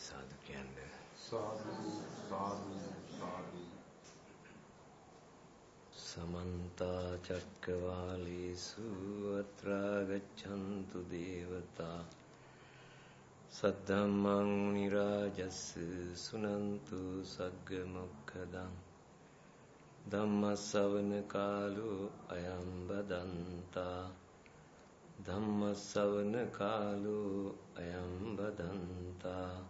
සාදු කියන්නේ සාදු සාදු සාදු සමන්ත චක්කවාලේසු අත්‍රා ගච්ඡන්තු දේවතා සද්ධම්මං නිරාජස් සුනන්තු සග්ග මොක්ඛදං ධම්මස්සවන කාලෝ අයං බදන්තා ධම්මස්සවන කාලෝ අයං බදන්තා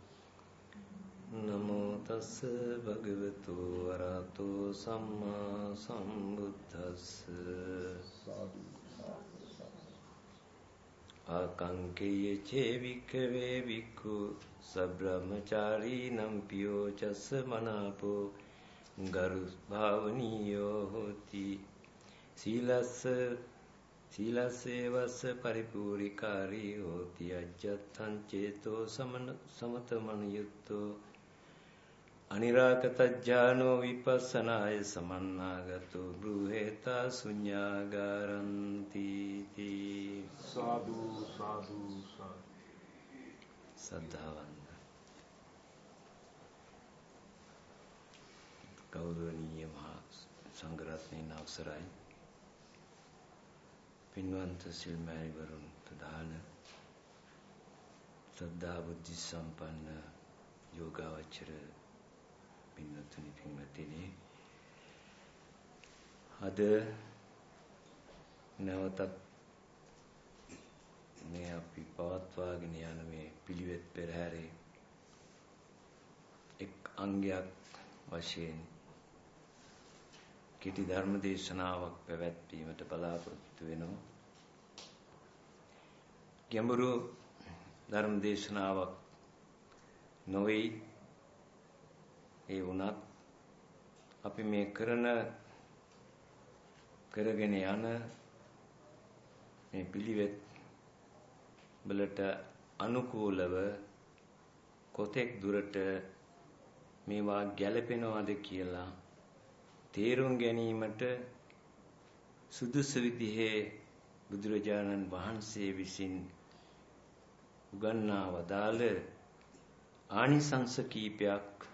නමෝ තස්ස භගවතු වරහතෝ සම්මා සම්බුද්දස්ස. සාදු ආකංකේය චේ වික්ඛවේ වික්ඛු සබ්‍රහ්මචාරී නම් පියෝ චස්ස මනාපෝ ගරු භාවනීයෝ හෝති. සීලස්ස සීලසේවස්ස පරිපූර්ණිකාරී හෝති. අජ්ජත්තං චේතෝ සමන සමතමනියුත්තෝ අනිරාගතඥානෝ විපස්සනාය සමන්නාගතෝ බ්‍රූහෙතා ශුඤ්ඤාගාරන්ති තී සාදු සාදු සාදු. සද්ධාවන්ත. ගෞරවනීය මහා සංඝරත්නයන් අවසරයි. පින්වන්ත සිල්මෑණිවරුන් ප්‍රධාන ශ්‍රද්ධා බුද්ධ සම්පන්න යෝගාවචර පින්වත්නි පින්වත්නි අද නැවතත් මේ අපි පවත්වාගෙන යන මේ පිළිවෙත් පෙරහැරේ එක් අංගයක් වශයෙන් කෙටි ධර්ම දේශනාවක් පැවැත්වීමට බලාපොරොත්තු වෙනවා. ගැඹුරු ධර්ම දේශනාවක් නොවේ. ඒ වුණත් අපි මේ කරන කරගෙන යන මේ පිළිවෙත් වලට අනුකූලව කොතෙක් දුරට මේවා ගැළපෙනවද කියලා තේරුම් ගැනීමට සුදුසු විදිහේ බුදුරජාණන් වහන්සේ විසින් උගන්වා වදාළ ආනිසංස කීපයක්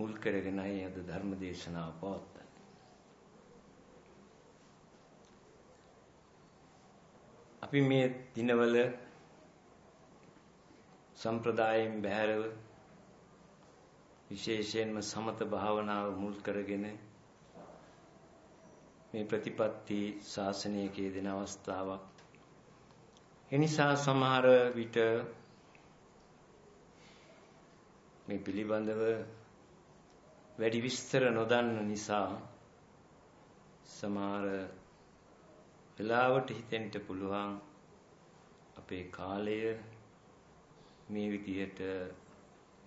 මුල් කරගෙනයි අද ධර්ම දේශනාව පවත්වන්නේ. අපි මේ දිනවල සම්ප්‍රදායෙන් බැහැරව විශේෂයෙන්ම සමත භාවනාව මුල් කරගෙන මේ ප්‍රතිපත්ති ශාසනයකේ දෙන අවස්ථාවක්. එනිසා සමහර විට මේ පිළිබඳව වැඩි විස්තර නොදන්න නිසා සමහර වෙලාවට හිතෙන්න පුළුවන් අපේ කාලය මේ විදිහට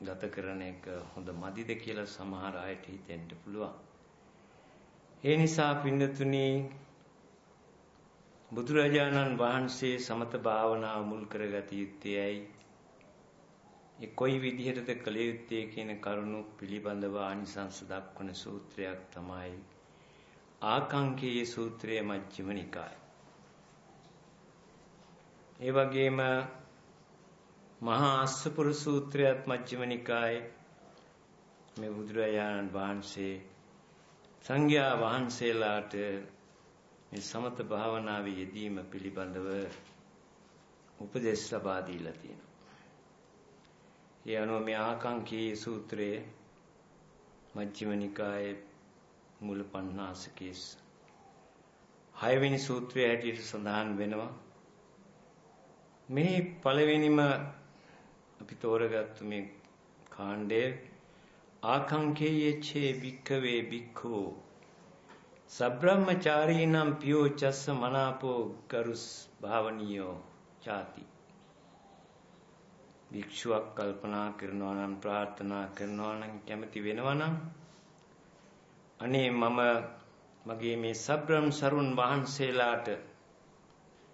ගත කරන එක හොඳ මදිද කියලා සමහර අයට හිතෙන්න පුළුවන්. ඒ නිසා පින්නතුනි බුදුරජාණන් වහන්සේ සමත භාවනාව මුල් කරගත යුත්තේයි ඒ කොයි විදිහටද කළ යුත්තේ කියන කරුණු පිළිබඳව ආනිසංස දක්වන සූත්‍රයක් තමයි ආකාංකේය සූත්‍රය මජ්ක්‍ධිම නිකාය. ඒ වගේම මහා අස්සපුර සූත්‍රයත් මජ්ක්‍ධිම නිකායේ මේ බුදුරජාණන් වහන්සේ සංඝයා වහන්සේලාට මේ සමත භාවනාවේ යෙදීම පිළිබඳව උපදෙස් ලබා දීලා තියෙනවා. ඒ අනුව මේ ආකාංකී සූත්‍රයේ මජ්ක්‍ධිම නිකායේ මුල පණ්ණාසකේ හයවෙනි සූත්‍රයේ හැටියට සඳහන් වෙනවා. මේ පළවෙනිම අපි තෝරගත්තු මේ කාණ්ඩය ආකාංකේයචේ භික්ඛවේ භික්ඛෝ සබ්‍රහ්මචාරීනම් පියෝ චස්ස මනාපෝ ගරුස් භාවනියෝ ചാති භික්ෂුවක් කල්පනා කරනවා නම් ප්‍රාර්ථනා කරනවා නම් කැමති වෙනවා නම් අනේ මම මගේ මේ සබ්‍රම් සරුන් වහන්සේලාට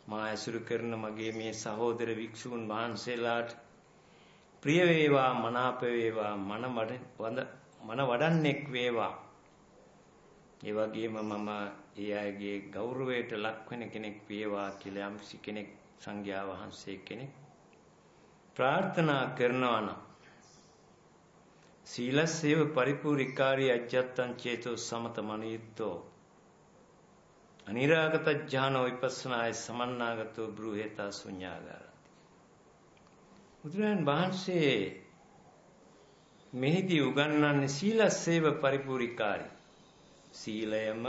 මා ඇසුරු කරන මගේ මේ සහෝදර වික්ෂූන් වහන්සේලාට ප්‍රිය වේවා මනාප වේවා මන වඩ මන වඩන්නෙක් වේවා. ඒ වගේම මම ඒ අයගේ ගෞරවයට ලක් වෙන කෙනෙක් වේවා කියලා යම්සි කෙනෙක් සංඝයා වහන්සේ කෙනෙක් ප්‍රාර්ථනා කරනවා නම් සීලස්සේව පරිපූර්ණිකාරී අජ්ජත්තං චේතෝ සමතමනියුත්තෝ අනිරාගත ඥානෝ විපස්සනාය සමන්නාගතෝ බ්‍රූහෙතා ශුඤ්ඤාගාර බුදුරජාන් වහන්සේ මෙහිදී උගන්වන්නේ සීලස්සේව පරිපූර්ණිකාරී. සීලයම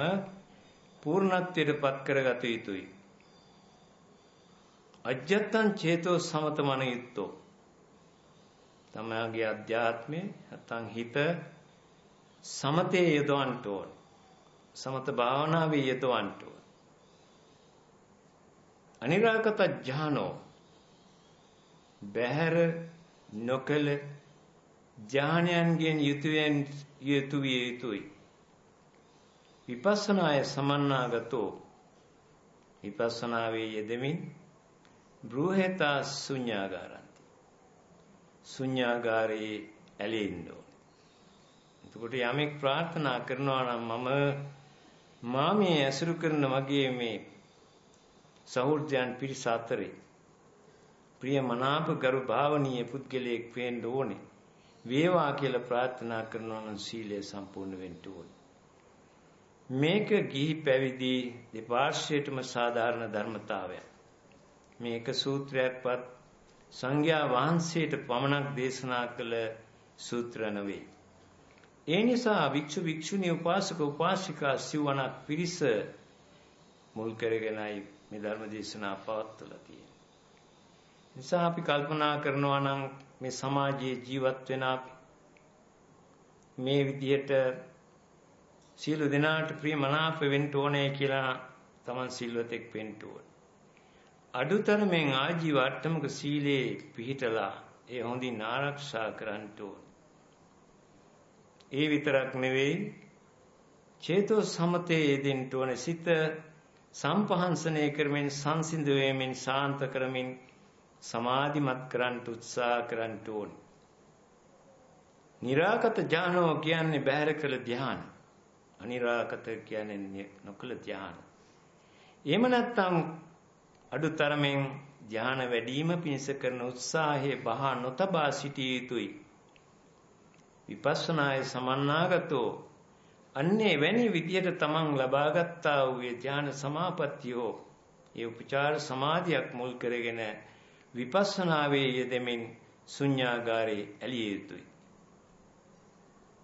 පූර්ණත්වයට පත් කරගත යුතුයි. අජ්ජත්තං චේතෝ සමතමන යුත්තෝ තමගේ අධ්‍යාත්මේ නැත්නම් හිත සමතේ යොදවන්න ඕන. සමත භාවනාවේ යොදවන්න ඕන. අනිරාගත ඥානෝ බහැර නොකල ඥානයන්ගෙන් යුතුයෙන් යුතු විය යුතුයි. විපස්සනාය සමන්නාගතෝ විපස්සනාවේ යෙදෙමින් බ්‍රූහෙතා ශුඤ්ඤාගාරන්ති ශුඤ්ඤාගාරේ ඇලෙන්න එතකොට යමෙක් ප්‍රාර්ථනා කරනවා නම් මම මා මේ ඇසුරු කරන මගේ මේ සහෘදයන් පිරිස අතරේ ප්‍රිය මනාප ගරු භාවනීය පුද්ගලයෙක් වෙන්න ඕනේ. වේවා කියලා ප්‍රාර්ථනා කරනවා නම් සීලය සම්පූර්ණ වෙන්න ඕනේ. මේක ගිහි පැවිදි දෙපාර්ශ්වයටම සාධාරණ ධර්මතාවයක්. මේක සූත්‍රයක්වත් සංඝයා වහන්සේට පමණක් දේශනා කළ සූත්‍ර නෙවෙයි. ඒ නිසා වික්ෂු වික්ෂුණී උපාසක උපාසිකා සිවණක් පිරිස මුල් කරගෙනයි මේ ධර්ම දේශනා පවත්වලා තියෙන්නේ. නිසා අපි කල්පනා කරනවා නම් මේ සමාජයේ ජීවත් වෙන අපි මේ විදිහට සියලු දෙනාට ප්‍රියමනාප වෙන්න ඕනේ කියලා තමන් සිල්වතෙක් වෙන්න ඕනේ. අඩුතරමෙන් ආජීව අට්ටමක සීලේ පිහිටලා ඒ හොඳින් ආරක්ෂා කරන්න ඕන. ඒ විතරක් නෙවෙයි චේතෝ සමතේ යෙදෙන්න ඕන සිත සම්පහන්සනය කරමින් සංසිඳ වෙමින් ශාන්ත කරමින් සමාධිමත් කරන්න උත්සාහ කරන්න ඕන. निराකත ඥානෝ කියන්නේ බැහැර කළ ධ්‍යාන. අනිරාකත කියන්නේ නොකළ ධ්‍යාන. එහෙම නැත්නම් අඩුතරමින් ධ්‍යාන වැඩිම පිණිස කරන උත්සාහයේ බහා නොතබා සිටිය යුතුයි. විපස්සනායේ සමන්නාගතෝ අන්නේ වැනි විදියට තමන් ලබාගත්තා වූ ධ්‍යාන සමාපත්තියෝ ඒ උපචාර සමාධියක් මුල් කරගෙන විපස්සනාවේ යෙදෙමින් ශුන්‍යාගාරේ ඇලිය යුතුයි.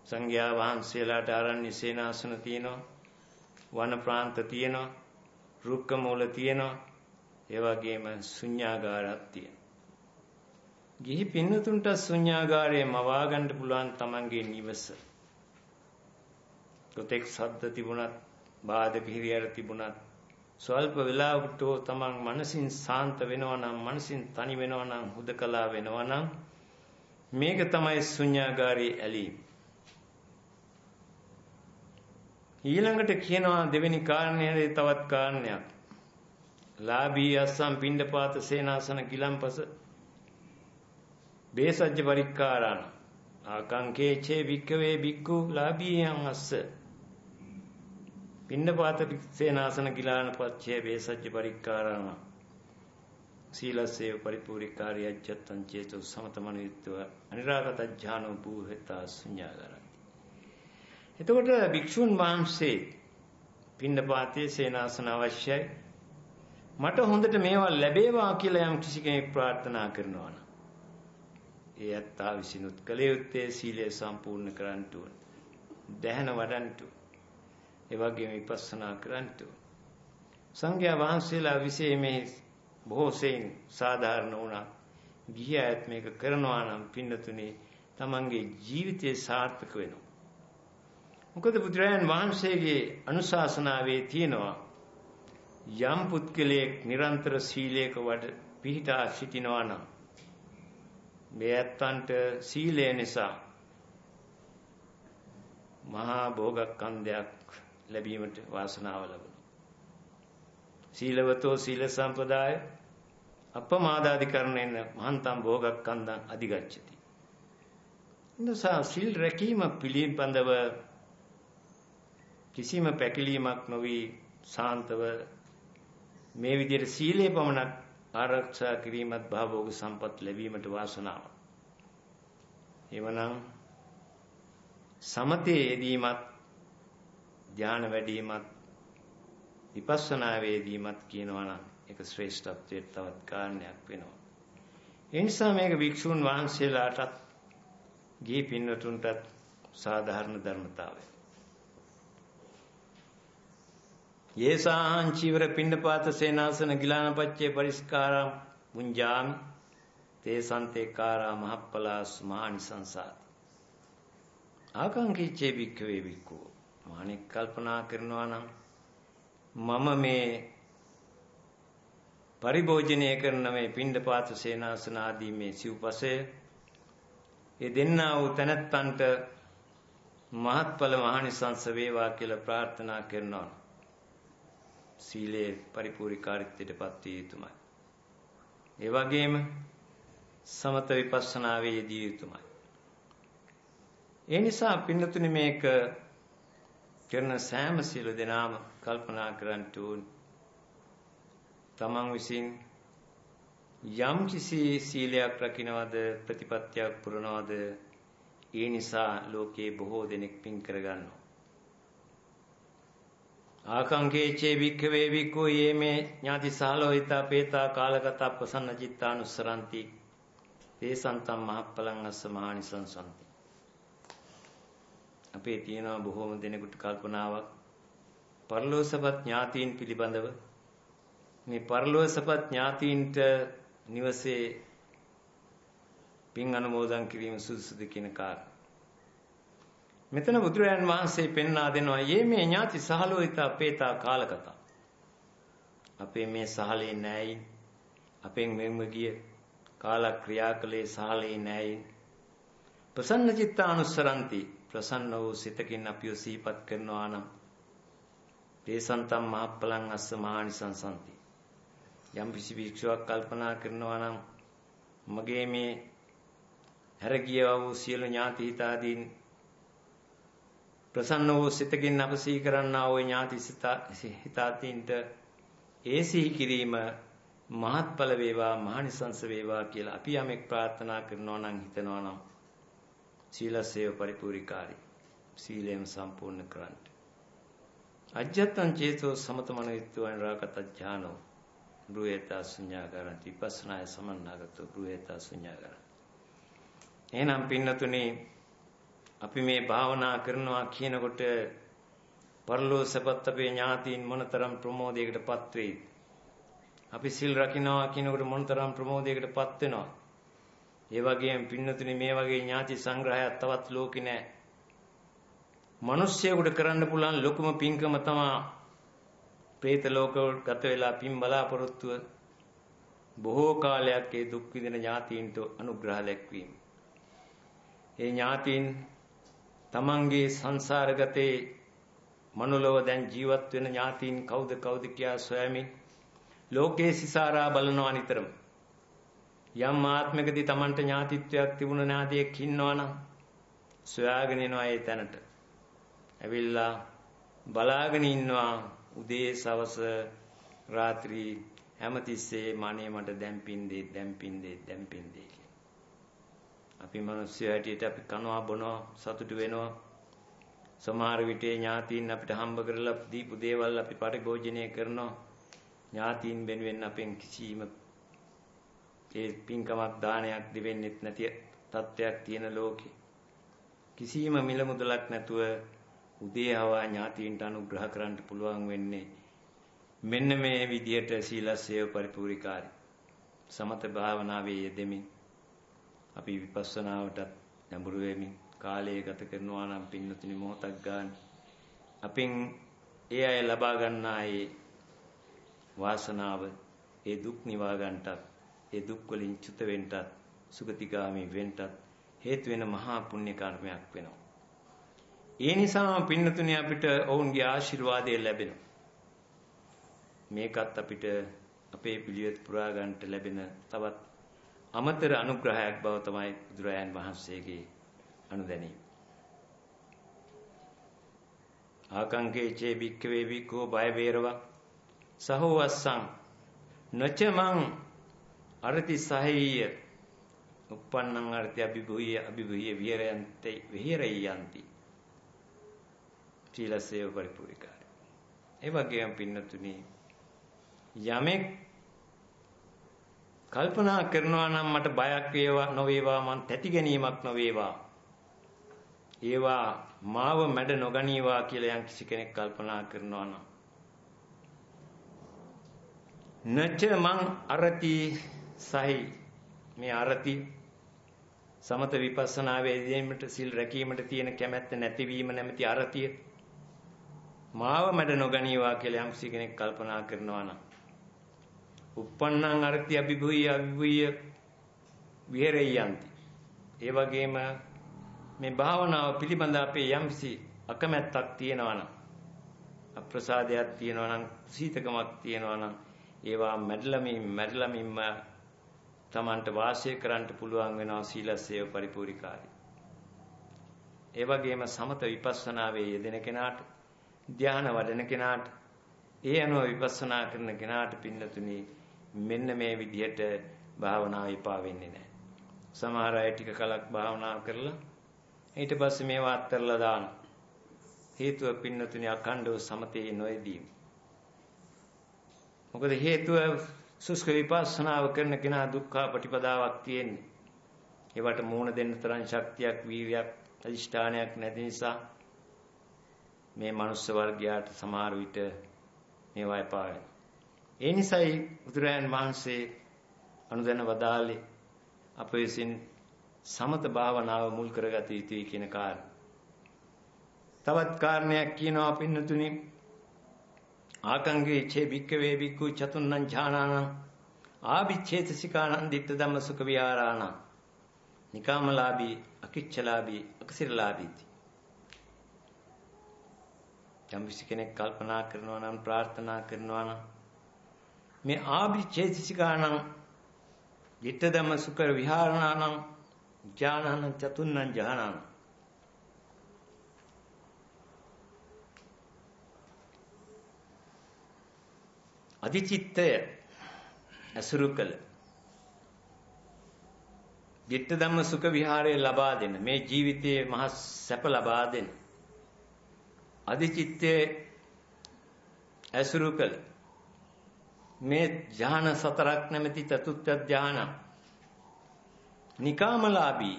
සංඝයා වහන්සේලාට ආරණ්‍ය සේනාසන තියෙනවා. වන ප්‍රාන්ත තියෙනවා. රුක්ක මූල තියෙනවා. ඒ වගේම ශුන්‍යාගාරයක් තියෙනවා. ගිහි පින්නතුන්ට ශුන්‍යාගාරයේ මවා ගන්න පුළුවන් Tamanගේ නිවස. කොතෙක් සද්ද තිබුණත් බාධක හිරියර තිබුණත් ස්වල්ප වේලාවකට තමන් මනසින් සාන්ත වෙනවා නම් මනසින් තනි වෙනවා නම් හුදකලා වෙනවා නම් මේක තමයි ශුන්‍යාගාරයේ ඇලීම. ඊළඟට කියනවා දෙවෙනි කාරණේ තවත් කාරණයක්. ලාභී අස්සම් පිණ්ඩපාත සේනාසන කිලම්පස බේසජ්ජ පරික්කාරාණ. ආකංකේ චේ වික්කවේ බික්කු ලාභීයන් අස්ස. පින්නපාත සේනාසන ගිලාන පච්චේ වේසජ්ජ පරික්කාරාම සීලස්සේ පරිපූර්ණකාරී අජ්ජත්තං චේතෝ සමතමනිත්ව අනිරාගත ඥානෝ භූහෙතා ශුඤ්ඤාගරති එතකොට භික්ෂුන් වහන්සේ පින්නපාතයේ සේනාසන අවශ්‍යයි. මට හොඳට මේවා ලැබේවා කියලා යම් කිසි කෙනෙක් ප්‍රාර්ථනා කරනවා නම් ඒ අත්තා විසිනුත් කළ යුත්තේ සීලය සම්පූර්ණ කරන්ට ඕන. දැහැන වඩන්ට ඒ වගේම විපස්සනා කරන්ට සංඝයා වහන්සේලා විශේෂ මේ බොහෝ සෙයින් සාධාරණ වුණා. ගිහියත් මේක කරනවා නම් පින්නතුනේ තමන්ගේ ජීවිතේ සාර්ථක වෙනවා. මොකද බුදුරජාන් වහන්සේගේ අනුශාසනාවේ තියෙනවා යම් පුත්කලයක් නිරන්තර සීලයක වඩ පිහිටා සිටිනවා නම් මේ ඇත්තන්ට සීලය නිසා මහා භෝගක්ඛන්දයක් ලැබීමට වාසනාව ලැබුණා. සීලවතෝ සීල සම්පදාය අපමාදාදිකරණයෙන් මහන්තම් භෝගක්ඛන්දං අධිගච්ඡති. නිසා සීල් රැකීම පිළිබඳව කිසිම පැකිලීමක් නොවි සාන්තව මේ විදිහට සීලේ පමණක් ආරක්ෂා කිරීමත් භාවෝග සම්පත් ලැබීමට වාසනාව. එවනම් සමතේ යෙදීමත් ධාන වැඩිමත් විපස්සනා වේදීමත් කියනවා නම් ඒක ශ්‍රේෂ්ඨත්වයට තවත් කාරණයක් වෙනවා. ඒ නිසා මේක වික්ෂුන් වහන්සේලාටත් ගිහි පින්වතුන්ටත් සාධාරණ ධර්මතාවය. යේසාං චීවර පිණ්ඩපාත සේනාසන ගිලානපච්චේ පරිස්කාරම් මුංජාමි තේ සන්තේකාරා මහප්පලාස් මහානිසංසාත ආකාංකීච්චේ වික්කවේ වික්කෝ මානෙක් කල්පනා කරනවා නම් මම මේ පරිභෝජනය කරන මේ පිණ්ඩපාත සේනාසන ආදී මේ සිව්පසය ඒ දෙන්නා වූ තැනැත්තන්ට මහත්ඵල මහානිසංස වේවා කියලා ප්‍රාර්ථනා කරනවා. සීලේ පරිපූර්ණකාරීත්වයටපත් විය යුතුමයි. ඒ වගේම සමත විපස්සනාවේ යෙදිය යුතුමයි. ඒ නිසා පින්නතුනි මේක කරන සෑම සියලු දෙනාම කල්පනා කරන්ට ඕන. තමන් විසින් යම් කිසි සීලයක් රකින්නවද ප්‍රතිපත්තියක් පුරනවද ඒ නිසා ලෝකේ බොහෝ දෙනෙක් පින් කරගන්නවා. ආකංකේචේ වික්ඛවේ වික්ඛෝ යේමේ ඥාති සහලෝහිතා පේතා කාලගත ප්‍රසන්න චිත්තානුස්සරಂತಿ තේසන්තම් මහප්පලං අස්ස මහානිසංසන්ති. අපේ තියෙනවා බොහෝම දෙනෙකුට කල්පනාවක්. පරලෝසපත් ඥාතීන් පිළිබඳව. මේ පරලෝසපත් ඥාතීන්ට නිවසේ පින් අනුමෝදන් කිරීම සුදුසුද කියන කාරණා. මෙතන බුදුරජාන් වහන්සේ පෙන්වා දෙනවා "යේ මේ ඥාති සහලෝහිතා පේතා කාලකතා." අපේ මේ සහලේ නෑයි අපෙන් මෙන්ව ගිය කාලක්‍රියා කළේ සහලේ නෑයි ප්‍රසන්න චිත්තානුස්සරಂತಿ ප්‍රසන්න වූ සිතකින් අපිව සිහිපත් කරනවා නම් තේසන්තම් මහප්පලං අස්ස මහානිසංසන්ති යම් කිසි භික්ෂුවක් කල්පනා කරනවා නම් මගේ මේ හැර ගියවා වූ සියලු ඥාති හිතාදීන් ප්‍රසන්න වූ සිතකින් අප සිහි කරන්නා වූ ඥාති හිතාදීන්ට ඒ සිහි කිරීම මහත්ඵල වේවා මහනිසංස වේවා කියලා අපි යමෙක් ප්‍රාර්ථනා කරනවා නම් හිතනවා නම් සීලසේව පරිපූර්ණකාරී. සීලයෙන් සම්පූර්ණ කරන්න. අජ්ජත්තං චේතෝ සමතමනිත්වං රාගත ඥානෝ. බ්‍රුවේතා ශුඤ්ඤාකරණ විපස්සනාය සමන්නාගතෝ. බ්‍රුවේතා ශුඤ්ඤාකරණ එහෙනම් පින්නතුනි අපි මේ භාවනා කරනවා කියනකොට පරලෝ සපත් අපේ ඥාතීන් මොනතරම් ප්‍රමෝදයකටපත් වෙයිද අපි සිල් රකින්නවා කියනකොට මොනතරම් ප්‍රමෝදයකටපත් වෙනවා ඒ වගේම පින්නතුනි මේ වගේ ඥාති සංග්‍රහයක් තවත් ලෝකේ නැහැ මිනිස්සුයෙකුට කරන්න පුළුවන් ලොකුම පින්කම තමයි പ്രേත ලෝකවල ගත වෙලා පින් බලාපොරොත්තුව බොහෝ කාලයක් ඒ දුක් විඳින ඥාතීන්ට අනුග්‍රහ දැක්වීම. ඒ ඥාතීන් තමන්ගේ සංසාරගතේ මනුලව දැන් ජීවත් වෙන ඥාතීන් කවුද කවුද කියා සොයමින් ලෝකේ සිසාරා බලනවා නිතරම. යම් ආත්මකදී තමන්ට ඥාතිත්වයක් තිබුණ නාදියෙක් ඉන්නවනම් සොයාගෙන එනවා ඒ තැනට. ඇවිල්ලා බලාගෙන ඉන්නවා උදේ සවස රාත්‍රී හැමතිස්සේ මනේ මට දැම්පින් දෙයි දැම්පින් දෙයි දැම්පින් දෙයි අපි මිනිස්සු හැටියට අපි කනවා බොනවා සතුටු වෙනවා. සමහර විටේ ඥාතීන් අපිට හම්බ කරලා දීපු දේවල් අපි පරිභෝජනය කරනවා. ඥාතීන් වෙනුවෙන් අපෙන් කිසිම ඒ පින්කමක් දානයක් දෙවෙන්නෙත් නැති තත්වයක් තියෙන ලෝකේ. කිසිම මිල මුදලක් නැතුව උදේ හවා ඥාතීන්ට අනුග්‍රහ කරන්න පුළුවන් වෙන්නේ මෙන්න මේ විදියට සීලස්සය පරිපූර්ණකාරී. සමත භාවනාවේ යෙදෙමින් අපි විපස්සනාවට නැඹුරු වෙමින් කාලය ගත කරනවා නම් පින්නතුනි මොහොතක් ගන්න අපින් ඒ අය ලබා ගන්නා ඒ වාසනාව ඒ දුක් නිවා ගන්නටත් ඒ දුක් වලින් චුත වෙන්නටත් සුගතිගාමි වෙන්නටත් හේතු වෙන මහා පුණ්‍ය කර්මයක් වෙනවා ඒ නිසා පින්නතුනි අපිට ඔවුන්ගේ ආශිර්වාදය ලැබෙනවා. මේකත් අපිට අපේ පිළිවෙත් පුරා ගන්නට ලැබෙන තවත් අමතර අනුග්‍රහයක් බව තමයි බුදුරයන් වහන්සේගේ අනුදැනීම. ආකංකේ චේ භික්ඛවේ භික්ඛෝ බය වේරව සහෝ වස්සං නචමං අරති සහීය uppannං අර්ථය අභිභූය අභිභූය විහෙරයන්ති විහෙරයන්ති සීලසේව පරිපූර්ණකාරය. ඒ වගේම පින්නතුනි යමෙක් කල්පනා කරනවා නම් මට බයක් වේවා නොවේවා මං තැති ගැනීමක් නොවේවා. ඒවා මාව මැඩ නොගනීවා කියලා යම් කිසි කෙනෙක් කල්පනා කරනවා නම්. නච මං අරති සහි. මේ අරති සමත විපස්සනා වේදීමට සිල් රැකීමට තියෙන කැමැත්ත නැතිවීම නැමැති අරතිය මාව මැඩ නොගනීවා කියලා යම්සි කෙනෙක් කල්පනා කරනවා නම්. Uppannං අර්ථි අභිභූය අභිභූය විහෙරයන්ති ඒ වගේම මේ භාවනාව පිළිබඳ අපේ යම්සි අකමැත්තක් තියෙනවා නම් අප්‍රසාදයක් තියෙනවා නම් සීතකමක් තියෙනවා නම් ඒවා මැඩලමින් මැඩලමින්ම Tamanට වාසය කරන්න පුළුවන් වෙනවා සීලසේව පරිපූර්ණකාරී. ඒ වගේම සමත විපස්සනාවේ යෙදෙන කෙනාට ධානය වඩන කෙනාට ඒ අනුව විපස්සනා කරන කෙනාට පින්නතුනි මෙන්න මේ විදිහට භාවනාව විපා වෙන්නේ නැහැ. සමහර අය ටික කලක් භාවනා කරලා ඊට පස්සේ මේවා අත්හැරලා දාන. හේතුව පින්නතුනි අඛණ්ඩව සමතේ නොයදීම. මොකද හේතුව සුස්ක විපස්සනාව කරන කෙනා දුක්ඛ ප්‍රතිපදාවක් තියෙන්නේ. ඒවට මූණ දෙන්න තරම් ශක්තියක් වීර්යයක් අදිෂ්ඨානයක් නැති නිසා මේ මනුස්ස වර්ගයාට සමහර විට මේවා එපා වෙනවා. ඒ නිසායි බුදුරයන් වහන්සේ අනුදැන වදාළේ අප විසින් සමත භාවනාව මුල් කරගත යුතුයි කියන කාරණා. තවත් කාරණයක් කියනවා පින්නතුනි ආකංගේ චේ භික්කවේ භික්ඛු චතුන්නං ඥානානං ආභිච්ඡේතසිකානං ditta ධම්ම සුඛ විහාරාණ නිකාමලාභී අකිච්චලාභී අකසිරලාභීති යම් කෙනෙක් කල්පනා කරනවා නම් ප්‍රාර්ථනා කරනවා නම් මේ ආභිචේතසිකානම් ditta ධම්ම සුඛ විහාරණානම් ඥානං චතුන්නං ඥානං අධිචිත්තය ඇසුරු කළ ditta ධම්ම සුඛ විහාරය ලබා දෙන මේ ජීවිතයේ මහ සැප ලබා දෙන අධිචිත්තයේ ඇසුරු කළ මේ ඥාන සතරක් නැමැති චතුත්ථ ඥාන. නිකාමලාභී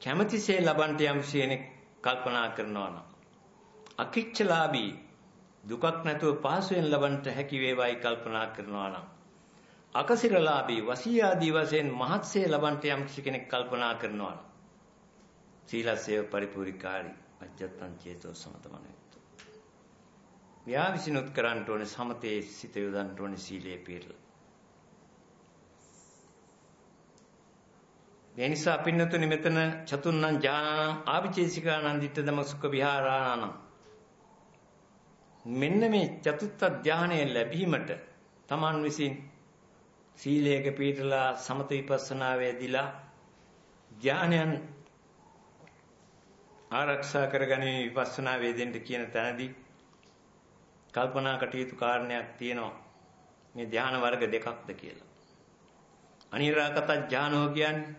කැමැතිසේ ලබන්ට යම් ශේනෙක් කල්පනා කරනවා නම් අකිච්චලාභී දුකක් නැතුව පහසුවෙන් ලබන්නට හැකි වේවායි කල්පනා කරනවා නම් අකසිරලාභී වසී ආදී වශයෙන් මහත්සේ ලබන්නට යම් කෙනෙක් කල්පනා කරනවා නම් සීලසේව පරිපූර්ණකාරී අජත්තං චේතෝ සමතමනෙත්තු ව්‍යා විසිනුත් කරන්න ඕනේ සමතේ සිත යොදන්න ඕනේ සීලයේ පිරලා. ඒ නිසා පින්නතුනි මෙතන චතුන්නං ඥානං ආවිචේසිකානං ditta දම සුඛ විහාරාණං මෙන්න මේ චතුත්ථ ධානය ලැබීමට Taman විසින් සීලයක පිළිපදලා සමත විපස්සනාවේ දීලා ඥානයන් ආරක්ෂා කරගැනීම විපස්සනා වේදෙන්ට කියන තැනදී කල්පනා කටයුතු කාරණයක් තියෙනවා මේ ධාන වර්ග දෙකක්ද කියලා. අනිරාගත ඥානෝ කියන්නේ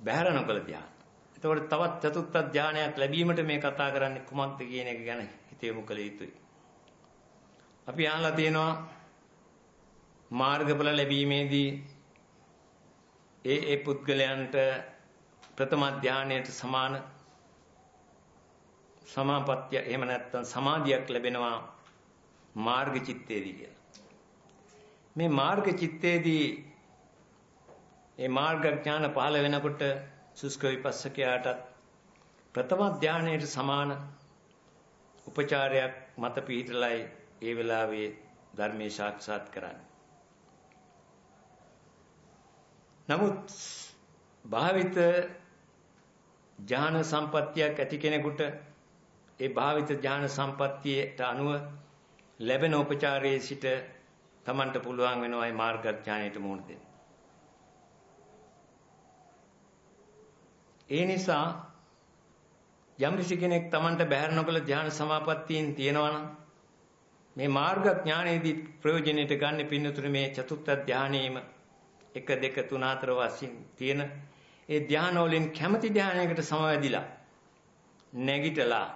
බහැර නොකල ධාන. එතකොට තවත් චතුත්ථ ධානයක් ලැබීමට මේ කතා කරන්නේ කුමක්ද කියන එක ගැන හිතේ යොමු කළ යුතුයි. අපි අහලා තියෙනවා මාර්ගඵල ලැබීමේදී ඒ ඒ පුද්ගලයන්ට ප්‍රථම ධානයට සමාන සමාපත්‍ය එහෙම නැත්නම් සමාධියක් ලැබෙනවා මාර්ග චිත්තේදී කියලා. මේ මාර්ග චිත්තේදී මේ මාර්ග ඥාන පහළ වෙනකොට සුස්ක විපස්සකයාටත් ප්‍රථම ධානයට සමාන උපචාරයක් මත පිහිටලයි ඒ වෙලාවේ ධර්මයේ සාක්ෂාත් කරන්නේ. නමුත් භාවිත ඥාන සම්පත්තියක් ඇති කෙනෙකුට ඒ භාවිත ඥාන සම්පත්තියට අනුව ලැබෙන උපචාරයේ සිට Tamanට පුළුවන් වෙනවා මේ මාර්ග ඥානයට මුහුණ දෙන්න. ඒ නිසා යම් කෙනෙක් Tamanට බැහැර නොකළ ධ්‍යාන සමාපත්තියෙන් තියෙනවා මේ මාර්ග ඥානයේදී ප්‍රයෝජනෙට ගන්න පින්නතුනේ මේ චතුත්ථ ධානයේම 1 2 3 4 වශයෙන් තියෙන ඒ ධාන වලින් කැමැති ධානයකට සමවැදිලා නැගිටලා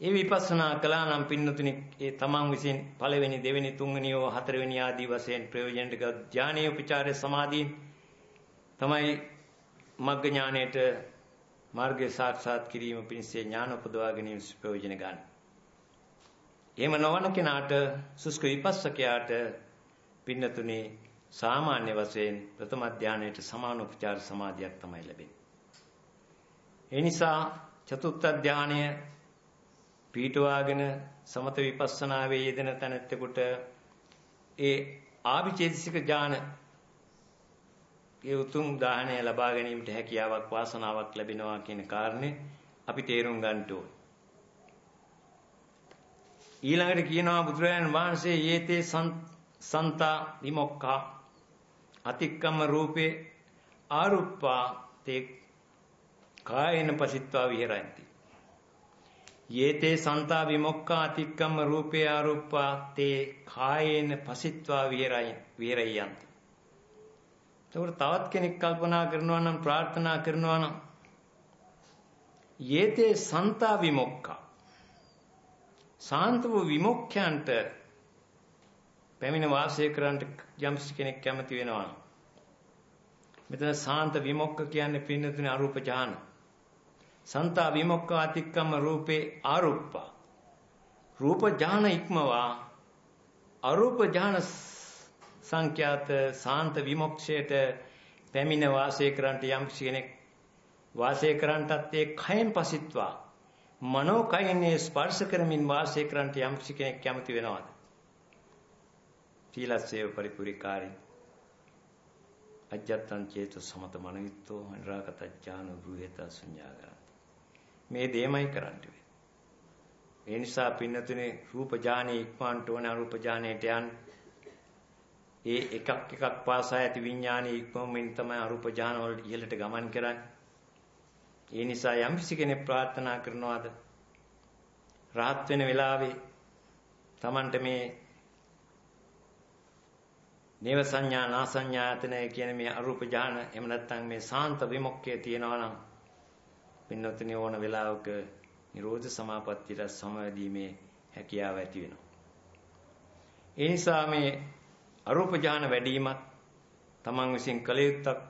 ඒ විපස්සනා කළා නම් පින්නතුනි ඒ තමන් විසින් පළවෙනි දෙවෙනි තුන්වෙනි හෝ හතරවෙනි ආදී වශයෙන් ප්‍රයෝජනට ගත් ධානීය උපචාරයේ සමාධියෙන් තමයි මග්ග ඥානයට මාර්ගය සාක්ෂාත් කිරීම පිණිස ඥාන උපදවා ගැනීම ප්‍රයෝජන ගන්න. එහෙම නොවන කෙනාට සුස්ක විපස්සකයාට පින්නතුනේ සාමාන්‍ය වශයෙන් ප්‍රථම ධානයට සමාන උපචාර සමාධියක් තමයි ලැබෙන්නේ. ඒ නිසා චතුත්ථ ධානය පීඨවාගෙන සමත විපස්සනාවේ යෙදෙන තැනැත්තෙකුට ඒ ආවිචේතසික ඥාන ඒ උතුම් දාහනය ලබා ගැනීමට හැකියාවක් වාසනාවක් ලැබෙනවා කියන කාරණේ අපි තේරුම් ගන්න ඕනේ. ඊළඟට කියනවා බුදුරජාණන් වහන්සේ යේතේ සන්තා විමුක්ඛා අතික්කම රූපේ ආරුප්පා තේ කායේන පසිට්වා විහෙරಂತಿ. යේතේ සන්තා විමුක්ඛා අතික්කම රූපේ ආරුප්පා තේ කායේන පසිට්වා විහෙරයන්ති. එතකොට තවත් කෙනෙක් කල්පනා කරනවා නම් ප්‍රාර්ථනා කරනවා නම් යේතේ සන්තා විමුක්ඛා සාන්ත වූ විමුක්ඛයන්ට පැමිණ වාසය කරන්නට යම් කෙනෙක් කැමති වෙනවා මෙතන සාන්ත විමුක්ඛ කියන්නේ පින්නතුනේ අරූප ඥාන සන්තා විමුක්ඛ අතික්කම රූපේ ආරුප්පා. රූප ඥාන ඉක්මවා අරූප ඥාන සංඛ්‍යාත සාන්ත විමුක්ෂයට පැමිණ වාසය කරන්නට යම් කෙනෙක් වාසය කරන්නටත් ඒ කයෙන් පසිට්වා මනෝ කයිනේ ස්පර්ශ කරමින් වාසය කරන්නට යම් කෙනෙක් කැමති වෙනවද? සීලස්සේව පරිපූර්ණකාරී. අජත්තං චේතු සමත මනිතෝ අනිරාගත ඥාන ගෘහෙත ශුන්‍යාගරන්ති මේ දෙයමයි කරන්නේ ඒ නිසා පින්නතුනේ රූප ඥානෙ ඉක්මවන්න ඕන අරූප ඥානෙට යන්න. ඒ එකක් එකක් පාසා ඇති විඥානයේ ඉක්මමින් තමයි අරූප ඥාන වලට ඉහළට ගමන් කරන්නේ. ඒ නිසා යම් කෙනෙක් ප්‍රාර්ථනා කරනවාද? රාහත් වෙන වෙලාවේ Tamanට මේ නේව සංඥා නාසඤ්ඤායතන කියන මේ අරූප ඥාන එහෙම නැත්නම් මේ සාන්ත විමුක්තිය තියෙනවා නම් පින්නොතනේ ඕන වෙලාවක නිරෝධ සමාපත්තියට සමවැදීමේ හැකියාව ඇති වෙනවා. ඒ නිසා මේ අරූප ඥාන වැඩිමත් තමන් විසින් කළ යුත්තක්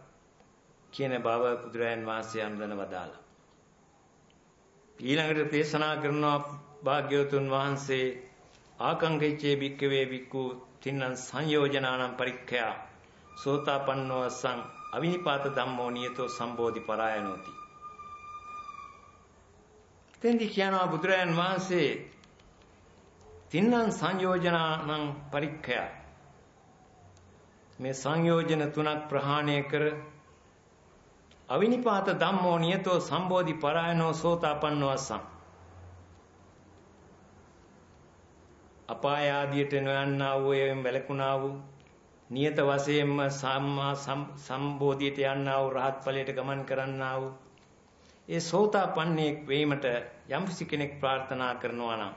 කියන බව බුදුරයන් වහන්සේ අනුදන වදාලා. ඊළඟට දේශනා කරනවා භාග්‍යවතුන් වහන්සේ ආකංකේචේ භික්කවේ භික්ඛු තින්නං සංයෝජනානම් පරික්ඛයා සෝතාපන්නෝ අස්සං අවිනිපාත ධම්මෝ නියතෝ සම්බෝධි පරායනෝති. තෙන්දි කියනවා බුදුරයන් වහන්සේ තින්නං සංයෝජනානම් පරික්ඛයා. මේ සංයෝජන තුනක් ප්‍රහාණය කර අවිනිපාත ධම්මෝ නියතෝ සම්බෝධි පරායනෝ සෝතාපන්නෝ අස්සං අපාය ආදියට නොයන්නා වූ එම් වැළකුණා වූ නියත වශයෙන්ම සම්මා සම්බෝධියට යන්නා වූ රහත් ඵලයට ගමන් කරන්නා වූ ඒ සෝතාපන්නයෙක් වීමට යම් කෙනෙක් ප්‍රාර්ථනා කරනවා නම්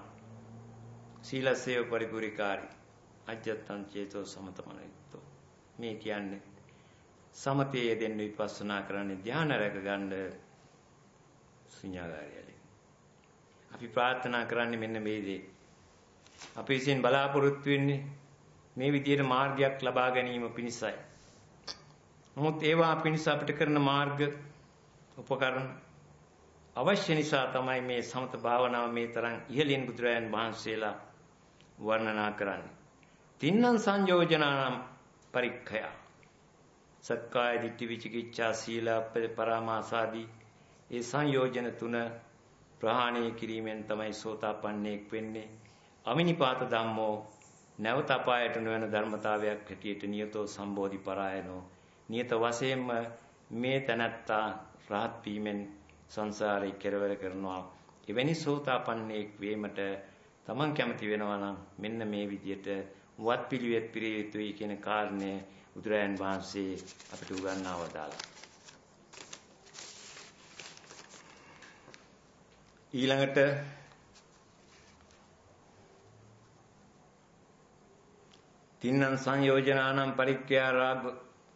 සීලසේව පරිපූර්ණකාරී අජත්තං චේතෝ සමතමනිතෝ මේ කියන්නේ සමතේ දෙන්න විපස්සනා කරන්නේ ධානය රැක ගන්න ශුන්‍යාගාරයලි. අපි ප්‍රාර්ථනා කරන්නේ මෙන්න මේ දේ. අපි විසින් බලාපොරොත්තු වෙන්නේ මේ විදිහට මාර්ගයක් ලබා ගැනීම පිණිසයි. නමුත් ඒවා පිණිස අපිට කරන මාර්ග උපකරණ අවශ්‍ය නිසා තමයි මේ සමත භාවනාව මේ තරම් ඉහළින් බුදුරයන් වහන්සේලා වර්ණනා කරන්නේ. තින්නම් සංයෝජනානම් පරික්ඛය. සක්කාය දිට්ඨි විචිකිච්ඡා සීලප්පේ පරාමාසාදී ඒ සංයෝජන තුන ප්‍රහාණය කිරීමෙන් තමයි සෝතාපන්නයෙක් වෙන්නේ. අමිනිපාත ධම්මෝ නැවත අපායට නොවන ධර්මතාවයක් හැටියට නියතෝ සම්බෝධි පරායනෝ නියත වශයෙන්ම මේ තනත්තා රහත් වීමෙන් සංසාරේ කෙරවර කරනවා. එවැනි සෝතාපන්නයෙක් වීමට තමන් කැමති වෙනවා නම් මෙන්න මේ විදිහට වත් පිළිවෙත් පිළිය යුතුයි කියන කාරණය බුදුරයන් වහන්සේ අපිට උගන්වා වදාළා. ඊළඟට තින්නම් සංයෝජනානම් පරික්ඛ්‍යා රාග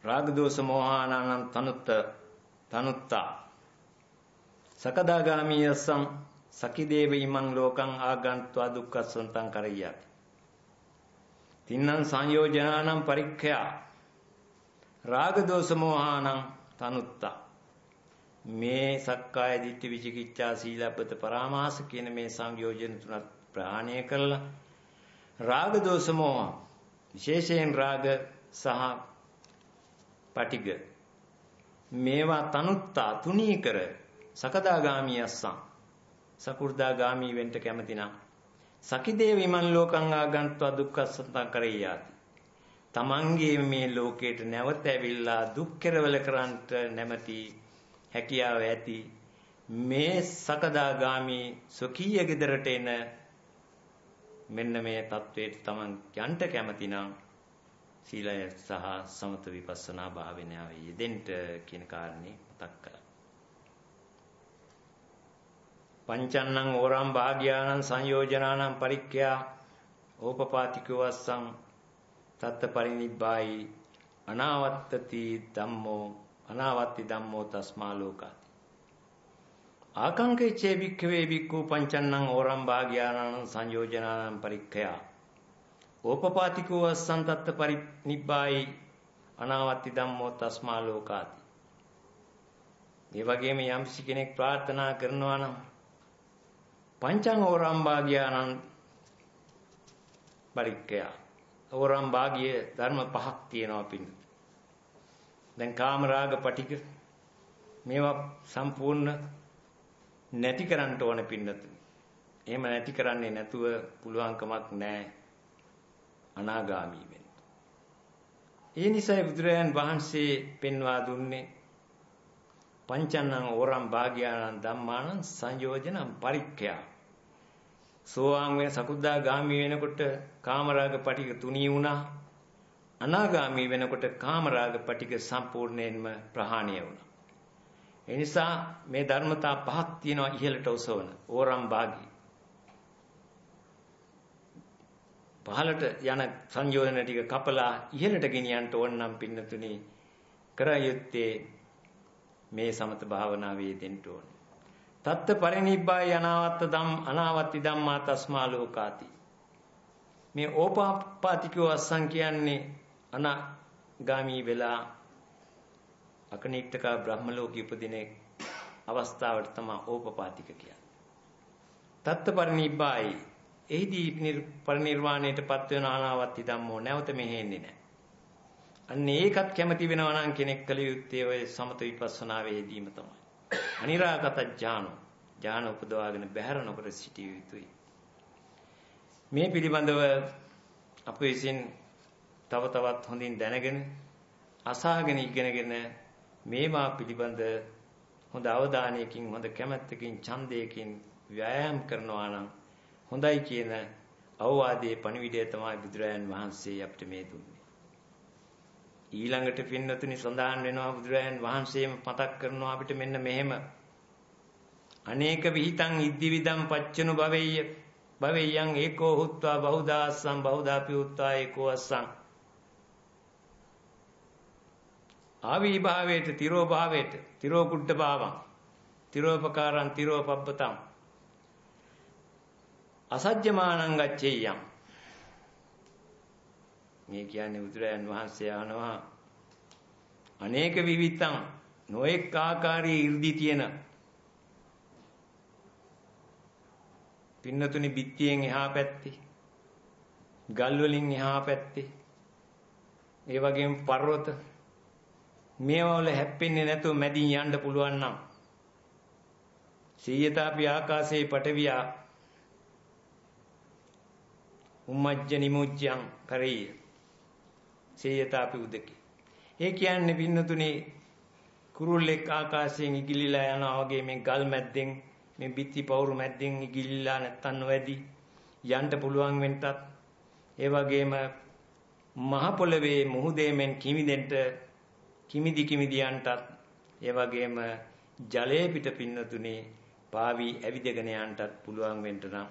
රාග දෝෂ මෝහානානම් තනුත්ත තනුත්තා. සකදාගාමී යස්සම් සකිදේව ඉමං ලෝකං ආගන්ත්වා දුක්ඛසන්තං කරయ్యති. තින්නම් සංයෝජනානම් පරික්ඛයා රාග දෝෂ මොහානම් තනුත්තා. මේ සක්කාය දිට්ඨි විචිකිච්ඡා සීලබ්බත පරාමාස කියන මේ සංයෝජන තුනත් ප්‍රහාණය කරලා රාග දෝෂ මොහ විශේෂයෙන් රාග සහ පටිග මේවා තනුත්තා තුනී කර සකදාගාමී අස්සං. සකු르දාගාමී වෙන්න කැමතිනම් සකිදේ විමන් ලෝකං ආගන්ත්වා දුක්ඛසත්තං කරෙයාති තමන්ගේ මේ ලෝකයට නැවත ඇවිල්ලා දුක් කෙරවල කරන්ට නැමැති හැකියාව ඇති මේ සකදාගාමී සොකීය ගෙදරට එන මෙන්න මේ தത്വයට තමන් යන්ට කැමතිනම් සීලය සහ සමත විපස්සනා භාවනාවේ යෙදෙන්න කියන කාරණේ මතක් කළා පංචන්නං ඕරම් භාග්‍යානං සංයෝජනානං පරික්ඛ්‍යා ඕපපාතිකවස්සං තත්ත පරිනිබ්බායි අනාවත්තති ධම්මෝ අනාවත්ති ධම්මෝ තස්මා ලෝකා ආකංකේ චේ භික්ඛවේ භික්ඛු පංචන්නං ඕරම් භාග්‍යානං සංයෝජනානං පරික්ඛයා ඕපපාතිකෝ අස්සන්තත්ත පරිනිබ්බායි අනාවත්ති ධම්මෝ තස්මා ලෝකාති. මේ වගේම යම් කෙනෙක් ප්‍රාර්ථනා කරනවා නම් පංචං ඕරම් භාග්‍යානං පරික්ඛයා ඕරම් භාග්‍ය ධර්ම පහක් තියෙනවා පින්න දැන් කාමරාග පටික මේවා සම්පූර්ණ නැති කරන්න ඕන පින්නතුනි. එහෙම නැති කරන්නේ නැතුව පුළුවන්කමක් නැහැ අනාගාමී වෙන්න. ඒ නිසායි බුදුරජාන් වහන්සේ පෙන්වා දුන්නේ පංචන්නං ඕරම් භාග්‍යානං ධම්මානං සංයෝජනං පරික්ඛයා. සෝවාන් වෙන සකුද්දා ගාමී වෙනකොට කාමරාග පටික තුනී වුණා. අනාගාමී වෙනකොට කාමරාග පටික සම්පූර්ණයෙන්ම ප්‍රහාණය වුණා. ඒ නිසා මේ ධර්මතා පහක් තියෙනවා ඉහළට ඔසවන ඕරම් භාගී. පහළට යන සංයෝජන ටික කපලා ඉහළට ගෙනියන්න ඕන නම් පින්නතුනි කර යුත්තේ මේ සමත භාවනාවේ දෙන්න ඕනේ. තත්ත පරිනිබ්බාය අනාවත්ත ධම් අනාවත්ති ධම්මා තස්මා ලෝකාති. මේ ඕපාපාතිකෝ අස්සං කියන්නේ අනාගාමී වෙලා අකනිට්ඨක බ්‍රහ්ම ලෝකෙ උපදින අවස්ථාවට තමයි ඕපපාතික කියන්නේ. තත්ත පරිනිබ්බායි එහිදී පරිනිර්වාණයටපත් වෙන අනාවත්ති ධම්මෝ නැවත මෙහෙන්නේ නැහැ. අන්න ඒකත් කැමති වෙනවා නම් කෙනෙක් කළ යුත්තේ ඔය සමත විපස්සනාවේදීම තමයි. අනිරාගත ඥානෝ ඥාන උපදවාගෙන බැහැර නොකර සිටිය යුතුයි. මේ පිළිබඳව අප විසින් තව තවත් හොඳින් දැනගෙන අසාගෙන ඉගෙනගෙන මේවා පිළිබඳ හොඳ අවධානයකින් හොඳ කැමැත්තකින් ඡන්දයකින් ව්‍යායාම් කරනවා නම් හොඳයි කියන අවවාදයේ පණිවිඩය තමයි බුදුරජාන් වහන්සේ අපිට මේ දුන්නේ. ඊළඟට පින්නතුනි සඳහන් වෙනවා බුදුරජාන් වහන්සේම මතක් කරනවා අපිට මෙන්න මෙහෙම. අනේක විහිතං ඉද්දිවිදං පච්චනු භවෙය්‍ය. භවෙය්‍යං ඒකෝ හුත්වා බහුදාස්සං බහුදාපි උත්වා ඒකෝ අස්සං. ආවි භාවයට තිරෝ භාවයට තිරෝ කුඩ්ඩ භාවං. තිරෝපකාරං තිරෝපබ්බතං. අසජ්ජමානං ගච්ඡේයම් මේ කියන්නේ බුදුරයන් වහන්සේ ආනවා. අනේක විවිතං නොඑක් ආකාරයේ 이르දි තියෙන පින්නතුනි බිත්තියෙන් එහා පැත්තේ ගල් වලින් එහා පැත්තේ ඒ වගේම පර්වත මේවා වල හැප්පෙන්නේ නැතුව මැදින් යන්න පුළුවන් නම් සීයතාපි ආකාශයේ පටවියා උම්මජ්ජ නිමුච්ඡං කරේය. සේයතාපි උදකි. ඒ කියන්නේ පින්නතුනේ කුරුල්ලෙක් ආකාශයෙන් ඉගිලිලා යනවා වගේ මේ ගල් මැද්දෙන් මේ බිත්ති පවුරු මැද්දෙන් ඉගිලිලා නැත්තන් නොවැදි යන්න පුළුවන් වෙන්නත් ඒ වගේම මහ පොළවේ මුහුදේ මෙන් කිමිදෙන්න කිමිදි කිමිදියන්ටත් ඒ වගේම ජලයේ පිට පින්නතුනේ පාවි ඇවිදගෙන යන්නටත් පුළුවන් වෙන්න නම්.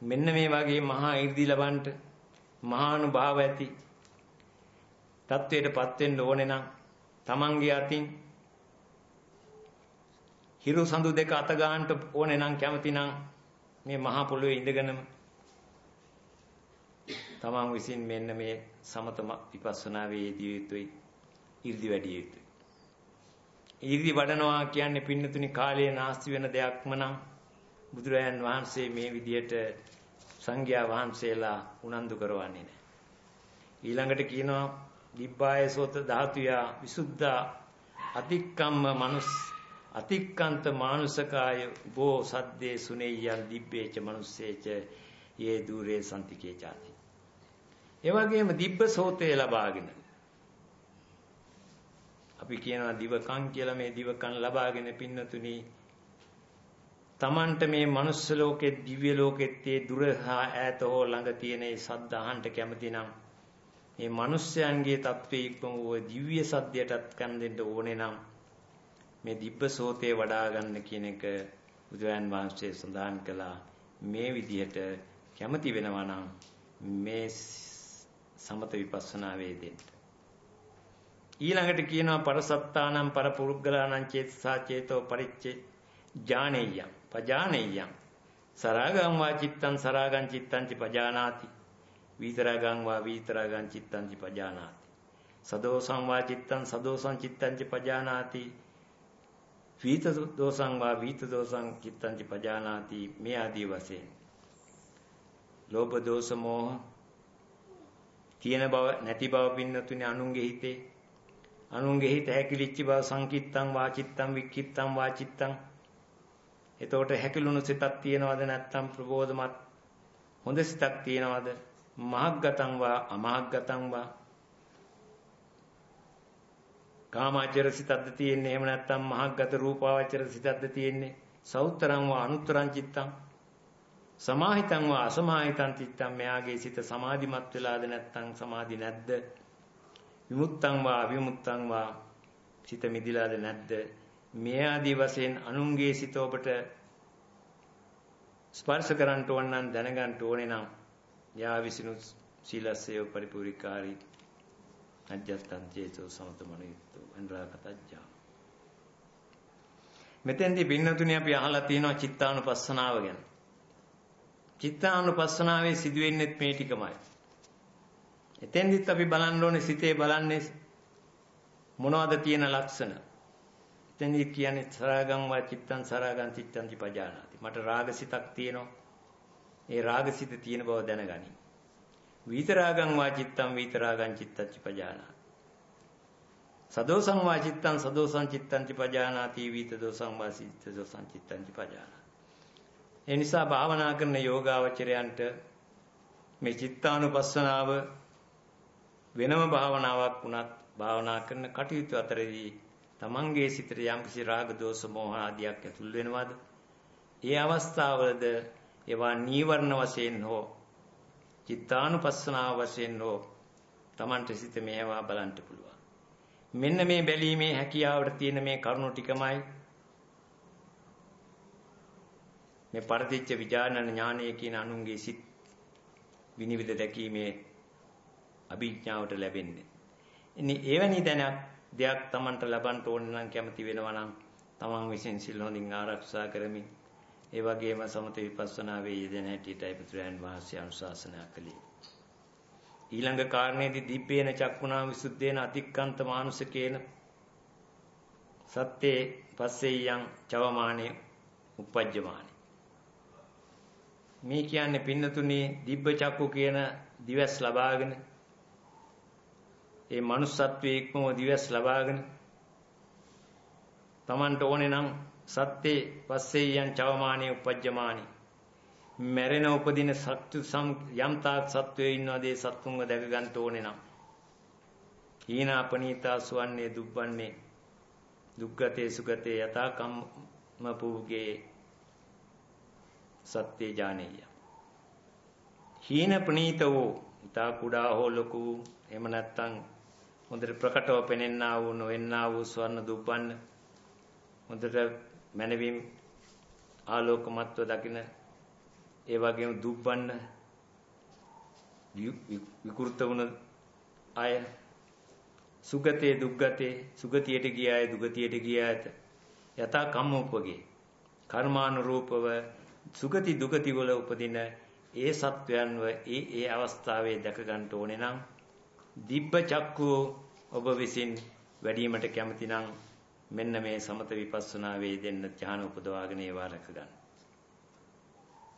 මෙන්න මේ වගේ මහා 이르දි ලබන්ට මහානුභාව ඇති තත්වයටපත් වෙන්න ඕනේ නම් Tamange අතින් හිරු සඳු දෙක අත ගන්නට ඕනේ නම් කැමති නම් මේ මහා පොළොවේ ඉඳගෙනම තමන් විසින් මෙන්න මේ සමත විපස්සනාවේ යෙදිය යුතුයි 이르දි වැඩි යුතුයි. 이르දි වඩනවා කියන්නේ පින්නතුනි කාලයේ නාස්ති වෙන දෙයක්ම නම් බුදුරයන් වහන්සේ මේ විදියට සංඝයා වහන්සේලා උනන්දු කරවන්නේ නැහැ. ඊළඟට කියනවා දිබ්බායසෝත ධාතුයා විසුද්ධා අතික්කම්ම මනුස් අතික්කන්ත මානුසකාය බෝ සද්දේ සුනේයන් දිබ්බේච මනුස්සේච යේ দূරේ සම්තිකේ ചാති. ඒ වගේම දිබ්බ සෝතේ ලබාගෙන අපි කියනවා දිවකම් කියලා මේ දිවකම් ලබාගෙන පින්නතුනි තමන්ට මේ මනුස්ස ලෝකෙ දිව්‍ය ලෝකෙත් ඒ දුර හා ඈත හෝ ළඟ තියෙන ඒ සද්ද අහන්න කැමති නම් මේ මිනිස්යන්ගේ தત્ත්වයේ ඉක්ම වූ දිව්‍ය සද්දයටත් කන් දෙන්න ඕනේ නම් මේ දිබ්බ සෝතේ වඩා ගන්න කියන එක බුදුරයන් වහන්සේ සඳහන් කළා. මේ විදිහට කැමති වෙනවා නම් මේ සමත විපස්සනා වේදෙන්න. ඊළඟට කියනවා පරසත්තානම් පරපුරුග්ගලානම් චේතසා චේතෝ පරිච්චේ ඥානෙය්‍යම් පජානෙය්‍යම් සරාගං වා චිත්තං සරාගං චිත්තං ච පජානාති. විතරාගං වා විතරාගං චිත්තං ච පජානාති. සදෝසං වා චිත්තං සදෝසං චිත්තං ච පජානාති. වීත දෝසං වා වීත දෝසං චිත්තං ච පජානාති මේ ආදී වශයෙන්. ලෝභ දෝෂ මෝහ තියෙන බව නැති බව පින්නතුනේ අනුන්ගේ හිතේ. අනුන්ගේ හිත හැකිලිච්ච බව සංකිත්තං වාචිත්තං වික්කිත්තං වාචිත්තං. එතකොට හැකිලුණු සිතක් තියෙනවද නැත්නම් ප්‍රබෝධමත් හොඳ සිතක් තියෙනවද? මහග්ගතං වා අමහග්ගතං වා? කාමාචර සිතක්ද තියෙන්නේ එහෙම නැත්නම් මහග්ගත රූපාවචර සිතක්ද තියෙන්නේ? සෞතරං වා අනුත්තරං චිත්තං? සමාහිතං වා අසමාහිතං චිත්තං? මෙයාගේ සිත සමාධිමත් වෙලාද නැත්නම් සමාධි නැද්ද? විමුක්තං වා අවිමුක්තං වා සිත මිදිලාද නැද්ද? මේ ආදී වශයෙන් අනුන්ගේ සිත ඔබට ස්පර්ශ කරන්න ඕන නම් දැනගන්න ඕනේ නම් යා විසිනු සීලස්සය පරිපූර්ණකාරී අජත්තං චේතෝ සමතමනියුක්තෝ අනුරාගතජ්ජා මෙතෙන්දී පින්නතුනේ අපි අහලා තියෙනවා චිත්තානුපස්සනාව ගැන. චිත්තානුපස්සනාවේ සිදුවෙන්නේ මේ ටිකමයි. එතෙන්දිත් අපි බලන්න ඕනේ සිතේ බලන්නේ මොනවද තියෙන ලක්ෂණ? එතෙන්දි කියන්නේ සරාගං වා චිත්තං සරාගං චිත්තං පජානාති. මට රාගසිතක් තියෙනවා. ඒ රාගසිත තියෙන බව දැනගනි. විතරාගං වා චිත්තං විතරාගං චිත්තච්ච පජානාති. සදෝසං වා චිත්තං සදෝසං චිත්තං පජානාති විත දෝසං වා සිත දෝසං චිත්තං පජානාති. ඒ නිසා භාවනා කරන යෝගාවචරයන්ට මේ චිත්තානුපස්සනාව වෙනම භාවනාවක් වුණත් භාවනා කරන කටයුතු අතරදී තමන්ගේ සිතට යම්කිසි රාග දෝෂ මෝහ ආදියක් ඇතුල් වෙනවද? ඒ අවස්ථාවලද ඒවා නීවරණ වශයෙන් හෝ චිත්තානුපස්සනාව වශයෙන් හෝ තමන්ට සිත මේවා බලන්න පුළුවන්. මෙන්න මේ බැලීමේ හැකියාවට තියෙන මේ කරුණු ටිකමයි මේ පරදිච්ච විඥාන ඥානය කියන අනුන්ගේ සිත් විනිවිද දැකීමේ අභිඥාවට ලැබෙන්නේ. ඉතින් එවැනි දැනක් දෙයක් Tamanට ලබන්න ඕන නම් කැමති වෙනවා නම් Taman විසින් සිල් හොඳින් ආරක්ෂා කරමින් ඒ වගේම සමත විපස්සනා වේ යෙදෙන හැටියටයි පුත්‍රයන් වහන්සේ අනුශාසනා කළේ. ඊළඟ කාරණේදී දීපේන චක්කුණා විසුද්ධේන අතික්කන්ත මානුසකේන සත්‍යේ පස්සෙයං චවමානේ උපජ්ජමානේ මේ කියන්නේ පින්නතුනේ දිබ්බ චක්කු කියන දිවස් ලබාගෙන ඒ manussත්වයේ ඉක්මව දිවස් ලබාගෙන Tamanට ඕනේ නම් සත්‍යේ පස්සේ යන් චවමානිය උපජ්ජමානි. මැරෙන උපදින සත්තු යම් තාක් සත්වයේ ඉන්නවාද ඒ සත්තුන්ව දැක ගන්න ඕනේ නම්. හීනා පනීතා සුවන්නේ දුබ්බන්නේ. දුක්ගතේ සුගතේ යතා කම්ම පූගේ සත්‍ය ඥානෙය හීන ප්‍රනීත වූ තා කුඩා හෝ ලොකු එහෙම නැත්නම් හොඳට ප්‍රකටව පෙනෙන්නා වූ නොවෙන්නා වූ ස්වර්ණ දුබ්බන්න හොඳට මනවින් ආලෝකමත්ව දකින ඒ වගේම දුබ්බන්න විකෘත වුණ අය සුගතේ දුග්ගතේ සුගතියට ගිය අය දුගතියට ගිය අයට යථා කම්මෝපගේ කර්මානුරූපව සුගති දුගති වල උපදින ඒ සත්වයන්ව ඒ ඒ අවස්ථාවේ දැක ගන්න ඕනේ නම් දිබ්බ චක්කු ඔබ විසින් වැඩිවීමට කැමති නම් මෙන්න මේ සමත විපස්සනා වේදෙන්න ඥාන උපදවාගෙන ඒවා රැක ගන්න.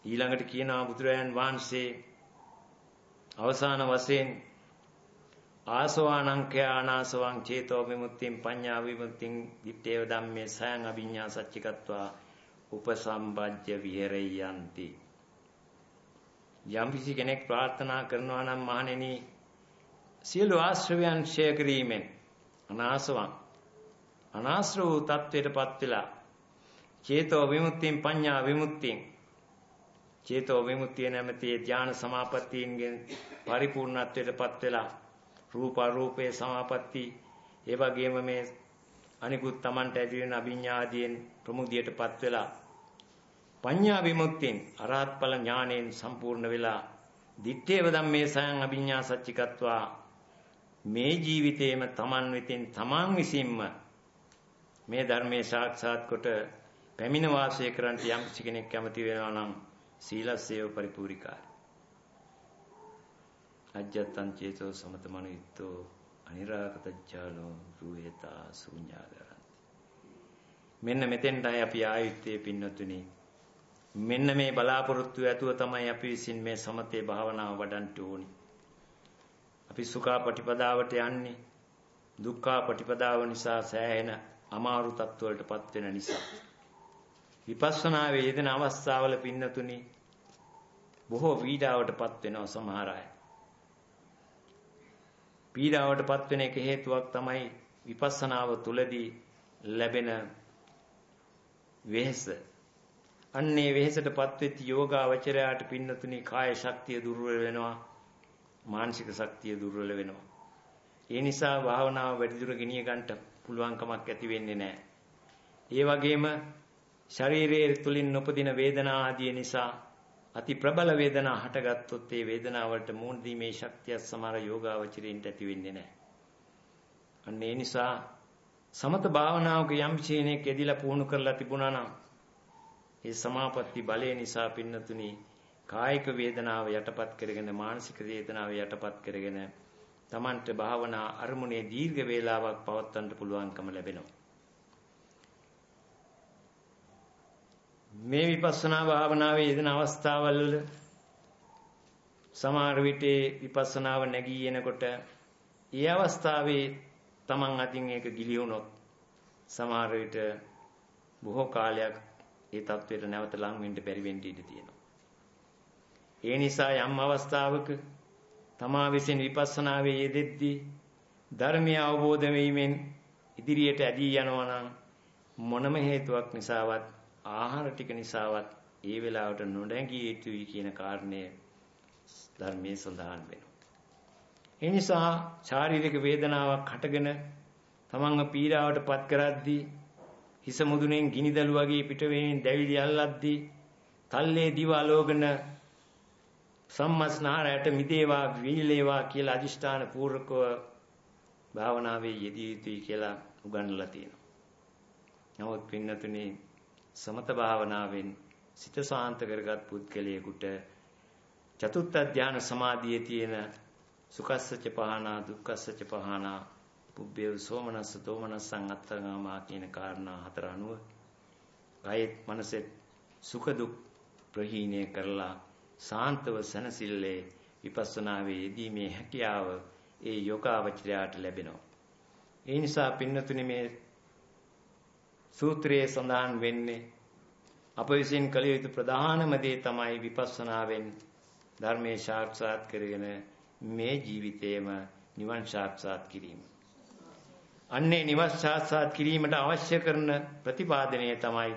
ඊළඟට කියනවා බුදුරජාන් වහන්සේ අවසාන වශයෙන් ආසවානං ඛයානාසවං චේතෝ විමුක්තිං පඤ්ඤා විමුක්තිං දිත්තේව ධම්මේ සයං අභිඤ්ඤා සච්චිකත්වා උපසම්බජ්ජ විහෙරයන්ති යම් කිසි කෙනෙක් ප්‍රාර්ථනා කරනවා නම් මහණෙනි සියලු ආශ්‍රවයන් ක්ෂය කිරීමෙන් අනාසවං අනාශ්‍ර වූ තත්වයටපත් වෙලා චේතෝ විමුක්තියෙන් පඤ්ඤා විමුක්තියෙන්. චේතෝ විමුක්තිය නැමැති ඥාන සමාපත්තියෙන් පරිපූර්ණත්වයටපත් වෙලා රූප රූපේ සමාපatti ඒ වගේම මේ අනිකුත් Tamanට ඇති වෙන අභිඥාදීන් ප්‍රමුදියටපත් වෙලා පඤ්ඤා විමුක්තියෙන් අරහත් ඵල ඥාණයෙන් සම්පූර්ණ වෙලා දිත්තේව ධම්මේ සයන් අභිඥා සච්චිකත්වා. මේ ජීවිතේම Taman වෙතින් Taman විසින්ම මේ ධර්මයේ සාක්ෂාත් කොට පැමිණ වාසය කරන්ට යම් කෙනෙක් කැමති වෙනවා නම් සීලස්සේව පරිපූර්ණිකා අජ්ජත්තං චේතෝ සමතමනුයිත්තෝ අනිරාගතච්ඡානෝ රූයතා ශුඤ්ඤාගරන්ති මෙන්න මෙතෙන්ටයි අපි ආයුත්තේ පින්නතුනි. මෙන්න මේ බලාපොරොත්තු ඇතුව තමයි අපි විසින් මේ සමතේ භාවනාව වඩන්න ඕනි. අපි සුඛා පටිපදාවට යන්නේ දුක්ඛා පටිපදාව නිසා සෑහෙන අමාරු තත්ත්වවලටපත් වෙන නිසා විපස්සනා වේදන අවස්ථාවල පින්නතුනි බොහෝ පීඩාවටපත් වෙනවා සමහර අය පීඩාවටපත් වෙන එක හේතුවක් තමයි විපස්සනාව තුලදී ලැබෙන වෙහස අන්නේ වෙහෙසටපත් වෙච්ච යෝගාවචරයාට පින්නතුනි කාය ශක්තිය දුර්වල වෙනවා. මානසික ශක්තිය දුර්වල වෙනවා. ඒ නිසා භාවනාව වැඩිදුර ගෙනිය ගන්නට පුළුවන් කමක් ඇති වෙන්නේ නැහැ. ඒ වගේම ශරීරයේ තුලින් නොපදින වේදනා ආදී නිසා අති ප්‍රබල වේදනා හටගත්තොත් ඒ වේදනාවට මුහුණ දීමේ ශක්තිය සමහර යෝගාවචරයින්ට ඇති වෙන්නේ නැහැ. අන්න ඒ නිසා සමත භාවනාවක යම් ක්ෂේණයක් එදිලා පුහුණු කරලා තිබුණා නම් ඒ සමාපatti බලය නිසා පින්නතුනි කායික වේදනාව යටපත් කරගෙන මානසික වේදනාව යටපත් කරගෙන Tamanට භාවනා අරමුණේ දීර්ඝ වේලාවක් පවත්වන්න පුළුවන්කම ලැබෙනවා. මේ විපස්සනා භාවනාවේ යෙදෙන අවස්ථාවල් සමහර විටේ විපස්සනාව නැගී එනකොට ඒ අවස්ථාවේ Taman අතින් ඒක ගිලිහුනොත් සමහර විට බොහෝ කාලයක් ඒ தത്വෙට නැවත ලං වෙන්න බැරි වෙන්න ඉඩ තියෙනවා. ඒ නිසා යම් අවස්ථාවක තමා විසින් විපස්සනාවේ යෙදෙද්දී ධර්මය අවබෝධ වීමෙන් ඉදිරියට ඇදී යනවා නම් මොනම හේතුවක් නිසාවත් ආහාර ටික නිසාවත් ඒ වෙලාවට නොඩැඟිය යුතුයි කියන කාරණය ධර්මයේ සඳහන් වෙනවා. ඒ නිසා ශාරීරික වේදනාවක් හටගෙන තමන්ව පීඩාවට පත් කරද්දී හිස මුදුනෙන් ගිනිදළු වගේ පිටවෙමින් දැවිලි අල්ලද්දී තල්ලේ දිව අලෝගන සම්මස්නාරයට මිදේවා විලේවා කියලා අදිෂ්ඨාන පූර්වකව භාවනාවේ යෙදිය යුතුයි කියලා උගන්වලා තියෙනවා. නමුත් පින්නතුනේ සමත භාවනාවෙන් සිත සාන්ත කරගත් පුද්ගලයෙකුට චතුත්ථ ධානය සමාධියේ තියෙන සුඛස්සච පහනා දුක්ඛස්සච පහනා පුබ්බේ සෝමනස්ස දෝමනස්සං අත්තගාමා කියන කාරණා හතර අනුව කායෙත් මනසෙත් සුඛ දුක් ප්‍රහීණය කරලා සාන්තව සනසිල්ලේ විපස්සනාවේ යෙදීමේ හැකියාව ඒ යෝගාවචරයාට ලැබෙනවා. ඒ නිසා පින්නතුනි මේ සූත්‍රයේ සඳහන් වෙන්නේ අප විසින් කළ යුතු ප්‍රධානම දේ තමයි විපස්සනාවෙන් ධර්මයේ සාක්ෂාත් කරගෙන මේ ජීවිතේම නිවන් සාක්ෂාත් කිරීම. අන්නේ නිවන් සාක්ෂාත් කිරීමට අවශ්‍ය කරන ප්‍රතිපාදනය තමයි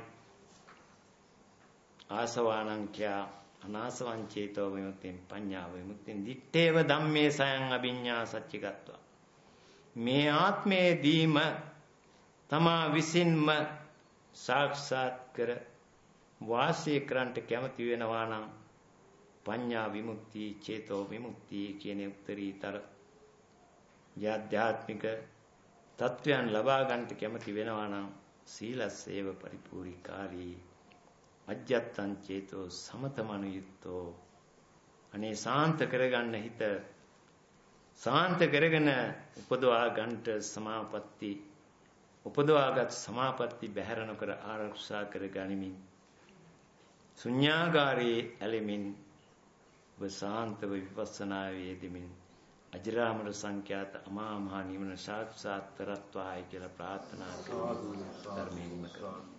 ආසවානංක්‍යා අනාසවං චේතෝ විමුක්තිය පඤ්ඤා විමුක්තිය දිත්තේව ධම්මේ සයන් අභිඤ්ඤා සච්චිගත්වා. මේ ආත්මයේ දීම තමා විසින්ම සාක්ෂාත් කර වාසය කරන්නට කැමති වෙනවා නම් පඤ්ඤා විමුක්තිය චේතෝ විමුක්තිය කියන උත්තරීතර ආධ්‍යාත්මික තත්වයන් ලබා ගන්නට කැමති වෙනවා නම් සීලස්සේව පරිපූර්ණකාරී. අජ්ජත්තං චේතෝ සමතමනුයුක්තෝ. අනේ සාන්ත කරගන්න හිත සාන්ත කරගෙන උපදවා ගන්නට සමාපatti උපදවාගත් සමාපatti බැහැර නොකර ආරක්ෂා කර ගනිමින් ශුන්‍යාගාරයේ ඇලෙමින් ඔබ සාන්තව විපස්සනාවේ යෙදෙමින් අජරාමර සංඛ්‍යාත අමා මහ නිවන සාක්ෂාත් කරත්වායි කියලා ප්‍රාර්ථනා කරමු. ධර්මයෙන්ම කරමු.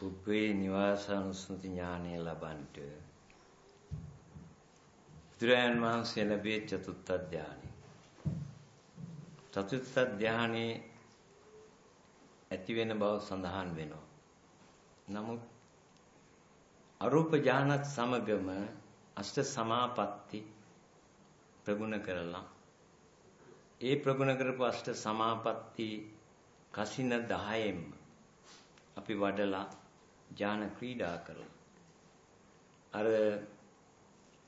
පුබ්බේ නිවාසානුස්සති ඥානය ලබන්ට බුදුරයන් වහන්සේ ලැබේ චතුත්ථ ධානය. චතුර්ථ ධානයේ ඇති වෙන බව සඳහන් වෙනවා. නමුත් අරූප ඥානත් සමගම අෂ්ට සමාපatti ප්‍රගුණ කරලා ඒ ප්‍රගුණ කරපු අෂ්ට සමාපatti කසින 10ෙම අපි වඩලා ඥාන ක්‍රීඩා කරලා අර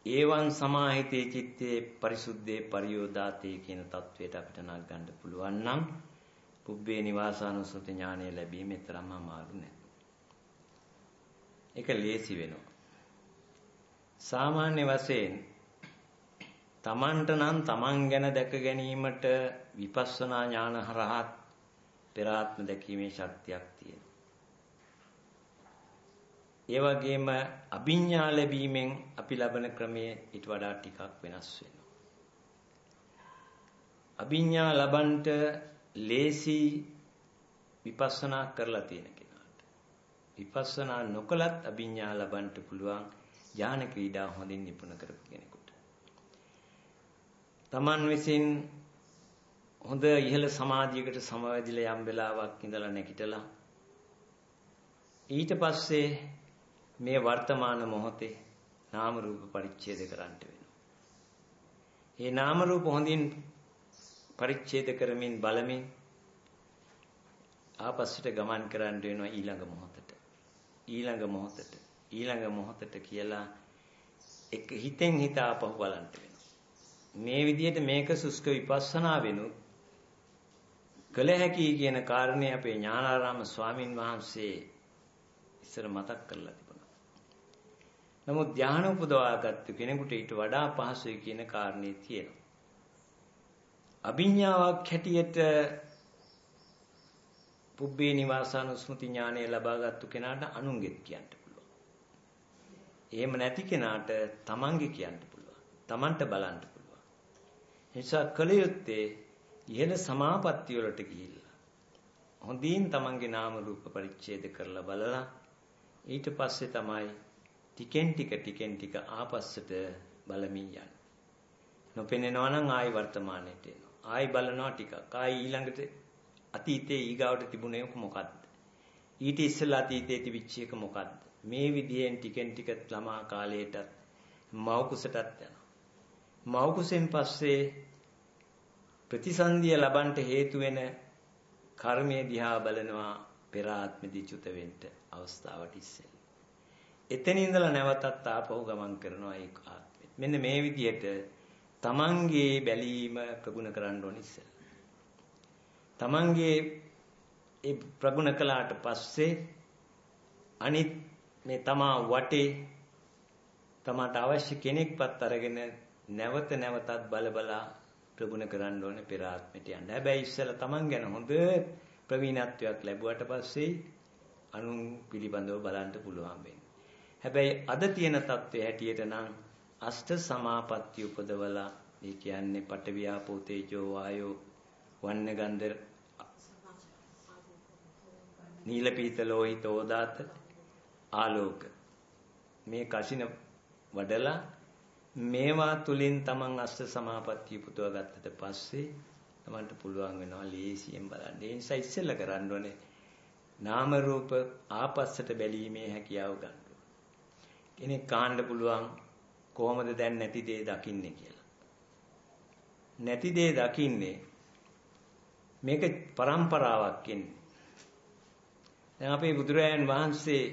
ඒවන් සමාහිතේ චිත්තේ පරිසුද්ධේ පරියෝදාතේ කියන தത്വයට අපිට නක් ගන්න පුළුවන් නම් පුබ්බේ නිවාසානුසුති ඥානය ලැබීමේ තරම්ම අමාරු නෑ. ඒක ලේසි වෙනවා. සාමාන්‍ය වශයෙන් තමන්ට නම් තමන් ගැන දැක ගැනීමට විපස්සනා ඥාන හරහා පෙර ආත්ම දැකීමේ ශක්තියක් තියෙනවා. ඒ වගේම අභිඥා ලැබීමෙන් අපි ලබන ක්‍රමය ඊට වඩා ටිකක් වෙනස් වෙනවා. අභිඥා ලබන්ට ලේසි විපස්සනා කරලා තියෙන කෙනාට. විපස්සනා නොකලත් අභිඥා ලබන්ට පුළුවන් ඥාන ක්‍රීඩා හොඳින් නිපුණ කරපු කෙනෙකුට. Taman විසින් හොඳ ඉහළ සමාධියකට සමවැදිලා යම් වෙලාවක් ඉඳලා නැගිටලා ඊට පස්සේ මේ වර්තමාන මොහොතේ නාම රූප පරිච්ඡේද කරන්න වෙනවා. මේ නාම රූප හොඳින් පරිච්ඡේද කරමින් බලමින් ආපස්සට ගමන් කරන්න වෙනවා ඊළඟ මොහොතට. ඊළඟ මොහොතට ඊළඟ මොහොතට කියලා එක හිතෙන් හිත ආපහු බලන්න වෙනවා. මේ විදිහට මේක සුස්ක විපස්සනා වෙනුත් කළ හැකි කියන කාරණේ අපේ ඥානාරාම ස්වාමින් වහන්සේ ඉස්සර මතක් කරලා නමුත් ධානය උපදවාගත්තු කෙනෙකුට ඊට වඩා පහසුයි කියන කාරණේ තියෙනවා. අභිඥාවක් හැටියට පුබ්බේ නිවාසානුස්මෘති ඥානය ලබාගත්තු කෙනාට අනුන්ගෙත් කියන්න පුළුවන්. එහෙම නැති කෙනාට තමන්ගේ කියන්න පුළුවන්. තමන්ට බලන්න පුළුවන්. නිසා කලියුත්තේ ඉහළ සමාපatti වලට ගිහිල්ලා හොඳින් තමන්ගේ නාම රූප පරිච්ඡේද කරලා බලලා ඊට පස්සේ තමයි ටිකෙන් ටික ටිකෙන් ටික ආපස්සට බලමින් යන්න. නොපෙනෙනවා නම් ආයි වර්තමානයට එනවා. ආයි බලනවා ටිකක්. ආයි ඊළඟට අතීතයේ ඊගාවට තිබුණේ මොකද්ද? ඊට ඉස්සෙල්ලා අතීතයේ තිබිච්ච එක මොකද්ද? මේ විදිහෙන් ටිකෙන් ටික ළමා කාලයටත් මව් කුසටත් යනවා. මව් කුසෙන් පස්සේ ප්‍රතිසන්දිය ලබන්ට හේතු වෙන කර්මයේ දිහා බලනවා පෙර ආත්මෙදි චුත වෙන්න අවස්ථාවට ඉස්සෙල්ලා. එතන ඉඳලා නැවතත් ආපහු ගමන් කරනවා ඒ ආත්මෙත්. මෙන්න මේ විදිහට තමන්ගේ බැලීම ප්‍රගුණ කරන්න ඕන ඉස්සෙල්ලා. තමන්ගේ ඒ ප්‍රගුණ කළාට පස්සේ අනිත් මේ තමා වටේ තමාට අවශ්‍ය කෙනෙක්පත් අරගෙන නැවත නැවතත් බල බලා ප්‍රගුණ කරන්න ඕනේ පෙර ආත්මෙට යන්න. හැබැයි ඉස්සෙල්ලා තමන් ගැන හොඳ ප්‍රවීණත්වයක් ලැබුවට පස්සේ අනුන් පිළිබඳව බලන්න පුළුවන් වෙන්නේ. හැබැයි අද තියෙන தත්ත්වය හැටියට නම් අෂ්ට සමාපatti උපදවලා ඒ කියන්නේ පටවියාපෝ තේජෝ වායෝ වන්න ගන්ධ නීල පීත ලෝහිත ඕදාත ආලෝක මේ කසින වඩලා මේවා තුලින් තමන් අෂ්ට සමාපatti උපදව ගත්තට පස්සේ තමන්ට පුළුවන් වෙනවා ලේසියෙන් බලන්න. ඒ නිසා ඉස්සෙල්ලා කරන්න ඕනේ නාම රූප ආපස්සට බැලීමේ හැකියාව ගන්න. කෙනෙක් අහන්න පුළුවන් කොහොමද දැන් නැති දේ දකින්නේ කියලා. නැති දේ දකින්නේ මේක પરම්පරාවක් කියන්නේ. දැන් අපේ බුදුරජාණන් වහන්සේ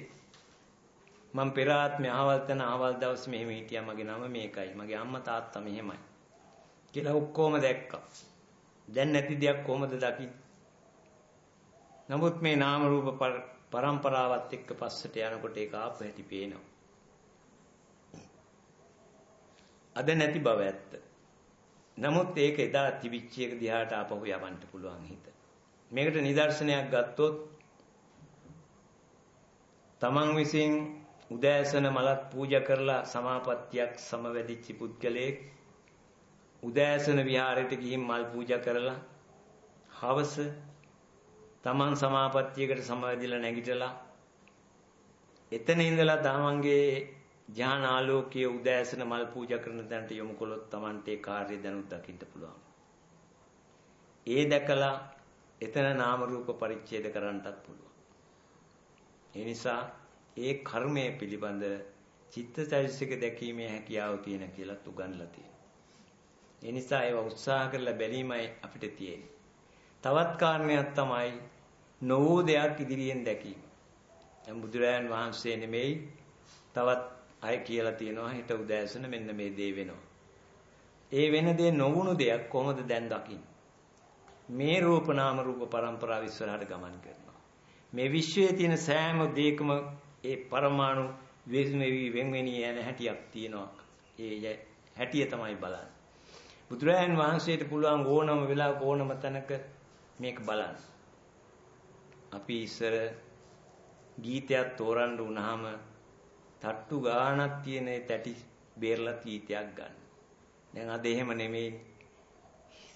මම පෙර ආත්මේ අහවල් තන අහවල් දවස් මෙහෙම හිටියා. මගේ නම මේකයි. මගේ අම්මා තාත්තා මෙහෙමයි කියලා ඔක්කොම දැක්කා. දැන් නැති දෙයක් කොහොමද දකින්නේ? නමුත් මේ නාම රූප પરම්පරාවත් එක්ක පස්සට යනකොට ඒක ආපු හැටි පේනවා. අද නැති බව ඇත්ත. නමුත් ඒක එදා තිබිච්ච එක දිහාට ආපහු යවන්න පුළුවන් හිත. මේකට නිදර්ශනයක් ගත්තොත් තමන් විසින් උදෑසන මලක් පූජා කරලා සමාපත්තියක් සමවැදිච්ච පුද්ගලයෙක් උදෑසන විහාරයට ගිහින් මල් පූජා කරලා හවස තමන් සමාපත්තියකට සමවැදිලා නැගිටලා එතන ඉඳලා තමන්ගේ ඥාන ආලෝකයේ උදෑසන මල් පූජා කරන තැනට යොමු කළොත් Tamante කාර්ය දැනුත් දකින්න පුළුවන්. ඒ දැකලා එතන නාම රූප පරිච්ඡේද කරන්නටත් පුළුවන්. ඒ නිසා ඒ කර්මය පිළිබඳ චිත්තචෛතසික දැකීමේ හැකියාව තියෙන කියලා උගන්ලා තියෙනවා. ඒ නිසා ඒව උත්සාහ කරලා බැලීමයි අපිට තියෙන්නේ. තවත් කාරණයක් තමයි නොවූ දෙයක් ඉදිරියෙන් දැකීම. දැන් බුදුරජාන් වහන්සේ නෙමෙයි තවත් අය කියලා තියෙනවා හිත උදෑසන මෙන්න මේ දේ වෙනවා. ඒ වෙන දේ නොවුණු දෙයක් කොහොමද දැන් දකින්නේ? මේ රූප නාම රූප પરම්පරාව ඉස්සරහට ගමන් කරනවා. මේ විශ්වයේ තියෙන සෑම දෙයකම ඒ පරමාණු වෙස්මෙවි වෙන්වෙනී යන හැටියක් තියෙනවා. ඒ හැටිය තමයි බලන්නේ. බුදුරජාන් වහන්සේට පුළුවන් ඕනම වෙලාවක ඕනම තැනක මේක බලන්න. අපි ඉස්සර ගීතයක් තෝරන්න වුණාම තට්ටු ගාණක් තියෙන තැටි බේරලා ගීතයක් ගන්න. දැන් අද එහෙම නෙමෙයි.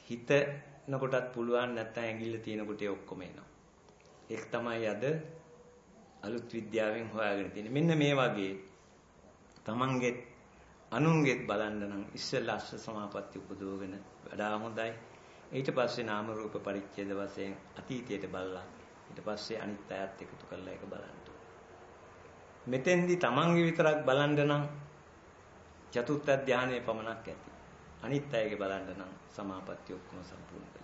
හිතනකොටත් පුළුවන් නැත්තම් ඇඟිල්ල තියෙනකොට ඒ ඔක්කොම එනවා. ඒක තමයි අද අලුත් විද්‍යාවෙන් හොයාගෙන තියෙන්නේ. මෙන්න මේ වගේ තමන්ගේ අනුන්ගෙත් බලන්න නම් ඉස්සෙල්ලා අස්ස සමාපatti උපදවගෙන වඩා හොඳයි. ඊට පස්සේ නාම රූප පරිච්ඡේද වශයෙන් අතීතයට බලලා ඊට පස්සේ අනිත් අයත් එකතු කරලා ඒක බලන්න. මෙතෙන්දි තමන්ගේ විතරක් බලන්න නම් චතුත්ථ ධානයේ පමණක් ඇති. අනිත් අයගේ බලන්න නම් සමාපatti ඔක්කොම සම්පූර්ණ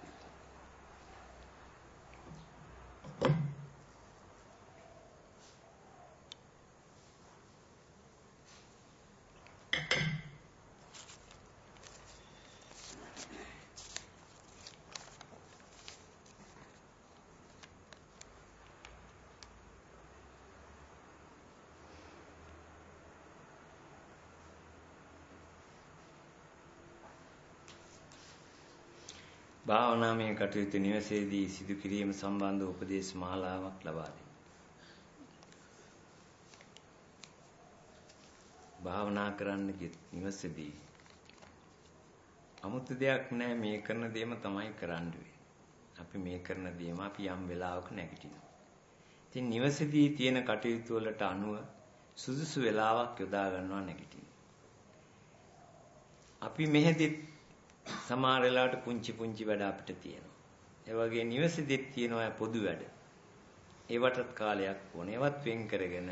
භාවනාමය කටයුතු නිවසේදී සිදු කිරීම සම්බන්ධ උපදේශ මාලාවක් ලබා දෙන්න. භාවනා කරන්න නිවසේදී 아무ත් දෙයක් නැහැ මේ කරන දේම තමයි කරන්න අපි මේ කරන දේම අපි යම් වෙලාවක නැගිටිනවා. ඉතින් නිවසේදී තියෙන කටයුතු වලට අනුව සුදුසු වෙලාවක් යොදා ගන්නවා නැගිටින්න. අපි මෙහෙදිත් සමහර වෙලාවට පුංචි පුංචි වැඩ අපිට තියෙනවා. ඒ වගේ නිවසේදීත් තියෙනවා පොදු වැඩ. ඒවටත් කාලයක් ඕනේ. ඒවත් වෙන් කරගෙන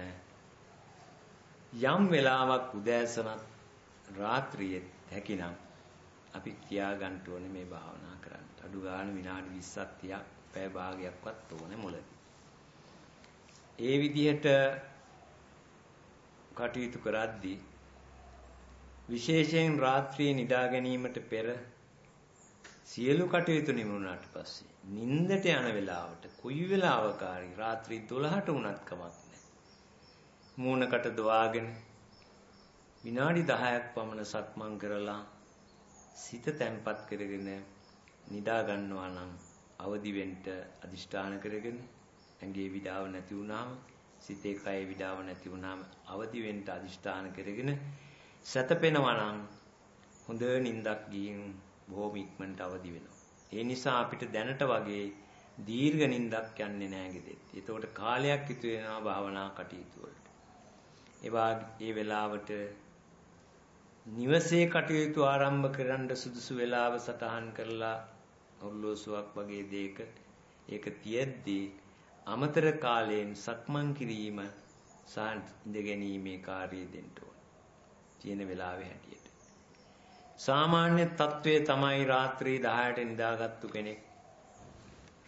යම් වෙලාවක් උදෑසනත් රාත්‍රියේ හැකිනම් අපි තියාගන්න ඕනේ මේ භාවනා කරන්න. අඩු ගාණ විනාඩි 20ක් 30ක් පැය භාගයක්වත් ඕනේ මුලදී. ඒ විදිහට කටයුතු කරද්දී විශේෂයෙන් රාත්‍රියේ නිදා ගැනීමට පෙර සියලු කටයුතු නිමුණාට පස්සේ නිින්දට යන වෙලාවට කොයි වෙලාවකාරී රාත්‍රී 12ට වුණත් කමක් නැහැ. මූණකට දවාගෙන විනාඩි 10ක් පමණ සක්මන් කරලා සිත තැම්පත් කරගෙන නිදා ගන්නවා නම් අවදි වෙන්න අදිෂ්ඨාන කරගෙන ඇඟේ විඩාව නැති වුණාම සිතේ කයේ විඩාව නැති වුණාම අවදි වෙන්න අදිෂ්ඨාන කරගෙන සැතපෙනවා නම් හොඳ නිින්දක් ගිහින් බොහොම ඉක්මනට අවදි වෙනවා. ඒ නිසා අපිට දැනට වගේ දීර්ඝ නිින්දක් යන්නේ නැහැ ගෙදෙත්. ඒතකොට කාලයක් ඉතු වෙනවා භාවනා කටයුතු වලට. ඒ වෙලාවට නිවසේ කටයුතු ආරම්භ කරන්න සුදුසු වෙලාව සටහන් කරලා ඔර්ලෝසුවක් වගේ දෙයක ඒක තියෙද්දී අමතර කාලයෙන් සක්මන් කිරීම සහ ඉඳ ගැනීමේ කාර්යය දෙන්න තියෙන වෙලාවේ හැටියට. සාමාන්‍ය තත්වයේ තමයි රාත්‍රී 10ට නිදාගත්තු කෙනෙක්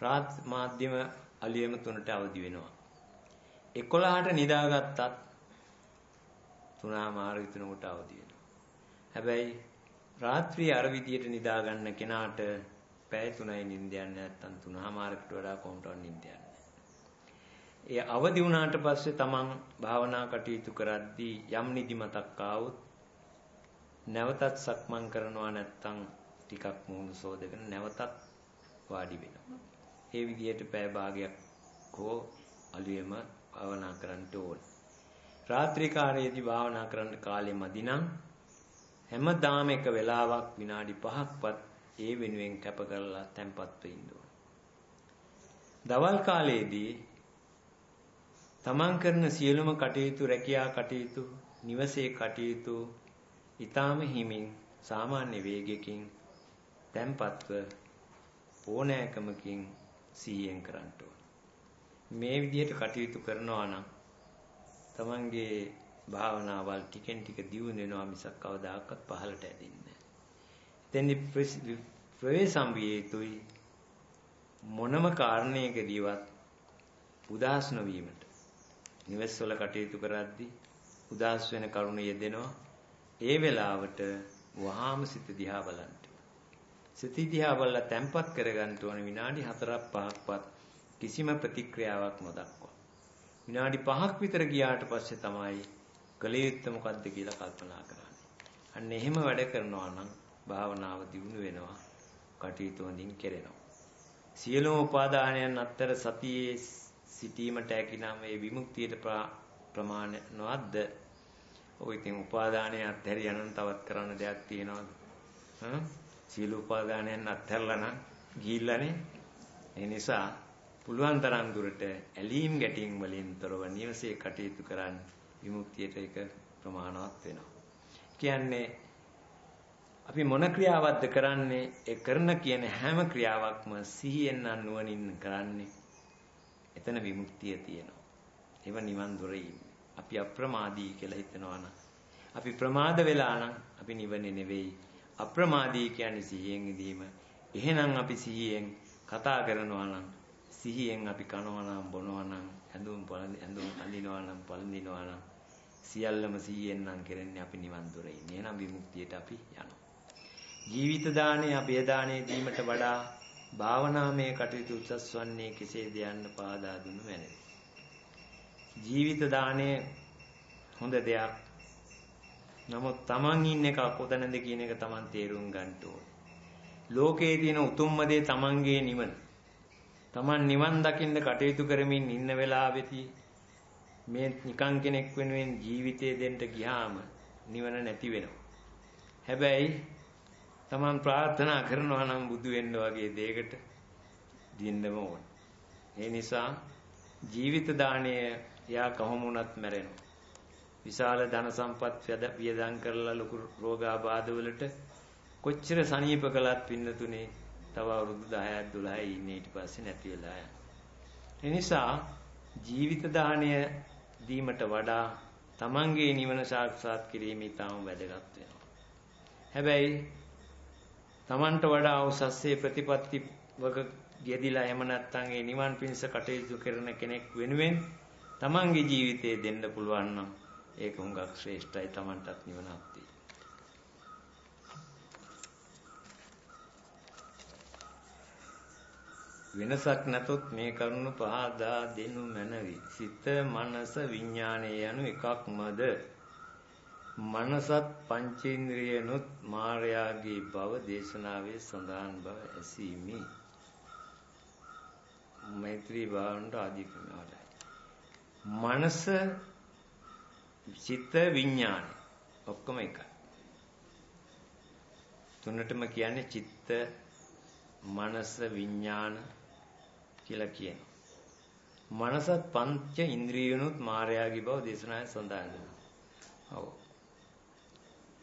රාත් මාධ්‍යම අලියම 3ට අවදි වෙනවා. 11ට නිදාගත්තත් 3මාර විතරකට අවදි වෙනවා. හැබැයි රාත්‍රී අර විදියට නිදා ගන්න කෙනාට පැය 3යි නිින්ද යන්නේ නැත්නම් 3මාරකට වඩා කොහොමද නිින්ද යන්නේ. ඒ අවදි වුණාට පස්සේ තමන් භාවනා කටයුතු කරද්දී යම් නිදිමතක් ආවොත් නැවතත් සක්මන් කරනවා නැත්තම් ටිකක් මූණු සෝදගෙන නැවතත් වාඩි වෙනවා. ඒ විදිහට පැය භාගයක් හෝ අලුයම භාවනා කරන්න ඕන. රාත්‍රී කාලයේදී භාවනා කරන්න කාලෙ මදි නම් හැමදාම එක වෙලාවක් විනාඩි 5ක්වත් ඒ වෙනුවෙන් කැප කරලා tempත් වෙන්න ඕන. දවල් කාලයේදී තමන් කරන සියලුම කටයුතු රැකියා කටයුතු නිවසේ කටයුතු ඊටාම හිමින් සාමාන්‍ය වේගයකින් තැම්පත්ව ඕනෑකමකින් සිහියෙන් කරන්න ඕන. මේ විදිහට කටයුතු කරනවා නම් තමන්ගේ භාවනාවල් ටිකෙන් ටික දියුණු වෙනවා මිසක් කවදාකවත් පහළට ඇදෙන්නේ නැහැ. එතෙන්දි ප්‍රවේශම් වියතුයි මොනම කාරණයකදීවත් උදාස් නොවීමට. නිවෙස්වල කටයුතු කරද්දී උදාස් වෙන කරුණ යෙදෙනවා. ඒ වෙලාවට වහාම සිත දිහා බලන්න. සිත දිහා බලලා තැම්පත් කරගන්න ඕන විනාඩි 4ක් 5ක්වත් කිසිම ප්‍රතික්‍රියාවක් නොදක්වා. විනාඩි 5ක් විතර ගියාට පස්සේ තමයි කලේ යුත්තේ මොකද්ද කියලා කල්පනා කරන්නේ. අන්න එහෙම වැඩ කරනවා නම් භාවනාව දියුණු වෙනවා. කටයුතු හොඳින් කෙරෙනවා. සියලුම උපාදානයන් අතර සතියේ සිටීමට හැකිනම් ඒ විමුක්තියට ප්‍රමාණ නොවද්ද? ඔය ඉතින් උපාදානය අත්හැරිය යනන් තවත් කරන්න දෙයක් තියෙනවද? හ්ම්? සීල උපාදානයන් අත්හැරලා නම් ගිහිල්ලානේ. ඒ නිසා පුළුවන් තරම් දුරට ඇලීම් ගැටීම් වලින් තොරව නිවසේ කටයුතු කරන්න විමුක්තියට ඒක ප්‍රමාණවත් වෙනවා. කියන්නේ අපි මොන ක්‍රියාවක්ද කරන්නේ ඒ කරන කියන හැම ක්‍රියාවක්ම සිහියෙන් නුවණින් කරන්නේ එතන විමුක්තිය තියෙනවා ඒව නිවන් දොරේ අපි අප්‍රමාදී කියලා හිතනවා නම් අපි ප්‍රමාද වෙලා නම් අපි නිවනේ නෙවෙයි අප්‍රමාදී කියන්නේ සිහියෙන් ඉදීම එහෙනම් අපි සිහියෙන් කතා කරනවා නම් සිහියෙන් අපි කනවා නම් බොනවා නම් ඇඳුම් ඇඳුම් අඳිනවා නම් පළඳිනවා නම් සියල්ලම සිහියෙන් නම් කරන්නේ අපි නිවන් දොරේ ඉන්නේ. එහෙනම් විමුක්තියට අපි යනවා. ජීවිත දාණය අභය දාණය දීමට වඩා භාවනාමය කටයුතු උසස් වන්නේ කෙසේද යන්න පාදා දුන්නු මැනවි. ජීවිත දාණය හොඳ දෙයක්. නමුත් Taman ඉන්න එක කොතනද කියන එක Taman තේරුම් ගන්න ඕනේ. ලෝකයේ තියෙන උතුම්ම දේ Tamanගේ නිවන. Taman නිවන් දකින්න කටයුතු කරමින් ඉන්න වෙලාවෙදී මේ නිකං කෙනෙක් වෙනුවෙන් ජීවිතය දෙන්න ගියාම නිවන නැති වෙනවා. හැබැයි Taman ප්‍රාර්ථනා කරනවා නම් බුදු වෙන්න වගේ දෙයකට දින්නම ඕන. ඒ නිසා ජීවිත දාණය යා කොහොමුණත් මැරෙනවා. විශාල ධන සම්පත් වියදම් කරලා ලොකු රෝගාබාධ වලට කොච්චර සනීප කළත් පින්නතුනේ තව අවුරුදු 10ක් 12යි ඉන්නේ ඊට පස්සේ නැති වෙලා යනවා. ඒ නිසා ජීවිත දාණය දීමට වඩා තමන්ගේ නිවන සාක්ෂාත් කිරීම ඉතාම වැදගත් වෙනවා. හැබැයි තමන්ට වඩා උසස්සේ ප්‍රතිපත්ති වක ගෙදිලා එහෙම නැත්නම් ඒ නිවන් පිණිස කටයුතු කරන කෙනෙක් වෙනුවෙන් තමන්ගේ ජීවිතේ දෙන්න පුළුවන් නම් ඒක හුඟක් ශ්‍රේෂ්ඨයි තමන්ටත් නිවනක් වෙනසක් නැතොත් මේ කරුණ පහදා දෙනු මැනවි. සිත, මනස, විඥානය යනු එකක්මද? මනසත් පංචේන්ද්‍රියනොත් මායාගේ බව දේශනාවේ සඳහන් බව ඇසීමි. මෛත්‍රී භාවනට ආධික්‍රමවලයි. මනස චිත්ත විඥානය ඔක්කොම එකයි. තුනටම කියන්නේ චිත්ත මනස විඥාන කියලා කියනවා. මනසත් පංච ඉන්ද්‍රියනුත් මායාගේ බව දේශනාවේ සඳහන් වෙනවා. ඔව්.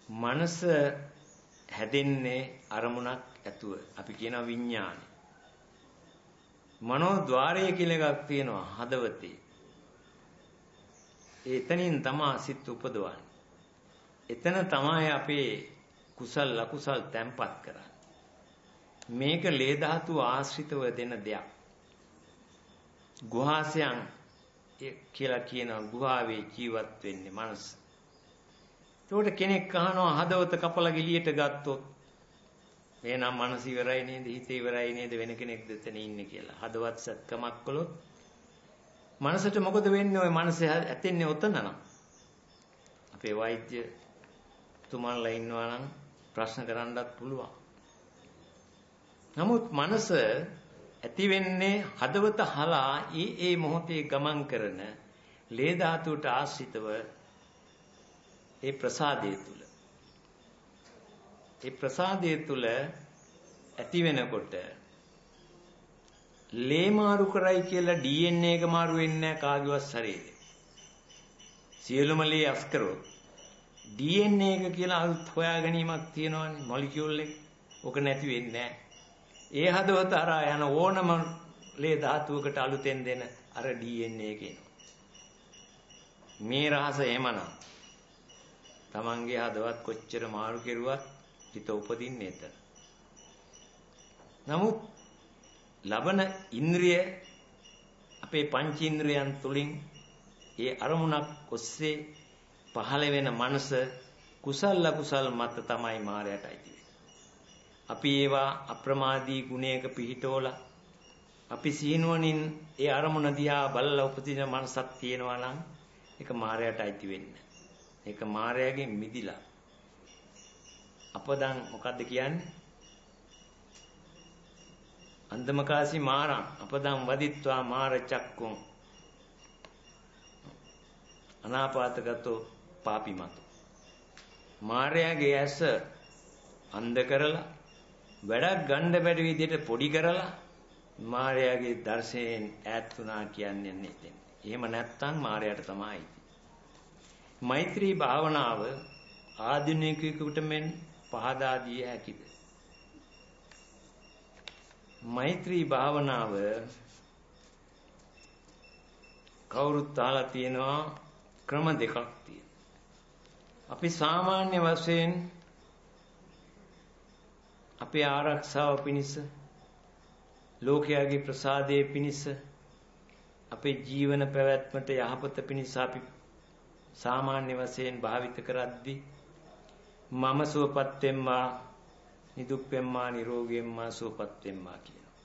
මනස හැදෙන්නේ අරමුණක් ඇතුව. අපි කියනවා විඥානය. මනෝද්වාරය කියලා එකක් තියෙනවා හදවතේ. එතනින් තමා සිත් උපදවන්නේ. එතන තමයි අපේ කුසල් අකුසල් තැම්පත් කරන්නේ. මේක ලේ ධාතු ආශ්‍රිතව දෙන දෙයක්. ගුහාසයන් කියලා කියන ගුහාවේ ජීවත් වෙන්නේ මනස. ඒකට කෙනෙක් අහනවා හදවත කපලා ගිලියට ගත්තොත් එහෙනම් මනස ඉවරයි නේද හිත ඉවරයි නේද වෙන කෙනෙක්ද එතන ඉන්නේ කියලා. හදවත් සත්කමක් කළොත් මනසට මොකද වෙන්නේ ওই මනස ඇතෙන්නේ ඔතන නම්. අපේ වෛද්‍ය තුමන්ලා ඉන්නවා නම් ප්‍රශ්න කරන්නත් පුළුවන්. නමුත් මනස ඇති වෙන්නේ හදවත හලා ඒ ඒ මොහොතේ ගමන් කරන ලේ ධාතුවට ආශ්‍රිතව ඒ ප්‍රසාදයේ තුල ඒ ප්‍රසාදයේ තුල ඇති වෙනකොට ලේ මාරු කරයි කියලා DNA එක මාරු වෙන්නේ නැහැ කාගේවත් ශරීරේ. සියලුම ලේ අස් කරොත් DNA එක කියලා අලුත් හොයා ගැනීමක් තියෙනවානේ මොලිකියුල් එක. ඔක නැති වෙන්නේ නැහැ. ඒ හදවත හරහා යන ඕනම ලේ ධාතුවකට අලුතෙන් දෙන අර DNA කියනවා. මේ රහස එහෙමනම් තමන්ගේ හදවත් කොච්චර මාරු කෙරුවත් හිත උපදින්නේ එතන. නමුත් ලබන ඉන්ද්‍රිය අපේ පංච ඉන්ද්‍රියන් තුලින් ඒ අරමුණක් ඔස්සේ පහළ වෙන මනස කුසල් අකුසල් මත තමයි මායයට අයිති අපි ඒවා අප්‍රමාදී ගුණයක පිහිටෝලා අපි සීනුවණින් ඒ අරමුණ දිහා බලලා උපදින මනසක් තියෙනවා නම් ඒක මායයට අයිති වෙන්නේ. ඒක මායයෙන් මිදිලා. අපදන් මොකද්ද කියන්නේ? අන්දමකාසි මාරං අපදං වදිත්වා මාර චක්කුම් අනාපාතගතෝ පාපිමතු මාර්යාගේ ඇස අන්ධ කරලා වැඩක් ගන්න බැරි විදිහට පොඩි කරලා මාර්යාගේ දර්ශයෙන් ඈත් වුණා කියන්නේ එතෙන්. එහෙම නැත්නම් මාර්යාට තමයි. මෛත්‍රී භාවනාව ආධුනිකයෙකුට මෙන් පහදා දිය හැකිද? මෛත්‍රී භාවනාව කවුරුත් අහලා තියෙනවා ක්‍රම දෙකක් තියෙනවා. අපි සාමාන්‍ය වශයෙන් අපේ ආරක්ෂාව පිණිස ලෝකයාගේ ප්‍රසාදයේ පිණිස අපේ ජීවන පැවැත්මට යහපත පිණිස අපි සාමාන්‍ය වශයෙන් භාවිත කරද්දී මම සුවපත් වෙම්මා නිදුක් වෙම්මා නිරෝගී වෙම්මා සුවපත් වෙම්මා කියනවා.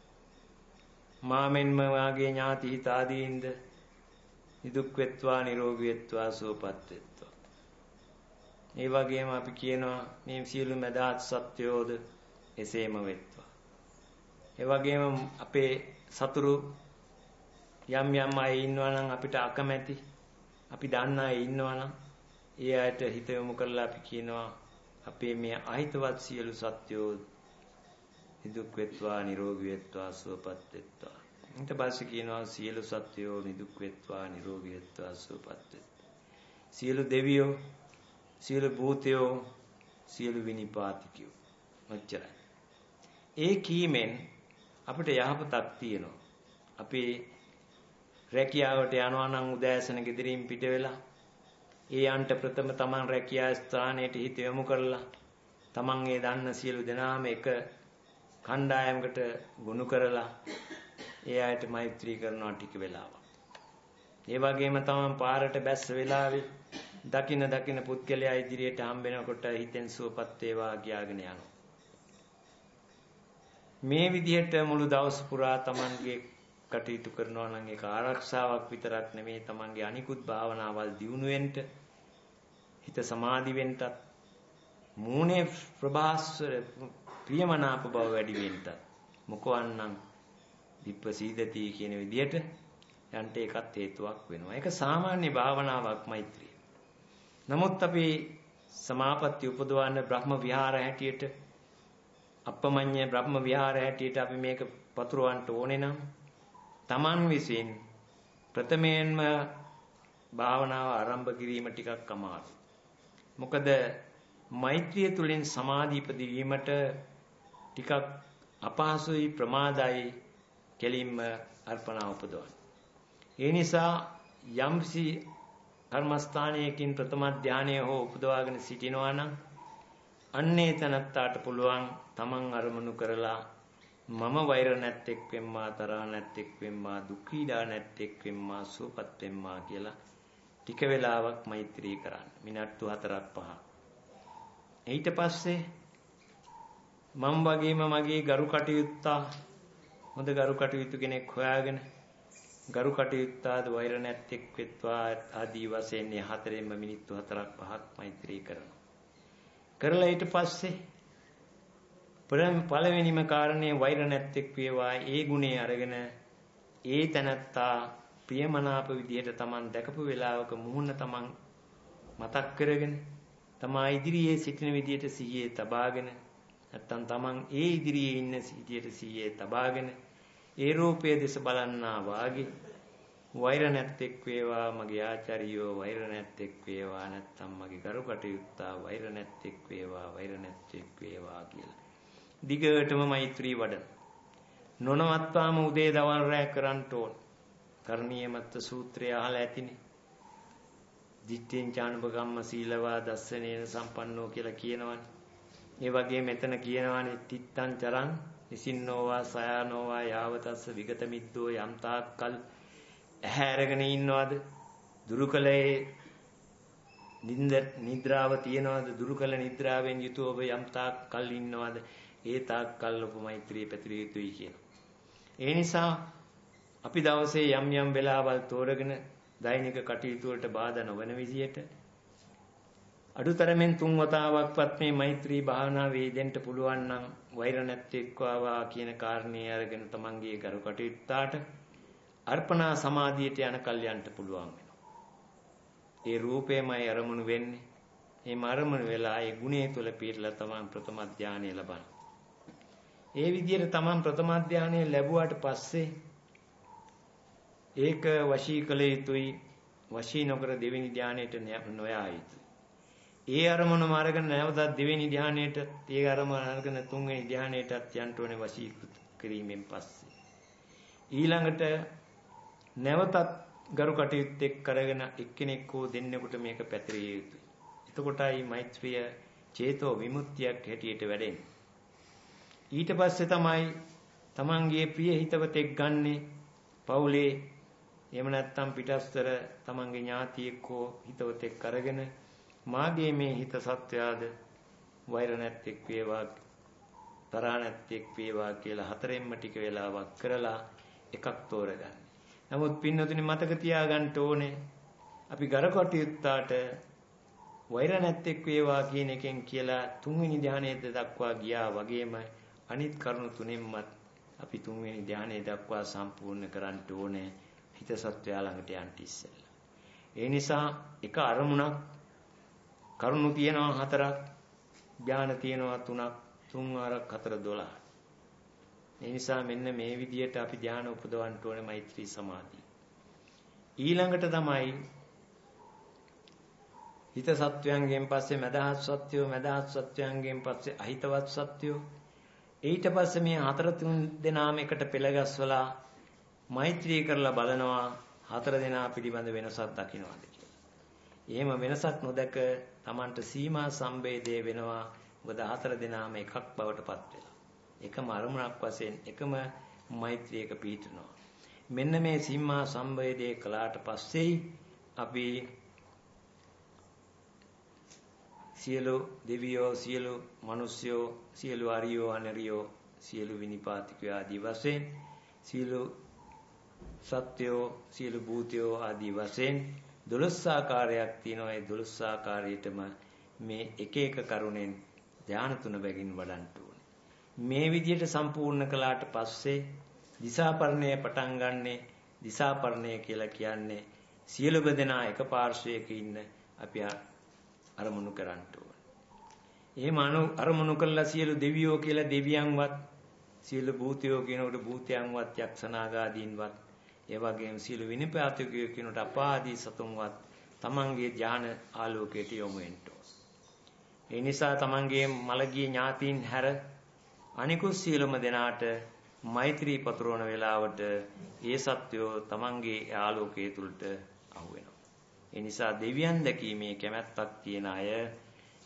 මාමෙන්ම වාගේ ඥාති හිත ආදීන්ද නිදුක් වෙත්වා නිරෝගී වෙත්වා සුවපත් වෙත්වා. ඒ වගේම අපි කියනවා මේ සියලු මදාත් සත්‍යෝද එසේම වෙත්වා. ඒ වගේම අපේ සතුරු යම් යම් අය ඉන්නවා නම් අපිට අකමැති අපි දන්න අය ඉන්නවා නම් ඒ අයට හිත යොමු කරලා අපි කියනවා අපේ මේ අහිතවත් සියලු සත්‍යෝ නිදුක් වෙත්වා නිරෝගී වෙත්වා සුවපත් වෙත්වා. ඊට පස්සේ කියනවා සියලු සත්‍යෝ නිදුක් වෙත්වා නිරෝගී වෙත්වා සුවපත් වෙත්වා. සියලු දෙවියෝ සියලු භූතයෝ සියලු විනිපාතිකයෝ. ඔච්චරයි. ඒ කීමෙන් අපිට යහපතක් තියෙනවා. අපි රැකියාවට යනවා නම් උදෑසන ගෙදරින් පිට වෙලා ඒ අන්ට ප්‍රථම තමන් රැකියා ස්ථානයට හිත යොමු කරලා තමන් ඒ දන්න සියලු දෙනාම එක කණ්ඩායමකට ගොනු කරලා ඒ අයට මෛත්‍රී කරනවා ටික වෙලාවක්. ඒ වගේම තමන් පාරට බැස්ස වෙලාවේ දකින දකින පුද්ගලයා ඉදිරියට හම්බෙනකොට හිතෙන් සුවපත් වේවා කියාගෙන යනවා. මේ විදිහට මුළු දවස පුරා තමන්ගේ කටයුතු කරනවා නම් ඒක ආරක්ෂාවක් විතරක් නෙමෙයි තමන්ගේ අනිකුත් භාවනාවල් දියුණු වෙන්න හිත සමාධි වෙන්නත් මූණේ ප්‍රභාස්වර ප්‍රියමනාප බව වැඩි වෙන්නත් මොකවන්නම් විප්පසීදති කියන විදිහට යන්ට ඒකත් හේතුවක් වෙනවා. ඒක සාමාන්‍ය භාවනාවක් මෛත්‍රිය. නමුත් අපි සමාපatti උපදවන්න බ්‍රහ්ම විහාර හැටියට අපමඤ්ඤ බ්‍රහ්ම විහාර හැටියට අපි මේක පතුරවන්න ඕනේ නම් Taman විසින් ප්‍රථමයෙන්ම භාවනාව ආරම්භ කිරීම ටිකක් අමාරුයි. මොකද මෛත්‍රිය තුලින් සමාධි ඉපදීමට ටිකක් අපහසුයි ප්‍රමාදයි කෙලින්ම අර්පණා උපදවන්න. ඒ නිසා යම්සි කර්මස්ථානයකින් ප්‍රථම ධානය හෝ උපදවාගෙන සිටිනවා නම් අන්නේ තනත්තාට පුළුවන් තමන් අරමුණු කරලා මම වෛර නැත්තෙක් වෙම්මා තරහ නැත්තෙක් වෙම්මා දුක්ඛීඩා නැත්තෙක් වෙම්මා සුවපත් වෙම්මා කියලා ටික වෙලාවක් මෛත්‍රී කරන්න. මිනිත්තු 4ක් 5ක්. ඊට පස්සේ මම වගේම මගේ ගරු කටයුත්තා හොඳ ගරු කටයුතු කෙනෙක් හොයාගෙන ගරු කටයුත්තාද වෛර නැත්තෙක් වෙත්වා ආදී වශයෙන් හතරෙන්ම මිනිත්තු 4ක් 5ක් මෛත්‍රී කරනවා. කරලා ඊට පස්සේ පළවෙනිම කාරණේ වෛර නැත්තෙක් වේවා. ඒ ගුණේ අරගෙන ඒ තනත්තා ප්‍රියමනාප විදිහට Taman දැකපු වෙලාවක මුහුණ Taman මතක් කරගෙන තමා ඉදිරියේ සිටින විදිහට සිහියේ තබාගෙන නැත්තම් Taman ඒ ඉදිරියේ ඉන්න විදිහට සිහියේ තබාගෙන ඒ රූපයේ දෙස බලන්නා වාගේ වෛර නැත්තෙක් වේවා මගේ ආචාරියෝ වෛර නැත්තෙක් වේවා නැත්තම් මගේ ගරු කටයුත්තා වෛර නැත්තෙක් වේවා වෛර නැත්තෙක් වේවා කියලා. දිගටම මෛත්‍රී වඩන නොනවත්වාම උදේ දවල් රැ කරන්න ඕන. කරණීය මත්ත සූත්‍රය අහලා ඇතිනේ. දිත්තෙන් ඥානපගම්ම සීලවා දස්සනේන සම්පන්නෝ කියලා කියනවනේ. ඒ වගේ මෙතන කියනවානේ තිත්තං චරං නිසින්නෝවා සයානෝවා යාවතස්ස විගත මිද්දෝ යම් තාක්කල් ඇහැ අරගෙන ඉන්නවද දුරුකලේ නින්ද නිද්‍රාව තියනවද දුරුකල නිද්‍රාවෙන් යුතුව ඔබ යම් තාක්කල් ඉන්නවද ඒ තාක්කල් ඔබ මෛත්‍රී පැතිරිය යුතුයි කියන. ඒ නිසා අපි දවසේ යම් යම් වෙලාවල් තෝරගෙන දෛනික කටයුතු වලට බාධා නොවන විදියට අඩුතරමින් තුන් වතාවක්වත් මේ මෛත්‍රී භාවනාවේ දෙන්න පුළුවන් නම් වෛර නැත්තේක්වා කියන කාරණේ අරගෙන තමන්ගේ කරු කටයුත්තාට අර්පණා සමාධියට යන කල්යන්ට පුළුවන් වෙනවා. ඒ රූපේමයි අරමුණු වෙන්නේ. මේ මරමුණු වෙලා ඒ ගුණය තුල පිටලා තමන් ප්‍රථම ධානය ලබන. ඒ විදිහට තමන් ප්‍රථම ධානය ලැබුවාට පස්සේ ඒක වශී කළ යුතුයි වශී නොකර දෙවෙනි ධානයට නොයා යුතුයි. ඒ අරමුණම අරගෙන නැවතත් දෙවෙනි ධානයට ඒ අරමුණ අරගෙන තුන්වෙනි ධානයටත් යන්න ඕනේ වශීකృత කිරීමෙන් පස්සේ. ඊළඟට නැවතත් ගරු කටයුත්ත එක් කරගෙන එක්කෙනෙක් හෝ දෙන්නෙකුට මේක පැතිරිය යුතුයි. එතකොටයි මෛත්‍රිය චේතෝ විමුක්තියක් හැටියට වැඩෙන්නේ. ඊට පස්සේ තමයි තමන්ගේ ප්‍රිය හිතවතෙක් ගන්නේ පවුලේ එහෙම නැත්නම් පිටස්තර තමන්ගේ ඥාතියෙක් හෝ හිතවතෙක් අරගෙන මාගේ මේ හිත සත්‍යාද වෛර නැත්තේක් වේවා තරහ නැත්තේක් වේවා කියලා හතරෙන්ම ටික වෙලාවක් කරලා එකක් තෝරගන්න. නමුත් පින්නතුනි මතක තියාගන්න ඕනේ අපි ගරකොටියුත්තාට වෛර නැත්තේක් වේවා කියන එකෙන් කියලා තුන්වෙනි ධානයේද දක්වා ගියා වගේම අනිත් කරුණු තුනෙන්මත් අපි තුන්වෙනි ධානයේ දක්වා සම්පූර්ණ කරන්න ඕනේ හිත සත්වයා ළඟට යන්න ඉස්සෙල්ලා. ඒ නිසා එක අරමුණක් කරුණු තියෙනවා හතරක් ඥාන තියෙනවා තුනක් තුන් වාරක් හතර 12. ඒ නිසා මෙන්න මේ විදියට අපි ධානය උපදවන්න ඕනේ මෛත්‍රී සමාධිය. ඊළඟට තමයි හිත සත්වයන්ගෙන් පස්සේ මදහත් සත්‍යෝ මදහත් සත්වයන්ගෙන් පස්සේ අහිතවත් සත්‍යෝ ඊට පස්සේ මේ හතර තුන් දෙනාම එකට පෙළගස්වලා මෛත්‍රී කරලා බලනවා හතර දෙනා පිළිබඳ වෙනසක් දකින්නවාද කියලා. එහෙම වෙනසක් නොදක Tamanට සීමා සම්බේධය වෙනවා. මොකද හතර දෙනාම එකක් බවට පත් වෙලා. එකම අරමුණක් වශයෙන් එකම මෛත්‍රියක පිහිටනවා. මෙන්න මේ සීමා සම්බේධය කළාට පස්සේ අපි සියලු දෙවියෝ සියලු මිනිස්යෝ සියලු අරියෝ අනරියෝ සියලු විනිපාතිකයෝ ආදී වශයෙන් සියලු සත්‍යෝ සියලු භූතයෝ ආදී වශයෙන් 12 ආකාරයක් තියෙනවා ඒ 12 ආකාරයටම මේ එක එක කරුණෙන් ධාන තුන බැගින් වඩන්න ඕනේ මේ විදිහට සම්පූර්ණ කළාට පස්සේ දිසාපර්ණය පටන් ගන්නෙ දිසාපර්ණය කියලා කියන්නේ සියලු දෙනා එක පාර්ශ්වයක ඉන්න අපි අරමුණු කරන්න ඕනේ. එහෙම අරමුණු කළා සියලු දෙවියෝ කියලා දෙවියන්වත් සියලු භූතයෝ කියනකොට භූතයන්වත් යක්ෂනාගාදීන්වත් ඒ වගේම සියලු විනිපාතකයෝ කියනකොට අපාදී සතුන්වත් තමන්ගේ ඥාන ආලෝකයට යොමු වෙන්න ඒ නිසා තමන්ගේ මළගිය ඥාතීන් හැර අනිකුත් සියලුම දෙනාට මෛත්‍රී පතුරවන වෙලාවට ඒ සත්වෝ තමන්ගේ ආලෝකයේ තුලට අහු වෙනවා. ඒ නිසා දෙවියන් දැකීමේ කැමැත්තක් තියෙන අය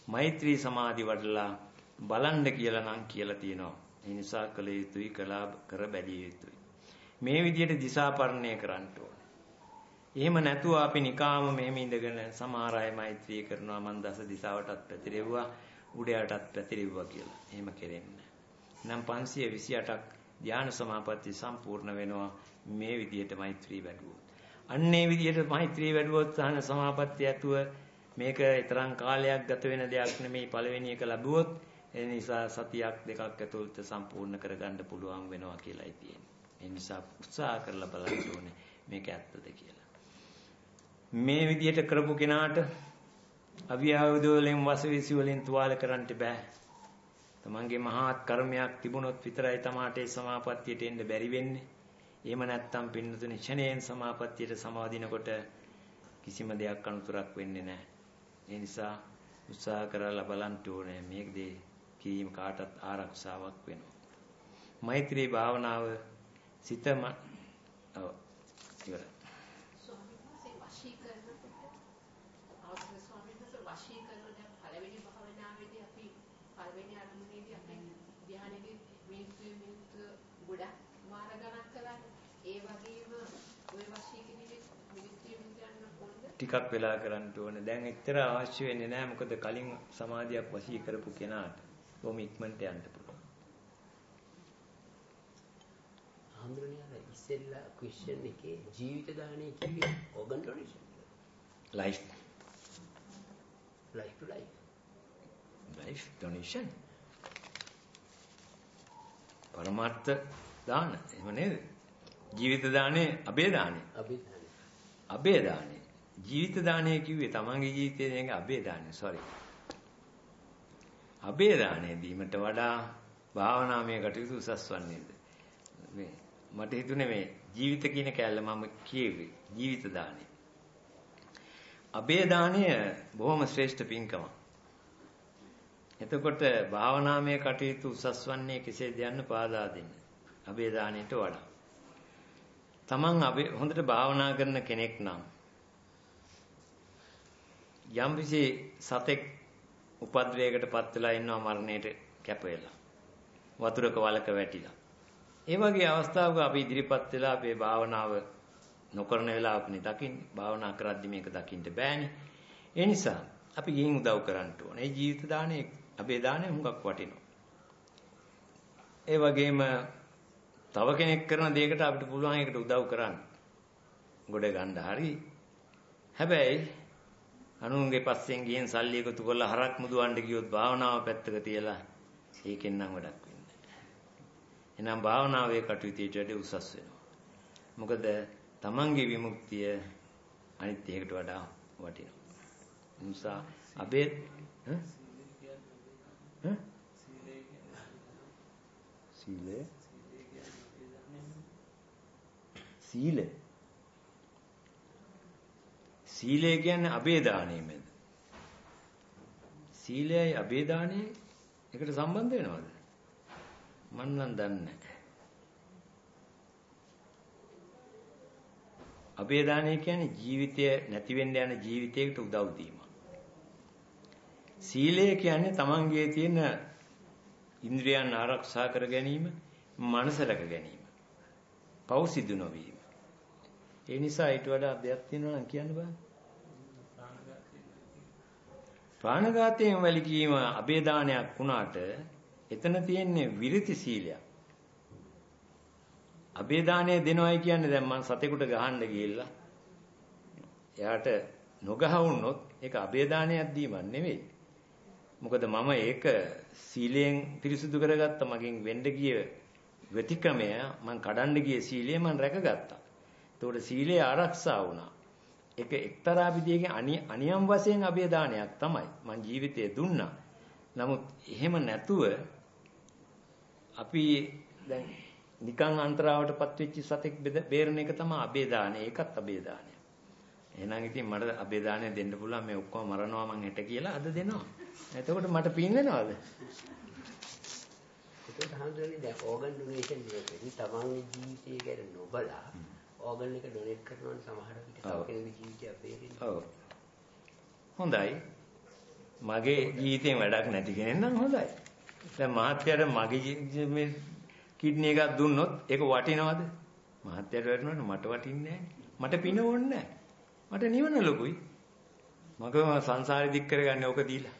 මෛත්‍රී සමාධි වඩලා බලන්න කියලා නම් කියලා තියෙනවා. ඒ නිසා කළ යුතුයි කලා කර බැලිය යුතුයි. මේ විදිහට දිසාපරණය කරන්න ඕනේ. එහෙම නැතුව අපි නිකාම මෙහෙම ඉඳගෙන සමහර අය මෛත්‍රී කරනවා මන් දස දිසාවටත් පැතිරෙව්වා උඩයටත් පැතිරෙව්වා කියලා. එහෙම කෙරෙන්නේ නම් 528ක් ධානය සමාපatti සම්පූර්ණ වෙනවා මේ විදිහට මෛත්‍රී වැඩුවොත්. අන්නේ විදිහට මෛත්‍රී වැඩුවොත් සහන සමාපatti ඇතුව මේක තරම් කාලයක් ගත වෙන දෙයක් නෙමෙයි පළවෙනි එක ලැබුවොත් ඒ නිසා සතියක් දෙකක් ඇතුළත සම්පූර්ණ කරගන්න පුළුවන් වෙනවා කියලායි තියෙන්නේ. ඒ නිසා උත්සාහ කරලා බලන්න ඕනේ මේක ඇත්තද කියලා. මේ විදිහට කරපු කෙනාට අවියාවුද වලින් වසවිසි වලින් තුවාල කරන්න බෑ. තමන්ගේ මහාත් කර්මයක් තිබුණොත් විතරයි තමාට ඒ සමාපත්තියට එන්න බැරි වෙන්නේ. එහෙම නැත්නම් පින්නතුනි ෂණයෙන් සමාපත්තියට සමාදිනකොට කිසිම දෙයක් අනුතරක් වෙන්නේ නැහැ. ඒ නිසා උත්සාහ කරලා බලන්න ඕනේ මේක දේ කීම කාටත් ආරක්ෂාවක් වෙනවා. මෛත්‍රී භාවනාව සිතම ඔව් ඉවරයි. ස්වාමීන් වහන්සේ වශී කරනකොට අවසර ස්වාමීන් වහන්සේ වශී කරන දැන් පළවෙනි භාවනාවේදී අපි පළවෙනි අරමුණේදී අපි ධ්‍යානෙදී මිනිත්තු මිනිත්තු ගොඩක් වාර ගණන් කළානේ. ඒ වගේම ওই වශී කිරීමේ මිනිත්තු මිනිත්තු යන පොළද ටිකක් වෙලා කරන්න ඕනේ. දැන් එච්චර අවශ්‍ය වෙන්නේ නැහැ. මොකද කලින් සමාධියක් වශී කරපු කෙනාට බොහොම ඉක්මනට යන්න පුළුවන්. හඳුනන්නේ ඉස්සෙල්ලා ක්වෙස්චන් එකේ ජීවිත දාණය කිව්වේ organ donation life life to life life donation. පරමාර්ථ දාන. එහෙම නේද? ජීවිත දානේ අබේ දානේ. අභිධානය අබේ දානේ. ජීවිත දානේ කිව්වේ තමන්ගේ ජීවිතයේ නෙවෙයි අබේ දානේ. sorry. අබේ දානේ දීමට වඩා භාවනාමය කටයුතු උසස් වන්නේද? මේ මට හිතුනේ මේ ජීවිත කියන කැලල මම කියෙව්වේ. ජීවිත දානේ. අබේ දාණය බොහොම ශ්‍රේෂ්ඨ පින්කමක්. එතකොට භාවනාමය කටයුතු උසස් වන්නේ කෙසේද යන්න පාදා දෙන්න. අබේ දාණයට වඩා. තමන් අබේ හොඳට භාවනා කරන කෙනෙක් නම් යම්කිසි සතෙක් උපද්‍රවයකටපත් වෙලා ඉන්නවා මරණයට කැප වෙලා. වතුරක වලක වැටිලා. ඒ වගේ අවස්ථාවක අපි ඉදිරිපත් වෙලා අපේ භාවනාව නොකරන වෙලාවකනේ දකින්නේ. භාවනා කරද්දි මේක දකින්න බෑනේ. ඒ නිසා අපි ගිහින් උදව් කරන්න ඕනේ. ඒ ජීවිත දාණය අපේ දාණය හුඟක් වටිනවා. ඒ වගේම තව කෙනෙක් කරන දෙයකට අපිට පුළුවන් ඒකට උදව් කරන්න. ගොඩ ගන්න හරි. හැබැයි අනුන්ගේ පස්සෙන් ගියන් සල්ලි එකතු කරලා හරක් මුදවන්න ගියොත් භාවනාව පැත්තක තියලා ඒකෙන් නම් වැඩක් වෙන්නේ නැහැ. එහෙනම් භාවනාවේ කටයුතු ඊට උසස් වෙනවා. මොකද තමන්ගේ විමුක්තිය අනිත් එකකට වඩා වටිනවා. නිසා අබේ ඈ ඈ සීලය සීලය සීලය කියන්නේ අබේදානෙමද සීලයයි අබේදානෙ එකට සම්බන්ධ වෙනවද මන් නම් දන්නේ නැහැ අබේදානය කියන්නේ ජීවිතය නැති වෙන්න යන ජීවිතයකට උදව් දීම. සීලය කියන්නේ තමන්ගේ තියෙන ඉන්ද්‍රියන් ආරක්ෂා කර ගැනීම, මනස රැක ගැනීම. පව් සිදු නොවීම. ඒ නිසා ඊට වඩා දෙයක් තියෙනවා නම් කියන්න බෑ. ප්‍රාණඝාතයෙන් වැළකීම අබේදානයක් වුණාට එතන තියෙන්නේ විරිති සීලයක්. අබේදානය දෙනවයි කියන්නේ දැන් මං සතෙකුට ගහන්න ගිහිල්ලා එයාට නොගහවුනොත් ඒක අබේදානයක් දීමක් නෙවෙයි. මොකද මම ඒක සීලයෙන් පිරිසුදු කරගත්ත මගෙන් වෙන්න ගිය වෙතික්‍රමය මං කඩන්න ගිය සීලය මං රැකගත්තා. ඒතකොට සීලය ආරක්ෂා වුණා. ඒක එක්තරා විදියකින් අනියම් වශයෙන් අබේදානයක් තමයි. මං ජීවිතේ දුන්නා. නමුත් එහෙම නැතුව අපි දැන් නිකන් අන්තරාවටපත් වෙච්ච සතෙක් බේරන එක තමයි අබේදානය. ඒකත් අබේදානය. එහෙනම් ඉතින් මට අබේදානය දෙන්න පුළුවන් මේ ඔක්කොම මරනවා මං හෙට කියලා අද දෙනවා. එතකොට මට පින් වෙනවද? ඒකට හඳුනන්නේ දැන් ඕගන් ඩොනේෂන් එකේදී තමන්ගේ ජීවිතය ගැන නොබලා ඕගන් එක ඩොනේට් කරනවා සමහර විට තව. කෙනෙකුගේ ජීවිතය බේරෙන්න. ඔව්. හොඳයි. මගේ ජීවිතේන් වැඩක් නැති කෙනෙක් නම් හොඳයි. දැන් මහත්යට මගේ මේ කිඩ්නි එකක් දුන්නොත් ඒක වටිනවද? මහත්යට වටිනවද මට වටින්නේ මට පින ඕනේ මට නිවන ලොකුයි. මගේ සංසාරේ දික් කරගන්නේ ඕක දීලා.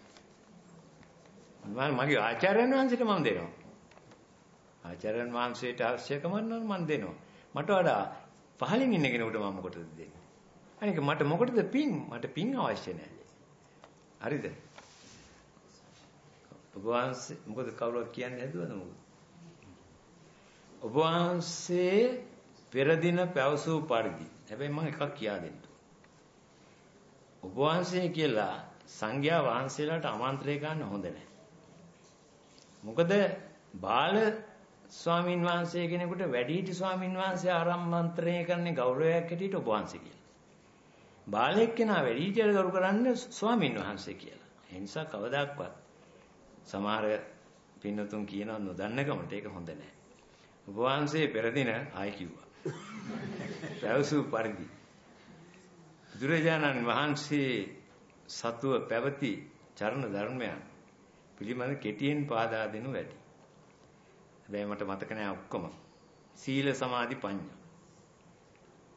මම මගේ ආචාර්යයන් වහන්සේට මම දෙනවා. ආචාර්යයන් වහන්සේට අවශ්‍යකම නම් මම දෙනවා. මට වඩා පහලින් ඉන්න කෙනෙකුට මම මොකටද දෙන්නේ? අනික මට මොකටද පින්? මට පින් අවශ්‍ය නැහැ. හරිද? ඔබ වහන්සේ මොකද කවුරුත් කියන්නේ නැදුවද මොකද? ඔබ වහන්සේ පෙර දින පැවසූ පරිදි හැබැයි මම එකක් කියා දෙන්න. ඔබ වහන්සේ කියලා සංඝයා වහන්සේලාට ආමන්ත්‍රණය ගන්න හොඳ නැහැ. මොකද බාල ස්වාමින් වහන්සේ කෙනෙකුට වැඩිහිටි ස්වාමින් වහන්සේ ආරම්භන්ත්‍රණය කරන්නේ ගෞරවයක් හැටියට ඔබ වහන්සේ කියලා. බාලයෙක් කෙනා වැඩිහිටියට ගරු කරන්නේ ස්වාමින් වහන්සේ කියලා. ඒ නිසා කවදාක්වත් සමහර පින්නතුන් කියනවා නොදන්නකමට ඒක හොඳ නැහැ. ඔබ වහන්සේ පෙර දින ආයි කිව්වා. පැවසූ පරිදි බුදුරජාණන් වහන්සේ සතුව පැවති චරණ ධර්මයන් පිළිබඳ කෙටියෙන් පාදා දෙනු වැඩි. හැබැයි මට මතක නෑ ඔක්කොම. සීල සමාධි ප්‍රඥා.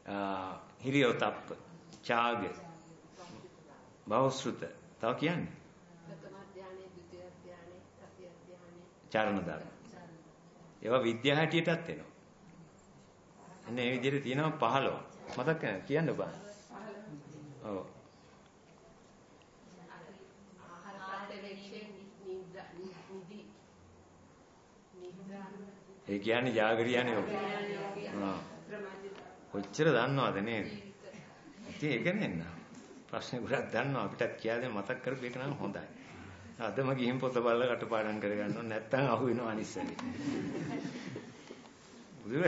ආ හිරියොතප්ප, ඡාග, බෞසෘත. තව කියන්නේ? ප්‍රථම ධානයේ, ද්විතීය ධානයේ, තෘතීය ධානයේ. චරණ ධර්ම. ඒවා විද්‍යා හැටියටත් එනවා. එන්න මේ විදිහට තියෙනවා 15. මතක කියන්න බෑ. ඔව්. ආහාර පරිවේක්ෂේ නිද්‍රා නිදි නිද්‍රා ඒ කියන්නේ జాగරියානේ. ආ. කොච්චර දන්නවද නේද? ඉතින් ඒක නෙන්න. ප්‍රශ්නේ ගොඩක් දන්නවා අපිටත් කියලා මතක් කරපු එක නම් හොඳයි. අදම ගිහින් පොත බලලා කටපාඩම් කරගන්න ඕන නැත්නම් අහු වෙනවා අනිස්සනේ. බුදුර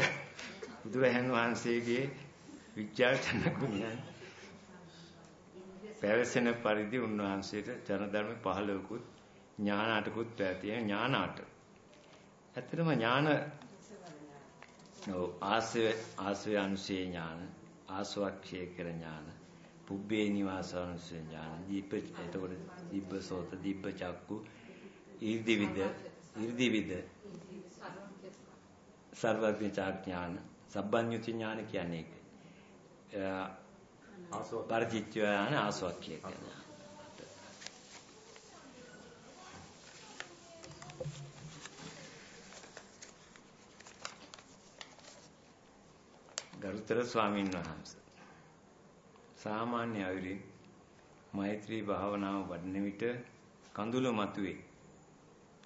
බුදුරහන් වහන්සේගේ විචාරචන කුණයන් පැවසෙන පරිදි උන්වහන්සේට චරණ ධර්ම 15කුත් ඥානාටකුත් පැතිය ඥානාට. ඇත්තටම ඥාන ඔව් ආශ්‍රය ආශ්‍රය අනුසේ ඥාන ආස්වාක්ෂය කර ඥාන පුබ්බේ නිවාසානුසේ ඥාන දීප එතකොට දිබ්බ සෝත දිබ්බ චක්කු ඊර්දිවිද ඊර්දිවිද සර්වඥ ඥාන සබ්බඤ්ඤුති ඥාන කියන්නේ ඒක. ආසව පරිචිත්‍ය ඥාන ආස්වාක්ෂය කරන. ගරුතර ස්වාමීන් වහන්සේ සාමාන්‍ය අයුරින් මෛත්‍රී භාවනාව වඩන විට කඳුළු මතුවේ.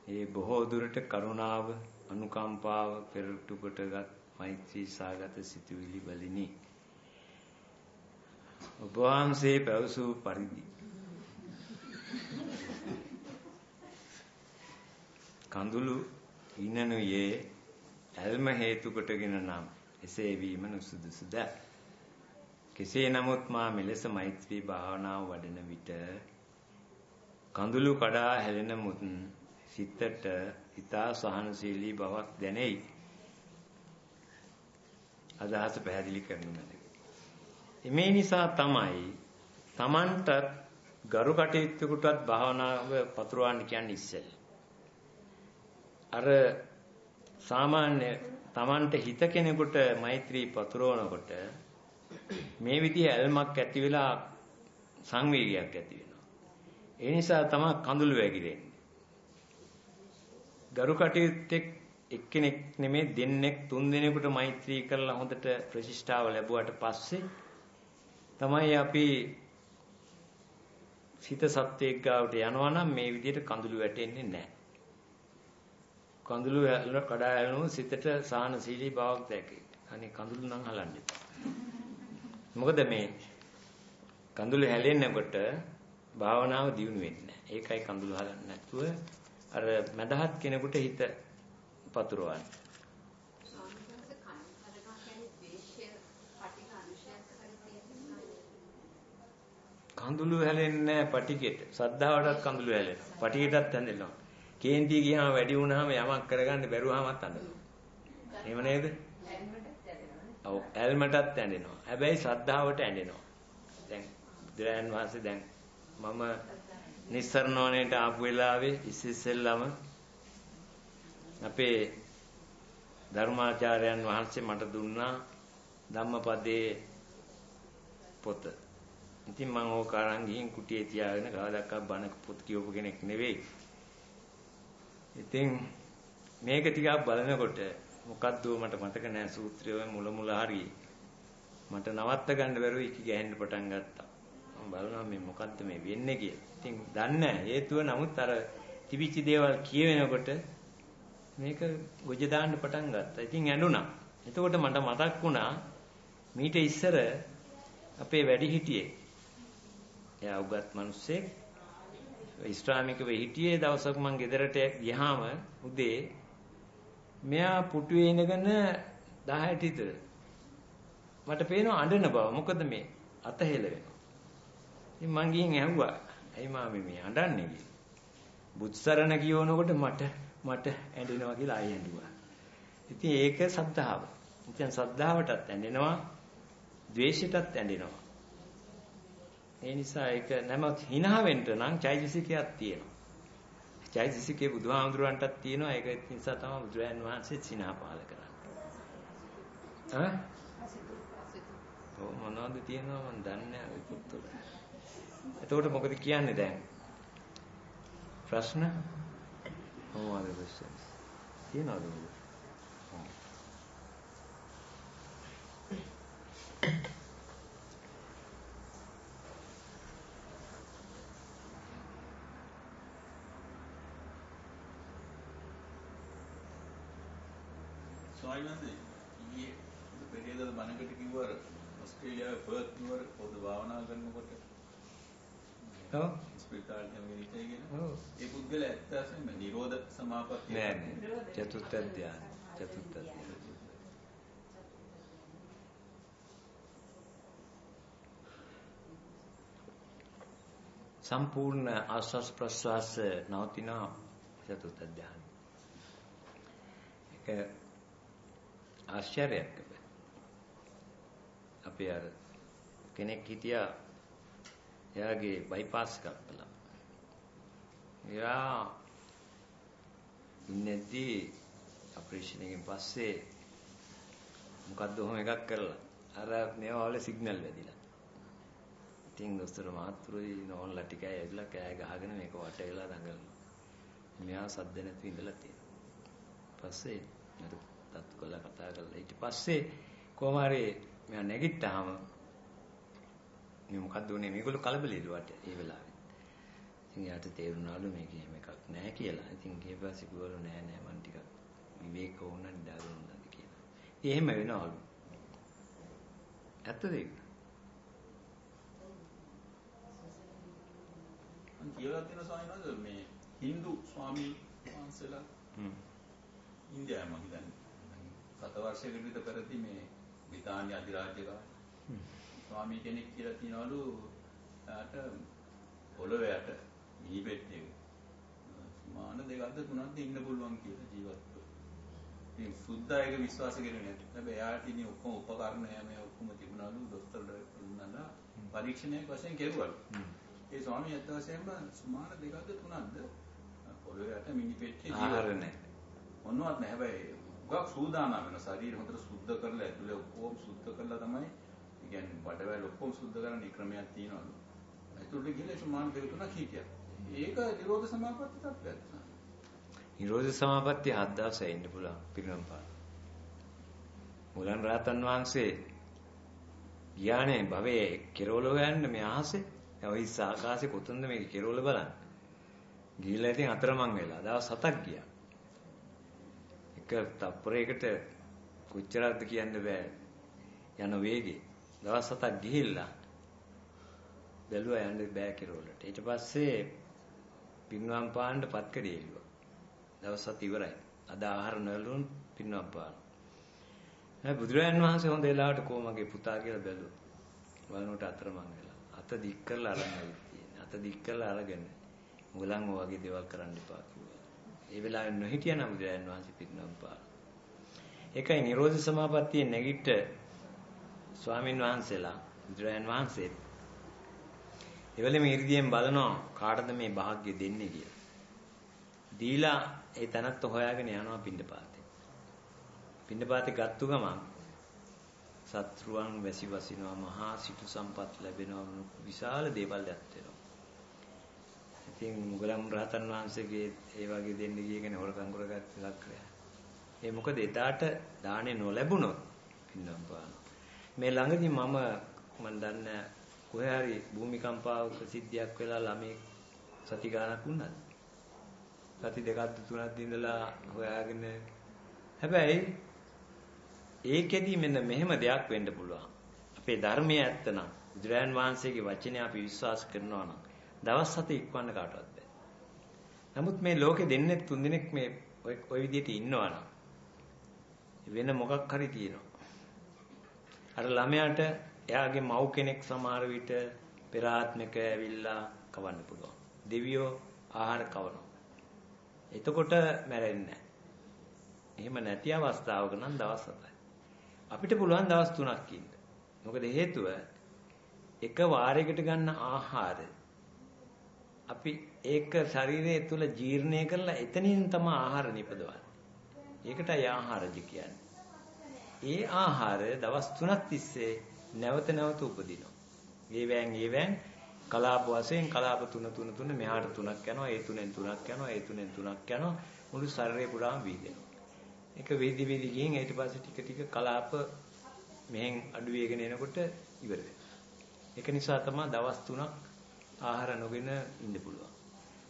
ඒ බොහෝ දුරට කරුණාව, අනුකම්පාව පෙරටු කොටගත් මෛත්‍රී සාගත සිතුවිලි වලිනි. ඔබ වහන්සේ පැවසූ පරිදි කඳුළු ඉනනුයේ ඇල්ම හේතු කොටගෙන නම් එසේ වීම නුසුදුසුද කෙසේ නමුත් මා මෙලෙස මෛත්‍රී භාවනාව වඩන විට කඳුළු කඩා හැලෙන මුත් සිතට ඊතා සහනශීලී බවක් දැනෙයි අදහස පැහැදිලි කරනු මැනවි. මේ නිසා තමයි Tamanටත් ගරු කටයුත්තකටත් භාවනාව පතුරවන්න කියන්නේ ඉස්සෙල්. අර සාමාන්‍ය Tamanට හිත කෙනෙකුට මෛත්‍රී පතුරවනකොට මේ විදිහ ඇල්මක් ඇති වෙලා සංවේගයක් ඇති වෙනවා. ඒ නිසා තමයි කඳුළු වැగిරෙන්නේ. ගරු කටයුත්තෙක් එක්කෙනෙක් නෙමෙයි දෙන්නෙක් තුන් දෙනෙකුට මෛත්‍රී කරලා හොඳට ප්‍රතිෂ්ඨාව ලැබුවට පස්සේ තමයි අපි සිත සත්වයක් ගාවට යනවා නම් මේ විදිහට කඳුළු වැටෙන්නේ නැහැ. කඳුළු කඩා හැලෙනු සිතට සාහනශීලී බවක් දැකේ. අනේ කඳුළු නම් හලන්නේ. මොකද මේ කඳුළු හැලෙන්නකොට භාවනාව දියුණු වෙන්නේ නැහැ. ඒකයි කඳුළු හලන්නේ නැතුව අර මදහත් කෙනෙකුට හිත පතුරවන්නේ. ස්වාමීන් වහන්සේ කන් හදනවා කියන්නේ දේශය පටිඝ අනුශයක් කරලා තියෙනවා. කඳුළු හැලෙන්නේ නැහැ පටිගෙට. සද්ධාවටත් කඳුළු හැලෙනවා. පටිගෙටත් හැලෙනවා. කේන්ති ගියාම වැඩි වුණාම යමක් කරගන්න බැරුවමත් අඬනවා. එහෙම නේද? ඔව් ඇල්මටත් ඇඬෙනවා. හැබැයි ශ්‍රද්ධාවට ඇඬෙනවා. දැන් බුදුරයන් වහන්සේ දැන් මම නිස්සරණෝණයට ආපු වෙලාවේ ඉස්සෙල්ලාම අපේ ධර්මාචාර්යයන් වහන්සේ මට දුන්නා ධම්මපදයේ පොත. ඉතින් මම ඕක අරන් ගිහින් කුටියේ තියාගෙන කවදාවත් බණ පොත් කියවපු කෙනෙක් නෙවෙයි. ඉතින් මේක ටිකක් බලනකොට මොකද්ද මට මතක නෑ සූත්‍රය මුල මුල හරියි. මට නවත්ත ගන්න බැරුව ඉකි ගෑන්න පටන් ගත්තා. මම බලනවා මේ මොකද්ද මේ වෙන්නේ කියලා. ඉතින් දන්නේ හේතුව නමුත් අර තිබිච්ච දේවල් කියවෙනකොට මේක ගොජ දාන්න පටන් ගත්තා. ඉතින් ඇඬුණා. එතකොට මට මතක් වුණා මීට ඉස්සර අපේ වැඩිහිටියේ එයා උගත් මිනිස්සෙක් ඉස්ලාමිකව හිටියේ දවසක් මං ගෙදරට ගියාම උදේ මෙයා පුටුවේ ඉඳගෙන 10ට විතර මට පේනවා අඬන බව. මොකද මේ අත හෙල වෙනවා. ඉතින් මං ගිහින් ඇහුවා. "ඇයි මාමේ මේ අඬන්නේ?" කියලා. බුත්සරණ කියවනකොට මට මට ඇඬෙනවා කියලා ආයෙ ඇඬුවා. ඉතින් ඒක සද්ධාව. ඉතින් සද්ධාවටත් ඇඬෙනවා, ද්වේෂයටත් ඇඬෙනවා. ඒ නිසා ඒක නැමත් hina වෙන්න නම් චෛතසිකයක් තියෙනවා. චෛතසිකේ බුදුහාමුදුරන්ටත් තියෙනවා. ඒක නිසා තමයි බුදුරයන් වහන්සේ සිනා පහල කරන්නේ. ඈ? ඔව් මොනවද තියෙනවා මන් දන්නේ නැහැ පුත්තුල. එතකොට මොකද කියන්නේ දැන්? ප්‍රශ්න? මොනවද ප්‍රශ්න? තියනවද? ස්වාමීන් වහන්සේ ඊයේ පෙරේදා බණකට කිව්වර ඕස්ට්‍රේලියාවේ පර්ත් නුවර පොදු භාවනා කරනකොට ඔව්. ස්පිරිතාලෙන් ගෙනිච්චයි කියන. ඔව්. ඒ පුද්ගලයා ඇත්ත වශයෙන්ම නිරෝධ සමාපත්තිය. නෑ නෑ. චතුත්ථ ධ්‍යාන. චතුත්ථ ධ්‍යාන. සම්පූර්ණ ආස්වාස් ප්‍රස්වාස නවතින චතුත්ථ ධ්‍යාන. ඒක ආශ්චර්යයක්. අපේ අර කෙනෙක් හිටියා එයාගේ බයිපාස් එකක් කළා එයා ඉන්නේදී ඔපරේෂන් එකෙන් පස්සේ මොකද්ද ඔහොම එකක් කරලා අර මේවා වල සිග්නල් වැදිලා. ඉතින් දොස්තර මහත්තුරුයි නෝන්ලා ටිකයි ඇවිල්ලා කෑ ගහගෙන මේක වට වෙලා දඟලනවා. මෙයා සද්ද නැතුව ඉඳලා තියෙනවා. පස්සේ මට තත්තු කළා කතා කරලා ඊට පස්සේ කොහොම හරි මෙයා නැගිට්ටාම මේ මොකද්ද උනේ මේගොල්ලෝ කලබලෙලුවට ඒ වෙලාවේ. ඉතින් යාට තේරුණාලු මේක එහෙම එකක් නැහැ කියලා. ඉතින් ඊට පස්සේ කිව්වලු නෑ නෑ මං ටිකක් විවේක වුණා නිදාගන්නවා කියලා. ඉතින් එහෙම වෙනවලු. ඇත්තද ඒක? මම කියලා තියෙන ස්වාමීන් මේ Hindu ස්වාමීන් වහන්සේලා හ්ම්. ඉන්දියාවේ මම හිතන්නේ සත වර්ෂයකට විතර පෙරදී මේ බ්‍රිතාන්‍ය අධිරාජ්‍යකාරී ස්වාමී කෙනෙක් කියලා තියනවලු යාට පොළොවේ යට මිනි පෙට්ටියක මාන දෙකක්ද තුනක්ද ඉන්න පුළුවන් කියලා ජීවත්ව. ඉතින් සුද්ධා ඒක විශ්වාස කරන්නේ නැහැ. හැබැයි එයාට ඉන්නේ ඔක්කොම උපකරණ මේ ඔක්කොම තිබුණලු දොස්තරලා දුන්නා පරීක්ෂණයක් වශයෙන් කෙරුවලු. ඒ ස්වාමී ඇත්ත වශයෙන්ම සුමාන දෙකක්ද තුනක්ද පොළොවේ යට මිනි පෙට්ටිය ආහාර නැහැ. මොනවත් නැහැ. හැබැයි උගක් සූදානම් වෙන ශරීර හොඳට සුද්ධ කරලා ඇතුලේ ඔක්කොම සුද්ධ කරලා තමයි කියන්නේ බඩවැල් ඔක්කොම සුද්ධ කරන්න ක්‍රමයක් තියෙනවලු. ඒතුළු ගිහලා සුමාන දෙක තුනක් හිටියා. ඒක නිරෝධ සමාපatti තත්ත්වයක්. නිරෝධ සමාපත්තිය හත් දවසයි ඉන්න පුළුවන් පිරිනම් පාන. මුලන් රහතන් වහන්සේ ගියානේ භවයේ කෙරවල හොයන්න මේ අහසේ. දැන් ওই ආකාශේ කොතනද මේක කෙරවල බලන්න. ගිහිල්ලා ඉතින් අතරමං වෙලා දවස් හතක් ගියා. එක තප්පරයකට කොච්චරක්ද කියන්න බෑ. යන වේගේ. දවස් හතක් ගිහිල්ලා බැලුවා යන්න බෑ කෙරවලට. ඊට පස්සේ පින්වම් පාන්න පත්කඩේ එළුවා. දවස් හත ඉවරයි. අද ආහාර නොලුන් පින්වම් පාන. හැබැයි බුදුරජාණන් වහන්සේ හොඳ වෙලාවට කොමගේ පුතා කියලා බැලුවා. බලනකොට අතරමං වෙලා. අත දික් කරලා අරන් ඇවිත් තියෙන්නේ. අත දික් කරලා අරගෙන මුගලන් ඔය වගේ දේවල් කරන්න එපා කිව්වා. ඒ වෙලාවේ නොහිටියනම් බුදුරජාණන් වහන්සේ පින්වම් පාන. ඒකයි නිරෝධ සමාපත්තියේ නැගිට ස්වාමින් වහන්සේලා බුදුරජාණන් වහන්සේ එවලෙම 이르දියෙන් බලනවා කාටද මේ වාග්ය දෙන්නේ කියලා. දීලා ඒ තනත්ත හොයාගෙන යනවා පින්ඩපාතේ. පින්ඩපාතේ ගත්තු ගමන් සත්‍රුවන් වැසි වසිනවා මහා සිටු සම්පත් ලැබෙනවා විශාල දේවල් ඇත්තෙනවා. ඉතින් මුගලන් රහතන් වහන්සේගේ ඒ වගේ දෙන්න ගියගෙන හොරකම් කරගත් එකක් කරා. ඒ මොකද එදාට දාණය නොලැබුණොත් පින්නම් පාන. මේ ළඟදී මම මම දන්නේ කොහේ හරි භූමිකම්පාවක සිද්ධියක් වෙලා ළමයි සති ගානක් වුණාද? සති දෙකක් තුනක් දිනලා හොයාගෙන හැබැයි ඒකෙදි මෙන්න මෙහෙම දෙයක් වෙන්න පුළුවන්. අපේ ධර්මයේ ඇත්තනම් බුදුරයන් වහන්සේගේ වචනේ අපි විශ්වාස කරනවා නම් දවස් හත ඉක්වන්න කාටවත් බෑ. නමුත් මේ ලෝකේ දෙන්නේ තුන් දිනක් මේ ওই විදිහට ඉන්නවා නම් වෙන මොකක් හරි තියෙනවා. අර ළමයාට එයාගේ මව් කෙනෙක් සමහර විට පෙර ආත්මක ඇවිල්ලා කවන්න පුළුවන්. දෙවියෝ ආහාර කවනවා. එතකොට මැරෙන්නේ නැහැ. එහෙම නැති අවස්ථාවක නම් දවස් 7යි. අපිට පුළුවන් දවස් 3ක් ඉන්න. මොකද හේතුව එක වාරයකට ගන්න ආහාර අපි ඒක ශරීරය තුල ජීර්ණය කරලා එතනින් තමයි ආහාර නිපදවන්නේ. ඒකටයි ආහාරජ කියන්නේ. ඒ ආහාර දවස් 3ක් තිස්සේ නැවත නැවත උපදිනවා. ඒවැන් ඒවැන් කලාප වශයෙන් කලාප 3 3 3 මෙහාට 3ක් යනවා ඒ තුනෙන් 3ක් යනවා ඒ තුනෙන් 3ක් යනවා මුළු ශරීරය පුරාම වීදෙනවා. ඒක වේදි වේදි ගිහින් ඊට පස්සේ ටික ටික කලාප මෙහෙන් අඩු වෙගෙන එනකොට ඉවර වෙනවා. ඒක නිසා තමයි දවස් 3ක් ආහාර නොගෙන ඉන්න පුළුවන්.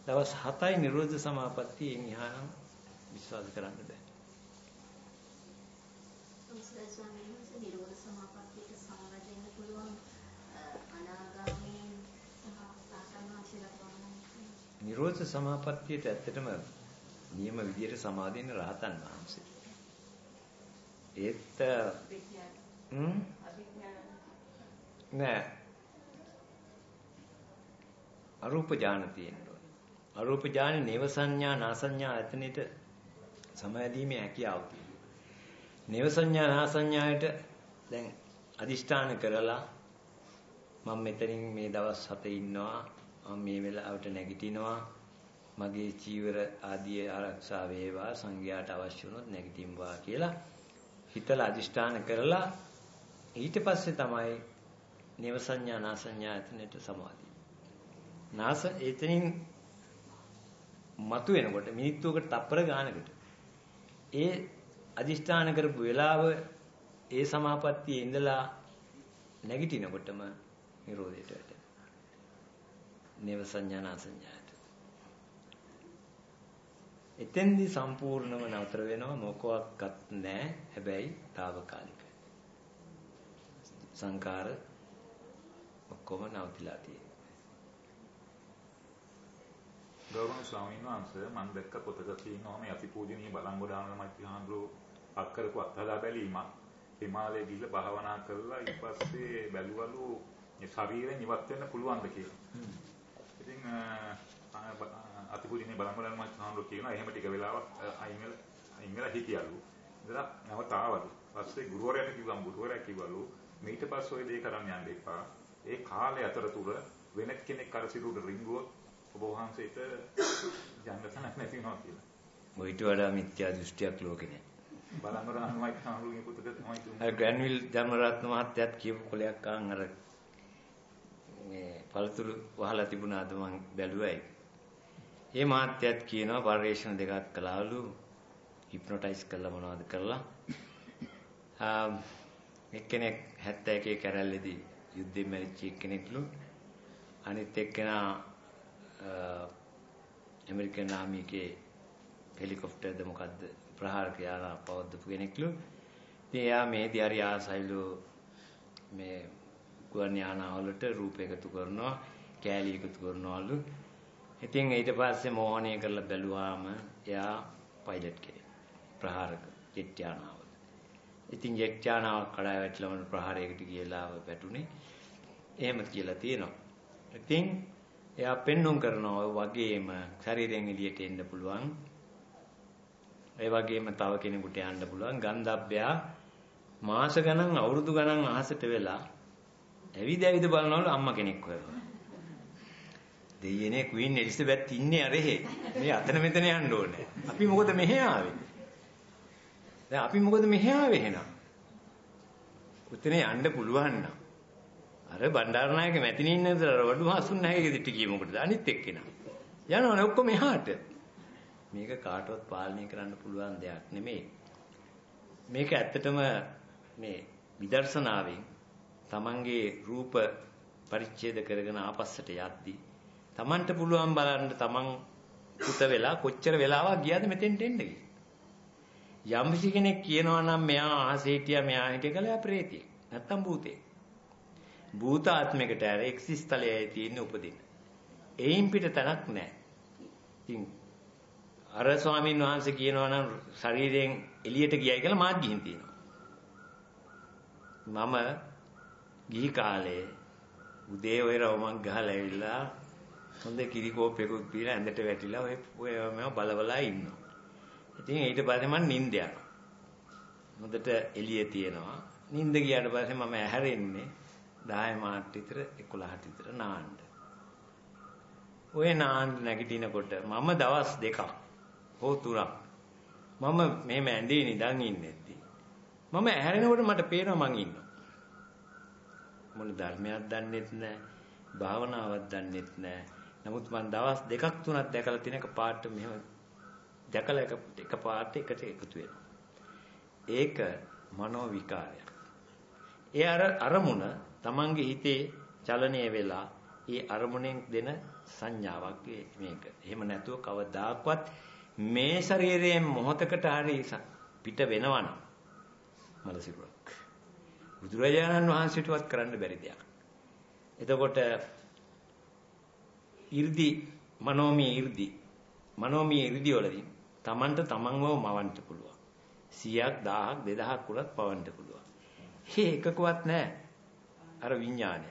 දවස් 7යි නිරෝධ සමාපත්තියෙන් එහා විශ්වාස කරන්න බෑ. උසස් ස්වාමීන් වහන්සේ නිරෝධ සමාපත්තියට සමවැදෙන්න පුළුවන් අනාගාමීන් සහ රහතන් වහන්සේලා වගේ. නිරෝධ සමාපත්තියට ඇත්තටම නියම විදියට සමාදින්න රහතන් වහන්සේ. ඒත් හ්ම් නෑ අරූප ඥාන තියෙන්න ඕනේ. අරූප ඥාන නේව සංඥා නාසඤ්ඤා එතනෙට සමාදීමේ හැකියාව තියෙනවා. නේව සංඥා නාසඤ්ඤායට දැන් අදිෂ්ඨාන කරලා මම මෙතනින් මේ දවස් 7 ඉන්නවා. මම මේ වෙලාවට නැගිටිනවා. මගේ චීවර ආදී ආරක්ෂා වේවා. සංඝයාට අවශ්‍ය වුණොත් නැගිටින්වා කියලා හිතලා අදිෂ්ඨාන කරලා ඊට පස්සේ තමයි නේව සංඥා නාසඤ්ඤා එතනට සමාධිය. නාස එතනින් මතු වෙනකොට මිනිත්තුවකට තප්පර ගානකට. ඒ අදිෂ්ඨාන කරපු වෙලාව ඒ සමාපත්තියේ ඉඳලා නැගිටිනකොටම නිරෝධයට වැටෙනවා. නේව සංඥා නාසඤ්ඤාට. එතෙන්දි සම්පූර්ණව නතර වෙනවා මොකවත් නැහැ. හැබැයි తాවකාලිකයි. සංකාර ඔක්කොම නවතිලා තියෙනවා. ගෞරවනීය ස්වාමීන් වහන්සේ මම දැක්ක පොතක තියෙනවා මේ අතිපූජනීය බලංගොඩානල මෛත්‍රී හාමුදුරුවෝ අක්කරක අත්හදා බැලීමක්. හිමාලයේ ගිහිල්ලා භාවනා කරලා ඊට පස්සේ බැලුවලු මේ ශරීරයෙන් ඉවත් වෙන්න පුළුවන්ද කියලා. ඉතින් අතිපූජනීය බලංගොඩානල මෛත්‍රී හාමුදුරුවෝ කියනවා එහෙම ටික වෙලාවක් අයින් වෙලා අයින් වෙලා හිටියලු. ඉතලා නැවත ආවලු. පස්සේ ගුරුවරයාට කිව්වම් ගුරුවරයා කිව්වලු ඊට පස්සේ ওই දේ කරන්න යන්න එපා. ඒ කාලය අතරතුර වෙනත් කෙනෙක් අර සිරුරට රිංගුවොත් ඔබ වහන්සේට යන්න තැනක් නැති වෙනවා කියලා. මොයිට වඩා මිත්‍යා දෘෂ්ටියක් ලෝකේ නැහැ. බලංගොඩ අනුමයි සාහෘගේ පුතක තමයි අර ග්‍රැන්විල් ධර්මරත්න මහත්තයාත් කියපු කොලයක් අහන් අර මේ පළතුරු වහලා තිබුණාද මං බැලුවයි. ඒ මහත්තයාත් කියනවා පරිශ්‍රණ දෙකක් කළාලු හිප්නොටයිස් කළා මොනවද කරලා. ආ එක්කෙනෙක් 71 කැරැල්ලේදී යුද්ධෙන් මැරිච්ච එක්කෙනෙක්ලු අනිත් එක්කෙනා ඇමරිකන් ආමිකේ හෙලිකොප්ටර්ද මොකද්ද ප්‍රහාරක යාන පවද්දපු කෙනෙක්ලු. ඉතින් එයා මේදී හරි ආසයිලු මේ ගුවන් යානාවලට රූප එකතු කරනවා, කෑලි එකතු කරනවලු. ඉතින් ඊට පස්සේ මෝහණය කරලා බැලුවාම එයා පයිලට් කෙනෙක්. ප්‍රහාරක ජෙට් යානාවල. ඉතින් ජෙට් යානාවක් කඩා වැටලම ප්‍රහාරයකට ගියලා වැටුනේ. එහෙම කියලා තියෙනවා. ඉතින් එයා පෙන්눔 කරනවා වගේම ශරීරයෙන් එළියට එන්න පුළුවන්. ඒ වගේම තව කෙනෙකුට යන්න පුළුවන්. ගන්ධබ්බයා මාස ගණන් අවුරුදු ගණන් අහසට වෙලා ඇවිද ඇවිද බලනවලු අම්මා කෙනෙක් හොයනවා. දෙයියනේ ක්වීන් එලිසබෙත් ඉන්නේ අරෙහි. මේ අතන මෙතන යන්න ඕනේ. අපි මොකද මෙහෙ ආවේ? දැන් අපි මොකද මෙහෙ ආවේ එහෙනම්? උතන යන්න පුළුවන් නම් අර බණ්ඩාරනායක මැතිණින් නේද වඩු හසුන් නැගේ දිටි කිය මොකටද අනිත් එක්කෙනා. යනවනේ ඔක්කොම එහාට. මේක කාටවත් පාලනය කරන්න පුළුවන් දෙයක් නෙමෙයි. මේක ඇත්තටම මේ විදර්ශනාවෙන් තමන්ගේ රූප පරිච්ඡේද කරගෙන ආපස්සට යද්දී තමන්ට පුළුවන් බලන්න තමන් පුත වෙලා කොච්චර වෙලාවක් ගියාද මෙතෙන්ට එන්න කියලා. යම්කිසි කෙනෙක් කියනවා නම් මෙයා අහසේ හිටියා මෙයා හිටිය කියලා ප්‍රේතියෙක්. නැත්තම් භූතයෙක්. භූත ආත්මයකට ඇර එක්සිස් තලයේ තියෙන උපදින. එයින් පිට තැනක් නැහැ. ඉතින් අර ස්වාමීන් වහන්සේ කියනවා නම් ශරීරයෙන් එළියට ගියයි කියලා මාත් ගිහින් තියෙනවා. මම ගිහි කාලේ උදේ ඔය රවමක් ගහලා ඇවිල්ලා හොඳ කිරි කෝප්පයකුත් පීලා ඇඳට වැටිලා ඔය ඔය මම බලබලා ඉන්නවා. ඉතින් ඊට පස්සේ මම නිින්ද යනවා. හොඳට එළිය තියෙනවා. නිින්ද ගියාට පස්සේ මම ඇහැරෙන්නේ 10 මාට විතර 11ට විතර නාන්න. ඔය නාන්න නැගිටිනකොට මම දවස් දෙකක් හෝ තුනක් මම මෙහෙම ඇඳේ නිදන් ඉන්නේදී මම ඇහැරෙනකොට මට පේනවා මං ඉන්නවා. මොන ධර්මයක් දන්නෙත් නැහැ, භාවනාවක් දන්නෙත් නැහැ. නමුත් මම දවස් දෙකක් තුනක් දැකලා තියෙන එක පාට මෙහෙම දැකලා එක එක පාට එකට එකතු වෙනවා. ඒක මනෝ විකාරයක්. ඒ අර අරමුණ Tamange හිතේ චලනය වෙලා ඒ අරමුණෙන් දෙන සංඥාවක් මේක. එහෙම නැතුව කවදාක්වත් මේ ශරීරයෙන් මොහතකට හරි පිට වෙනවනම් මලසිරුවක් බුදුරජාණන් වහන්සේටවත් කරන්න බැරි දෙයක්. එතකොට 이르දි මනෝමය 이르දි මනෝමය 이르දි වලදී Tamanට Tamanව මවන්න පුළුවන්. 100ක් 1000ක් 2000ක් උලත් පවන්න පුළුවන්. ඒ එකකවත් නැහැ. අර විඥානය.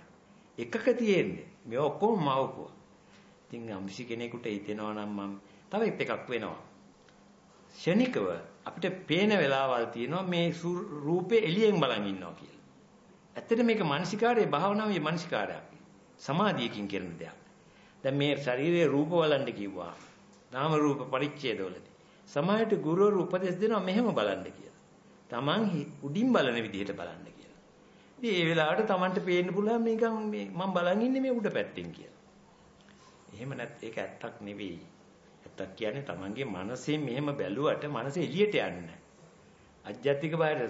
එකක තියෙන්නේ. මේ ඔක්කොම මවකුවා. ඉතින් අම්සි කෙනෙකුට හිතෙනවා නම් මම තව එකක් වෙනවා. ෂණිකව අපිට පේන වෙලාවල් තියෙනවා මේ රූපේ එළියෙන් බලන් ඉන්නවා කියලා. ඇත්තට මේක මානසිකාරයේ භාවනාවේ මානසිකාරයක්. සමාධියකින් කරන දෙයක්. දැන් මේ ශරීරයේ රූප බලන්න කිව්වා. නාම රූප පරිච්ඡේදවලදී. සමාහයට ගුරුවරු උපදෙස් දෙනවා මෙහෙම බලන්න කියලා. Taman උඩින් බලන විදිහට බලන්න කියලා. ඉතින් ඒ වෙලාවට Tamanට පේන්න පුළුවන් මේක මම බලන් ඉන්නේ මේ උඩ පැත්තෙන් කියලා. එහෙම නැත් ඒක ඇත්තක් නෙවෙයි. ඇත්තක් කියන්නේ Tamanගේ මනසෙන් මෙහෙම බැලුවට මනස එළියට යන්නේ. අධ්‍යාත්මික බාහිර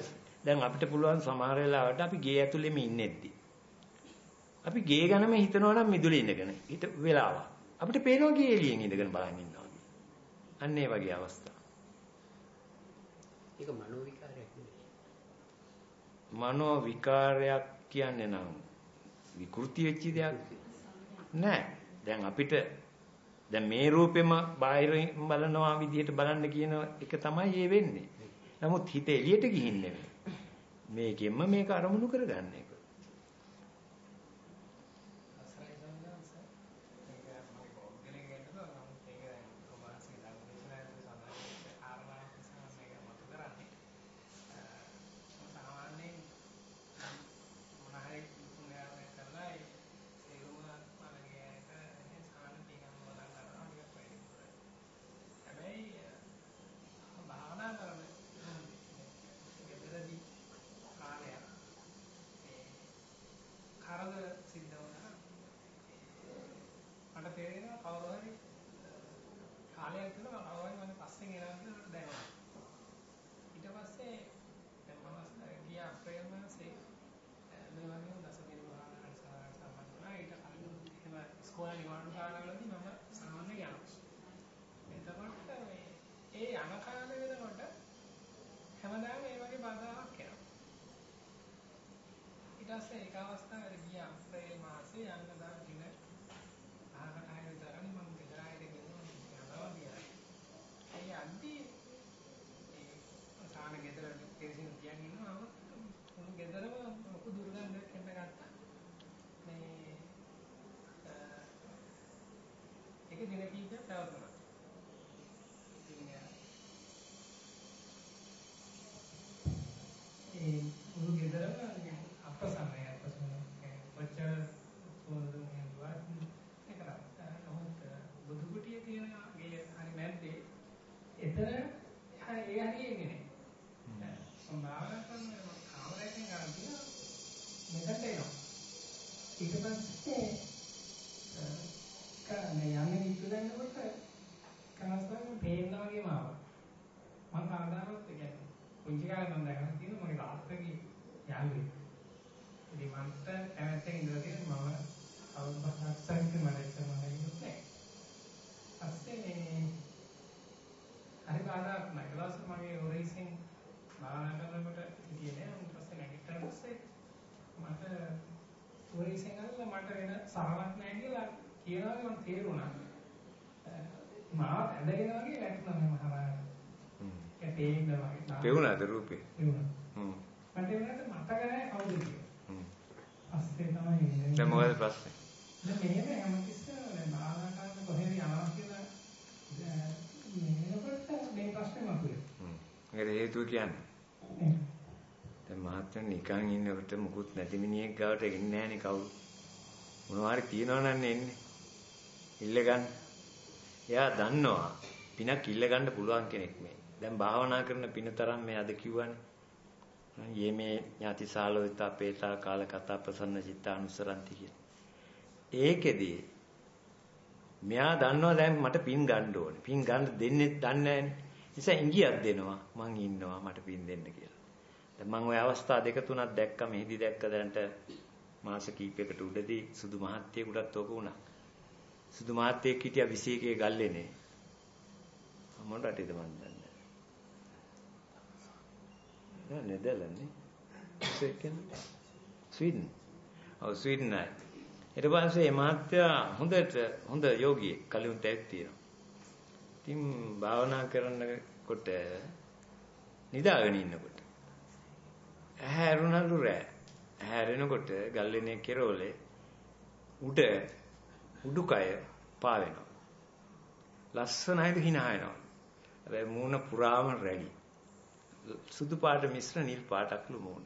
දැන් අපිට පුළුවන් සමහර වෙලාවට අපි ගේ ඇතුළෙම ඉන්නේද්දි. අපි ගේ ගැනම හිතනවා නම් මිදුලේ ඉඳගෙන හිත වෙලාව. අපිට පේනවා ගේ එළියෙන් ඉඳගෙන බලන් ඉන්නවා. අන්න ඒ වගේ අවස්ථා. ඒක මනෝ විකාරයක් නෙවෙයි. මනෝ විකාරයක් කියන්නේ නම් විකෘති වෙච්ච දෙයක් නෑ. දැන් අපිට දැන් මේ රූපෙම බාහිරින් බලනවා විදිහට බලන්න කියන එක තමයි ඒ වෙන්නේ. නමුත් හිත එළියට ගිහින් නෙමෙයි. මේකෙන්ම මේක අරමුණු කරගන්න එක. පස්සේ ඒක අවස්ථාවකට ගියා අප්‍රේල් මාසේ යන්න දාන දින අහකට ආයෙ විතරනේ මම ගෙදර ආයෙත් ගෙදර යනවා කියලා. ඒ අන්ති ඒ සාන ගෙදර කෙරසින් තියන් ඉන්නවා මොන ගෙදරම ලොකු දුර්ගන්ධයක් එන්න ගත්තා. මේ ඒක දින කීපයක් පැවතුණා. ඒ මුළු ගෙදරම අප්‍රසන්නයි අප්‍රසන්න කොච්චර සුවඳ හේතුවක් ඒක නමුත් බුදු කුටිය තියෙන ගේ හරි මැද්දේ එතන ඒ හරියන්නේ නැහැ සම්භාවනා කරන කාමරයෙන් ගන්න තියෙන මෙතනට එනවා ඊට පස්සේ කන්නේ යන්නේ ඉස්සරහට කනස්සන් පේන්න වගේම ආවා මම කවදාවත් කියන්නේ පුංචි කාලේ මම දැකලා තියෙනවා මගේ තාත්තගේ යාළුවෙක් ඉතින් මන්ට කැමැත්තෙන් ඉඳලා තියෙන මම අවබෝධයක් සහිත මට ඉස්සරහට නැහැ. අස්සේ හරි බාධාක් නැහැ. ඊළඟට මගේ ඔරේසින් භාවනා කරනකොට හිටියේ නෑ. ඊට පස්සේ නැගිටින්න පස්සේ මට ඔරේසින් අල්ල සාරයක් නැහැ කියලා කියනවා මම තේරුණා. මාත් ඇඳගෙන වගේ වැටුණා මම හරහා. ඒ පේන්න වගේ. පෙවුනාද රූපේ? පෙවුණා. හ්ම්. මට ඒකට මතක නැහැ කවුද කියලා. පස්සේ තමයි එන්නේ. දැන් මොකද ප්‍රශ්නේ? දැන් මෙහෙම හැමතිස්සෙම භාවනා කරන කොහෙද යනවා කියලා මේකට මේ ප්‍රශ්නේ මතුවේ. මේකට හේතුව කියන්නේ. දැන් මහත්මයා නිකන් ඉන්නකොට මුකුත් නැති මිනිහෙක් ගාවට එන්නේ නැහනේ කවුරු. මොනවාරි තියනවනම් එන්නේ. ඉල්ල ගන්න. එයා දන්නවා පිනක් ඉල්ල ගන්න පුළුවන් කෙනෙක් මේ. දැන් භාවනා කරන පින තරම් මේ අද කිව්වනේ. යේමේ ඥාති සාලෝිත අපේතා කාල කතා ප්‍රසන්න චිත්තානුසරන්ති කියන. ඒකෙදි මෙයා දන්නවා දැන් මට පින් ගන්න ඕනේ. පින් ගන්න දෙන්නේ දන්නේ නිසා ඉංගියක් දෙනවා මං ඉන්නවා මට පින් දෙන්න කියලා. දැන් මම ওই අවස්ථා දෙක තුනක් දැක්කා මෙහිදී දැක්ක දැනට මාස කිහිපයකට උඩදී සුදු මහත්තයෙකුටත් ඕක වුණා. සුදු මහත්තයෙක් හිටියා 21 ගල්ලේනේ. මොන රටේද මන් දන්නේ. නෑ නෙදර්ලන්ඩ් නේ. ස්වීඩන්. ඔව් ස්වීඩන් නෑ. ඊට පස්සේ මේ මහත්තයා හොඳට හොඳ යෝගියෙක් කලින් තැවිත් තියෙනවා. ඉතින් භාවනා කරනකොට නිදාගෙන ඉන්නකොට ඇහැරුණලු රෑ. ඇහැරෙනකොට ගල්ලෙනේ කෙරෝලේ උඩ උඩුකය පාවෙනවා. ලස්සනයිද hina වෙනවා. හැබැයි මූණ පුරාම රැලි. සුදු පාට මිශ්‍ර නිල් පාටක්ලු මූණ.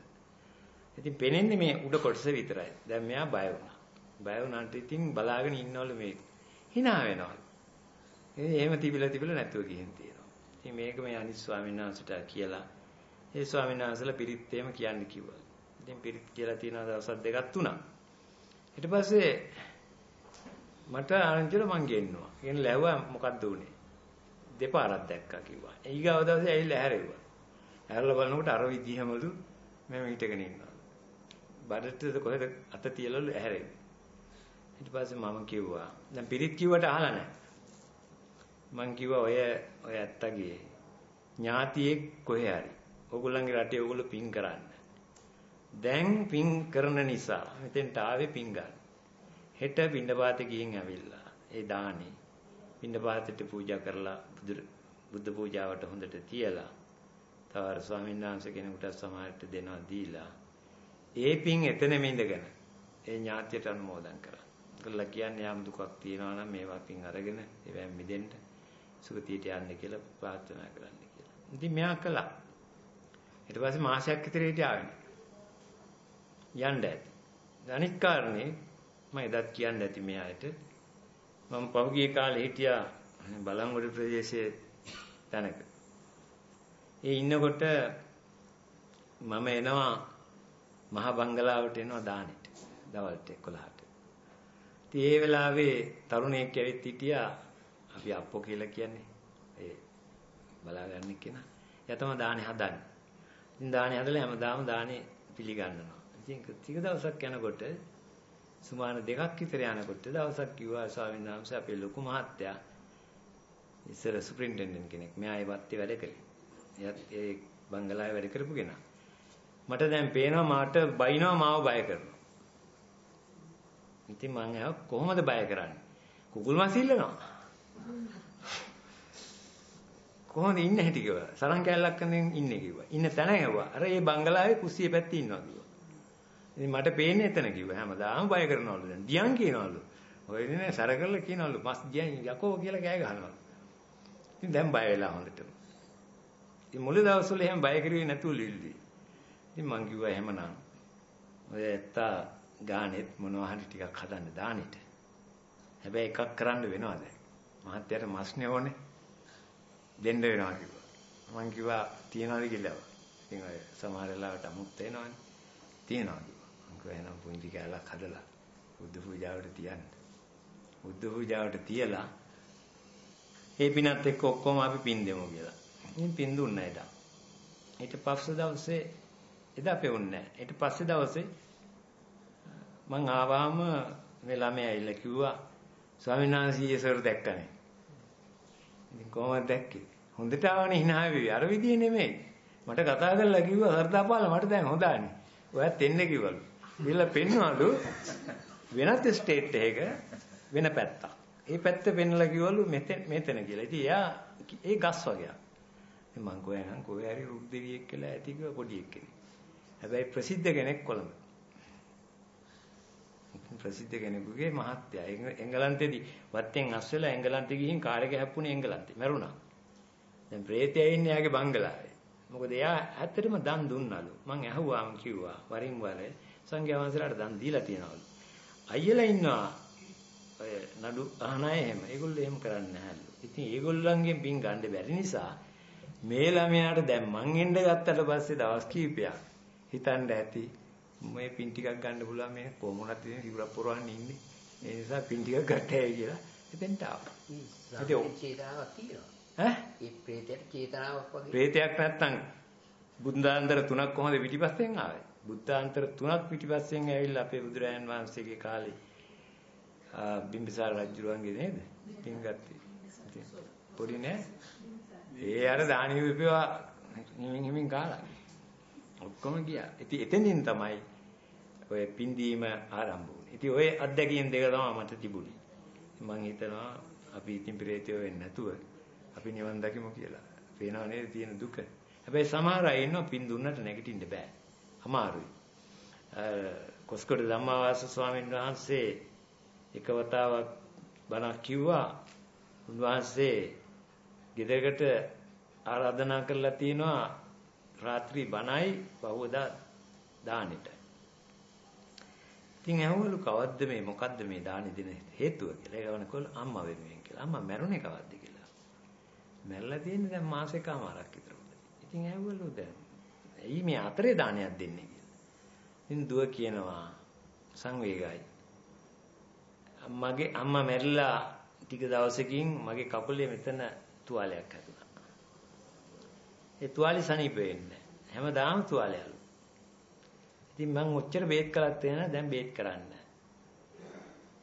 ඉතින් පෙනෙන්නේ මේ උඩ කොටස විතරයි. දැන් මෙයා බය වුණා. බය වුණාට ඉතින් බලාගෙන ඉන්නවලු මේ hina වෙනවා. ඒ එහෙම තිබිලා තිබිලා නැතුව ගිහින් තියෙනවා. ඉතින් මේක මේ අනිත් ස්වාමීන් වහන්සේට කියලා ඒ ස්වාමීන් වහන්සේලා පිරිත් එහෙම කියන්න කිව්වා. ඉතින් පිරිත් කියලා තියෙන දවස් දෙකක් තුනක්. ඊට පස්සේ මට ආනන්දල මං ගෙන්නවා. ගෙන läවුවා මොකද්ද උනේ? දෙපාරක් දැක්කා කිව්වා. ඊගාව දවසේ ඇවිල්ලා ඇහැරෙව්වා. ඇහැරලා බලනකොට අර විදිහමලු මම හිටගෙන ඉන්නවා. බඩටද කොහෙද අත තියලලු ඇහැරෙන්නේ. ඊට පස්සේ මම කිව්වා දැන් පිරිත් කිව්වට අහලා නැහැ. මං කිව්වා ඔය ඔය ඇත්තගේ ඥාතියෙක් කොහේ හරි. ඕගොල්ලන්ගේ රටේ ඕගොල්ලෝ පින් කරන්න. දැන් පින් කරන නිසා මෙතෙන්ට ආවේ පින් ගන්න. හෙට පින්නපාතේ ගිහින් ඇවිල්ලා ඒ දානේ පින්නපාතේට පූජා කරලා බුද්ධ පූජාවට හොඳට තියලා තව අර ස්වාමීන් වහන්සේ කෙනෙකුට සමාජයට දෙනවා දීලා ඒ පින් එතනම ඉඳගෙන ඒ ඥාතියට අනුමෝදන් කරා. කළා කියන්නේ යම් දුකක් තියෙනවා නම් මේවා පින් අරගෙන ඒවෙන් මිදෙන්න සුගතියට යන්න කියලා ප්‍රාර්ථනා කරන්න කියලා. ඉතින් මෙයා කළා. ඊට පස්සේ මාසයක් විතර හිටියාගෙන යන්න ඇති. අනිත් කාරණේ මම එදත් කියන්න ඇති මෙයාට මම පහුගිය කාලේ හිටියා බලංගොඩ ප්‍රදේශයේ තැනක. ඒ ඉන්නකොට මම එනවා මහ බංගලාවට එනවා දානෙට දවල්ට 11ට. ඉතින් ඒ වෙලාවේ තරුණයෙක් ඇවිත් හිටියා අපි අප්පෝ කියලා කියන්නේ. ඒ බලාගන්න කෙනා. එයා තමයි දානේ හදන්නේ. ඉතින් දානේ හදලා හැමදාම දානේ පිළිගන්නවා. ඉතින් ටික දවසක් යනකොට සුමාන දෙකක් විතර යනකොට දවසක් කිව්වා ස්වාමීන් වහන්සේ අපේ ලොකු මහත්තයා ඉස්සර සුප්‍රින්ටෙන්ඩන්ට් කෙනෙක්. මෙයා ඒ වත්තේ වැඩ කළේ. එයාත් ඒ බංගලාවේ වැඩ කරපු කෙනා. මට දැන් පේනවා මාට බයිනවා මාව බය කරනවා. ඉතින් මං අහුව කොහොමද බය කරන්නේ? කුකුල් මස් ඉල්ලනවා. කොහොමද ඉන්න හැටි කිව්වා. සරන් කැලලක් කන්දෙන් ඉන්නේ කිව්වා. ඉන්න තැන ඇහුවා. අර ඒ බංගලාවේ කුස්සියේ පැත්තේ ඉන්නවා කිව්වා. ඉතින් මට පේන්නේ එතන කිව්වා. හැමදාම බය කරනවලු දැන්. දියන් කියනවලු. ඔය ඉන්නේ සැර කරලා කියනවලු මස් දියන් යකෝ කියලා කෑ ගහනවලු. ඉතින් දැන් බය වෙලා හොඳටම. ඉතින් මුල දවස්වල එහෙම බය කරුවේ නැතුව ලිල්ලි. ඉතින් මං කිව්වා එහෙමනම් ඔය ඇත්ත ගානෙත් මොනවා හරි ටිකක් හදන්න දානෙට. හැබැයි එකක් කරන්න වෙනවා දැන්. මහත්තයාට මස්නේ ඕනේ. දෙන්න වෙනවා කිව්වා. මං කිව්වා තියනවාද කියලා. ඉතින් ඔය සමහර වෙලාවට අමුත් වෙනවනේ. තියනවා කිව්වා. මං කිව්වා එහෙනම් පුංචි කැලක් හදලා බුද්ධ පූජාවට තියන්න. බුද්ධ පූජාවට තියලා ඒ පිනත් එක්ක ඔක්කොම අපි පින් දෙමු කියලා. ඉතින් පින් දුන්නා එදා. ඊට පස්සේ දවසේ එදා පෙවුන්නේ නැහැ. ඊට පස්සේ දවසේ මං ආවම මේ ළමයා ඇවිල්ලා කිව්වා ස්වාමීන් වහන්සේ ඊසර දැක්කනේ. ඉතින් කොහොමද දැක්කේ? හොඳට ආවනේ hina වෙවි. අර විදිය නෙමෙයි. මට කතා කරලා කිව්වා හර්දාපාල මට දැන් හොඳානේ. ඔයත් එන්න කිව්වලු. ගිහලා පෙන්වලු වෙනත් ස්ටේට් එකක වෙන පැත්තක්. ඒ පැත්ත පෙන්වලා කිව්වලු මෙතන මෙතන කියලා. ඉතින් එයා ඒ ගස් වගේ. ඉතින් මං ගෝයා නම් කොහේ හරි රුක්දෙවියෙක් කියලා ඇති කිව්වා පොඩි එක්කෙනෙක්. හැබැයි ප්‍රසිද්ධ කෙනෙක් කොළඹ. ප්‍රසිද්ධ කෙනෙකුගේ මහත්තයා. එංගලන්තේදී වත්තෙන් අස් වෙලා එංගලන්තේ ගිහින් කාර් එක හැප්පුණේ එංගලන්තේ. මැරුණා. දැන් ප්‍රේතයා ඉන්නේ යාගේ බංගලාවේ. මොකද එයා ඇත්තටම දන් දුන්නලු. මං ඇහුවාම කිව්වා වරින් වර සංඝයා වහන්සේලාට දන් දීලා තියනවලු. අයියලා ඉන්නවා ඔය නඩු අහන අය එහෙම. ඒගොල්ලෝ එහෙම කරන්නේ නැහැලු. ඉතින් ඒගොල්ලන්ගෙන් පින් ගන්න බැරි නිසා මේ ළමයාට දැන් මං එන්න ගත්තට පස්සේ දවස් කීපයක් හිතන්න ඇති මේ පින් ටිකක් ගන්න පුළුවන් මේ කොමුණත් ඉතින් සිවුරක් පොරවන්න ඉන්නේ. ඒ නිසා පින් ටිකක් ගන්නයි කියලා එතෙන්ට ආවා. ඉතින් තියෙනවා. ඈ? ඒ ප්‍රේතයට චේතනාවක් වගේ. ප්‍රේතයක් නැත්තම් බුද්ධාන්තර තුනක් කොහොමද පිටිපස්සෙන් ආවේ? බුද්ධාන්තර තුනක් පිටිපස්සෙන් ඇවිල්ලා අපේ බුදුරජාන් වහන්සේගේ කාලේ බිම්බිසාර රජුරුවන්ගේ නේද? ගත්තේ. පොඩි නෑ. ඒ අර දානිය විපේවා හිමින් හිමින් කාලා. ඔක්කොම ගියා. ඉතින් එතනින් තමයි ඔය පින්දීම ආරම්භ වුනේ. ඉතින් ඔය අත්දැකීම් දෙක තමයි මට තිබුණේ. මම හිතනවා අපි ඉතින් ප්‍රේතයෝ වෙන්නේ නැතුව අපි නිවන් දකිමු කියලා. පේනව නේද තියෙන දුක. හැබැයි සමහර අය ඉන්නවා පින් දුන්නට නැගිටින්න බෑ. අමාරුයි. කොස්කොඩ ධම්මාවාස ස්වාමීන් වහන්සේ එක වතාවක් බණක් කිව්වා. උන්වහන්සේ ගෙදරකට ආරාධනා කරලා තිනවා රාත්‍රී බණයි බහුවදා දානෙට. ඉතින් ඇහුවලු කවද්ද මේ මොකද්ද මේ දානි දෙන හේතුව කියලා. ඒක වනකොල් අම්මා වෙනුවෙන් කියලා. අම්මා මැරුණේ කවද්ද කියලා. මැරලා තියෙන්නේ දැන් මාසෙකමාරක් විතර. ඉතින් ඇහුවලු දැන් ඇයි මේ අතරේ දානයක් දෙන්නේ කියලා. ඉතින් දුව කියනවා සංවේගයි. මගේ අම්මා මැරිලා ටික දවසකින් මගේ කකුලේ මෙතන තුවාලයක් හැදුනා. ඒ තුවාලේ සනීප වෙන්නේ හැමදාම තුවාලයලු. ඉතින් මං ඔච්චර බේත් කළත් වෙන දැන් බේත් කරන්න.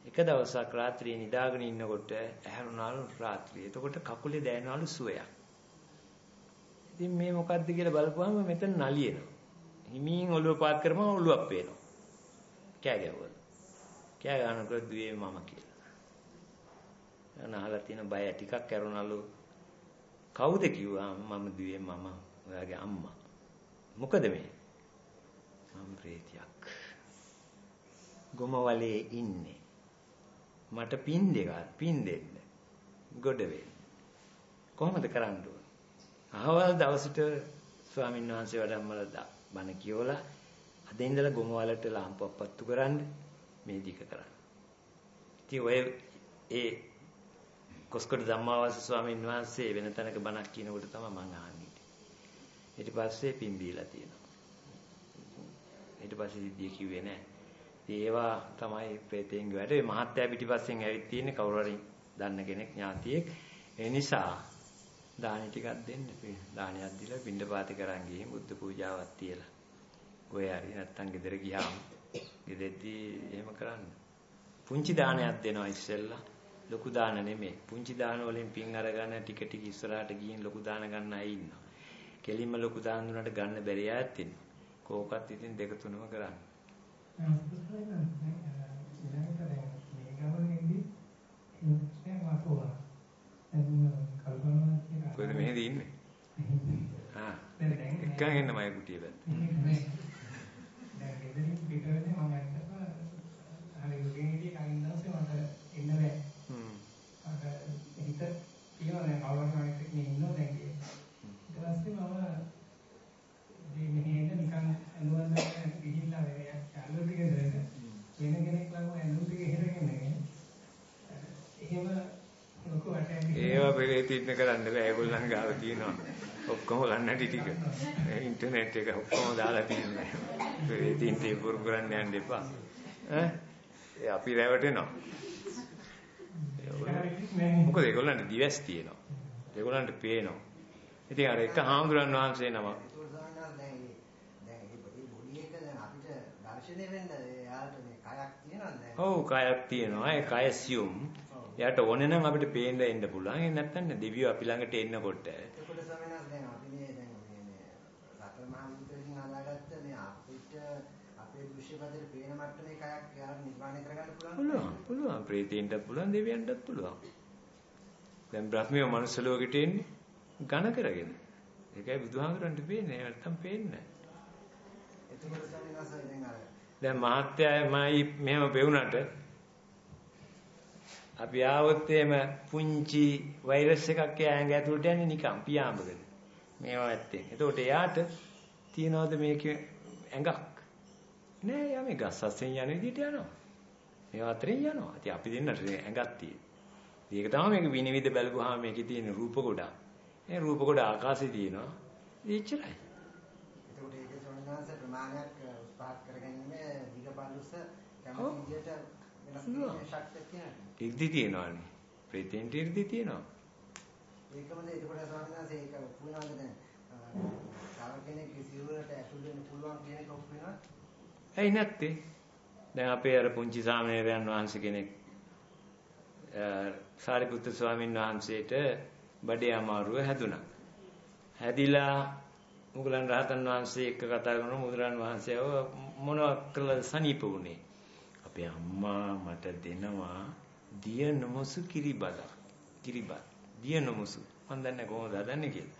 එක දවසක් රාත්‍රියේ නිදාගෙන ඉන්නකොට ඇහැරුණාලු රාත්‍රියේ. එතකොට කකුලේ දැනෙනවලු සුවයක්. ඉතින් මේ මොකද්ද කියලා බලපුවම මෙතන නලියෙනවා. හිමින් ඔළුව පාත් කරම ඔළුවක් පේනවා. කෑ ගැවුවා. කෑ ගන්නකොට දුවේ මම කියලා. අනහලා තියෙන බය ටිකක් කරුණාලු. කවුද කිව්වා මම දුවේ මම ඔයාගේ අම්මා. මොකද මේ? මම ප්‍රේතියක්. ගොමවලේ ඉන්නේ. මට පින් දෙක පින් දෙන්න. ගොඩ වෙන්න. කොහොමද කරන්න ඕන? අහවල් දවසට ස්වාමීන් වහන්සේ වැඩමවලා බණ කියවලා අද ඉඳලා ගොමවලට ලාම්පුවක් පත්තු කරන්න මේ දික කරන්න. ඉතින් ඔය ඒ කොස්කොඩ ධම්මාවාස ස්වාමීන් වහන්සේ වෙන තැනක බණක් කියනකොට තමයි මම අහන්නේ. ඊට පස්සේ පින් දීලා තියෙනවා. ඊට පස්සේ සිද්ධිය කිව්වේ නෑ. ඒවා තමයි ප්‍රේතයන්ගේ වැඩ. මේ මහත්ය පිටිපස්සෙන් ඇවිත් තියෙන්නේ කවුරු හරි දන්න කෙනෙක් ඥාතියෙක්. ඒ නිසා දානි ටිකක් දෙන්න. දානියක් දීලා පින්ඩපාත කරන් ගිහින් බුද්ධ පූජාවක් තියලා. ඔය හරි නැත්තම් ගෙදර ගියාම ගෙදෙද්දී එහෙම කරන්න. පුංචි දානයක් දෙනවා ඉස්සෙල්ලා. ලොකු දාන නෙමෙයි. පුංචි දාන වලින් පින් අරගෙන ටික ටික ඉස්සරහට ගිහින් ලොකු දාන ගන්න අය ඉන්නවා. කෙලින්ම ලොකු දාන දුන්නට ගන්න බැරි අයත් ඉන්නවා. කෝකත් ඉතින් දෙක තුනම කරන්න. කොහෙද මෙහෙද ඉන්නේ? ආ. එක්කන් එන්න මගේ කුටිය පැත්ත. දැන් ගෙදරින් පිට වෙන්නේ මම ඇත්තටම හරි යෝගෙන් ඉදී කලින් දවසේ මට එන්න බෑ. හ්ම්. අර හිත කියනවා දැන් කවුරුහරි එක්ක ඉන්නවා දැන් කියේ. ඊට පස්සේ මම මේ මෙහෙ එන්න නිකන් ඇනුවන් දැන් ගිහිල්ලා වෙන යාළුවෝ ටික දෙන්න. වෙන කෙනෙක් ළඟ ඇනුම් ටික ඉහෙරගෙන එහෙම ලොකු වටයක් ඒවා පෙරේත ඉන්න කරන්න බෑ. ඒගොල්ලන් ගාව තියෙනවා. ඔක්කොම ලන්නටි ටික ඉන්ටර්නෙට් එක ඔක්කොම දාලා තියෙනවා. පෙරේතින්ට ඒ පුරු කරන්න යන්න එපා. ඈ? අපි රැවටෙනවා. මොකද ඒගොල්ලන්ට දිවස් තියෙනවා. ඒගොල්ලන්ට පේනවා. ඉතින් අර එක හාමුදුරන් වහන්සේ නම ඔව් කයක් තියෙනවා. ඒ කය සියුම්. එයාට ඕනේ නම් අපිට පේන්න එන්න පුළුවන්. ඒ නැත්නම් දෙවියෝ අපි ළඟට එන්නකොට එතකොට සමනස් දැන් අපි මේ දැන් මේ රතන මහමුද්‍රකින් හදාගත්ත මේ අපිට අපේ දෘශ්‍යපතේ පේන මට්ටමේ කයක් යාර නිර්මාණය කරගන්න පුළුවන්. පුළුවන්. පුළුවන්. ප්‍රේතීන්ටත් පුළුවන්, දෙවියන්ටත් පුළුවන්. දැන් බ්‍රහ්මිය මනුස්ස ලෝකෙට එන්නේ ඝන කරගෙන. ඒකයි බුදුහාමුදුරන්ට පේන්නේ. නැත්තම් පේන්නේ නැහැ. එතකොට සමනස් දැන් අර දැන් මහත්යමයි මෙහෙම පෙවුනට අපි ආවොත් එහෙම පුංචි වෛරස් එකක් ඇඟ ඇතුළට යන්නේ නිකන් පියාඹගෙන. මේවා ඇත්තෙන්. එතකොට එයාට තියනවාද මේකේ ඇඟක්? නෑ යා මේ ගස් අස්සෙන් යන විදිහට යනවා. මේවා අතරින් යනවා. ඉතින් අපි දෙන්නට ඇඟක් තියෙන. ඒක තමයි මේක විනිවිද බැලුවාම මේකේ තියෙන රූප ගොඩක්. ඒ රූප ගොඩ ආකාශයේ තියෙනවා. එච්චරයි. එතකොට ඒක සෝනනාස ප්‍රමාණයක් උත්පාද කරගන්නේ විගපල්ුස කැමති විදියට වෙනස් කිරීමේ ශක්තිය තියෙනවා. ඉර්ධි තියෙනවානේ. ප්‍රේතෙන්ට ඉර්ධි තියෙනවා. ඒකමද එතකොට සෝනනාස ඒක පුණාද දැන් තව කෙනෙක් සිරුරට ඇතුල් වෙන්න පුළුවන් කියන එක ඔප්පු වෙනවා. ඇයි නැත්තේ? දැන් අපේ අර පුංචි සාමණේරයන් වහන්සේ කෙනෙක් සාරිපුත්‍ර ස්වාමීන් වහන්සේට බඩේ අමාරුව හැදුනා. හැදිලා මුගලන් රහතන් වහන්සේ එක්ක කතා කරන මුගලන් වහන්සේව මොනවක් කළද සනීප වුණේ. අපේ අම්මා මට දෙනවා දිය නොමුසු කිරිබල. කිරිබත්. දිය නොමුසු. මන් දන්නේ කොහොමද හදන්නේ කියලා.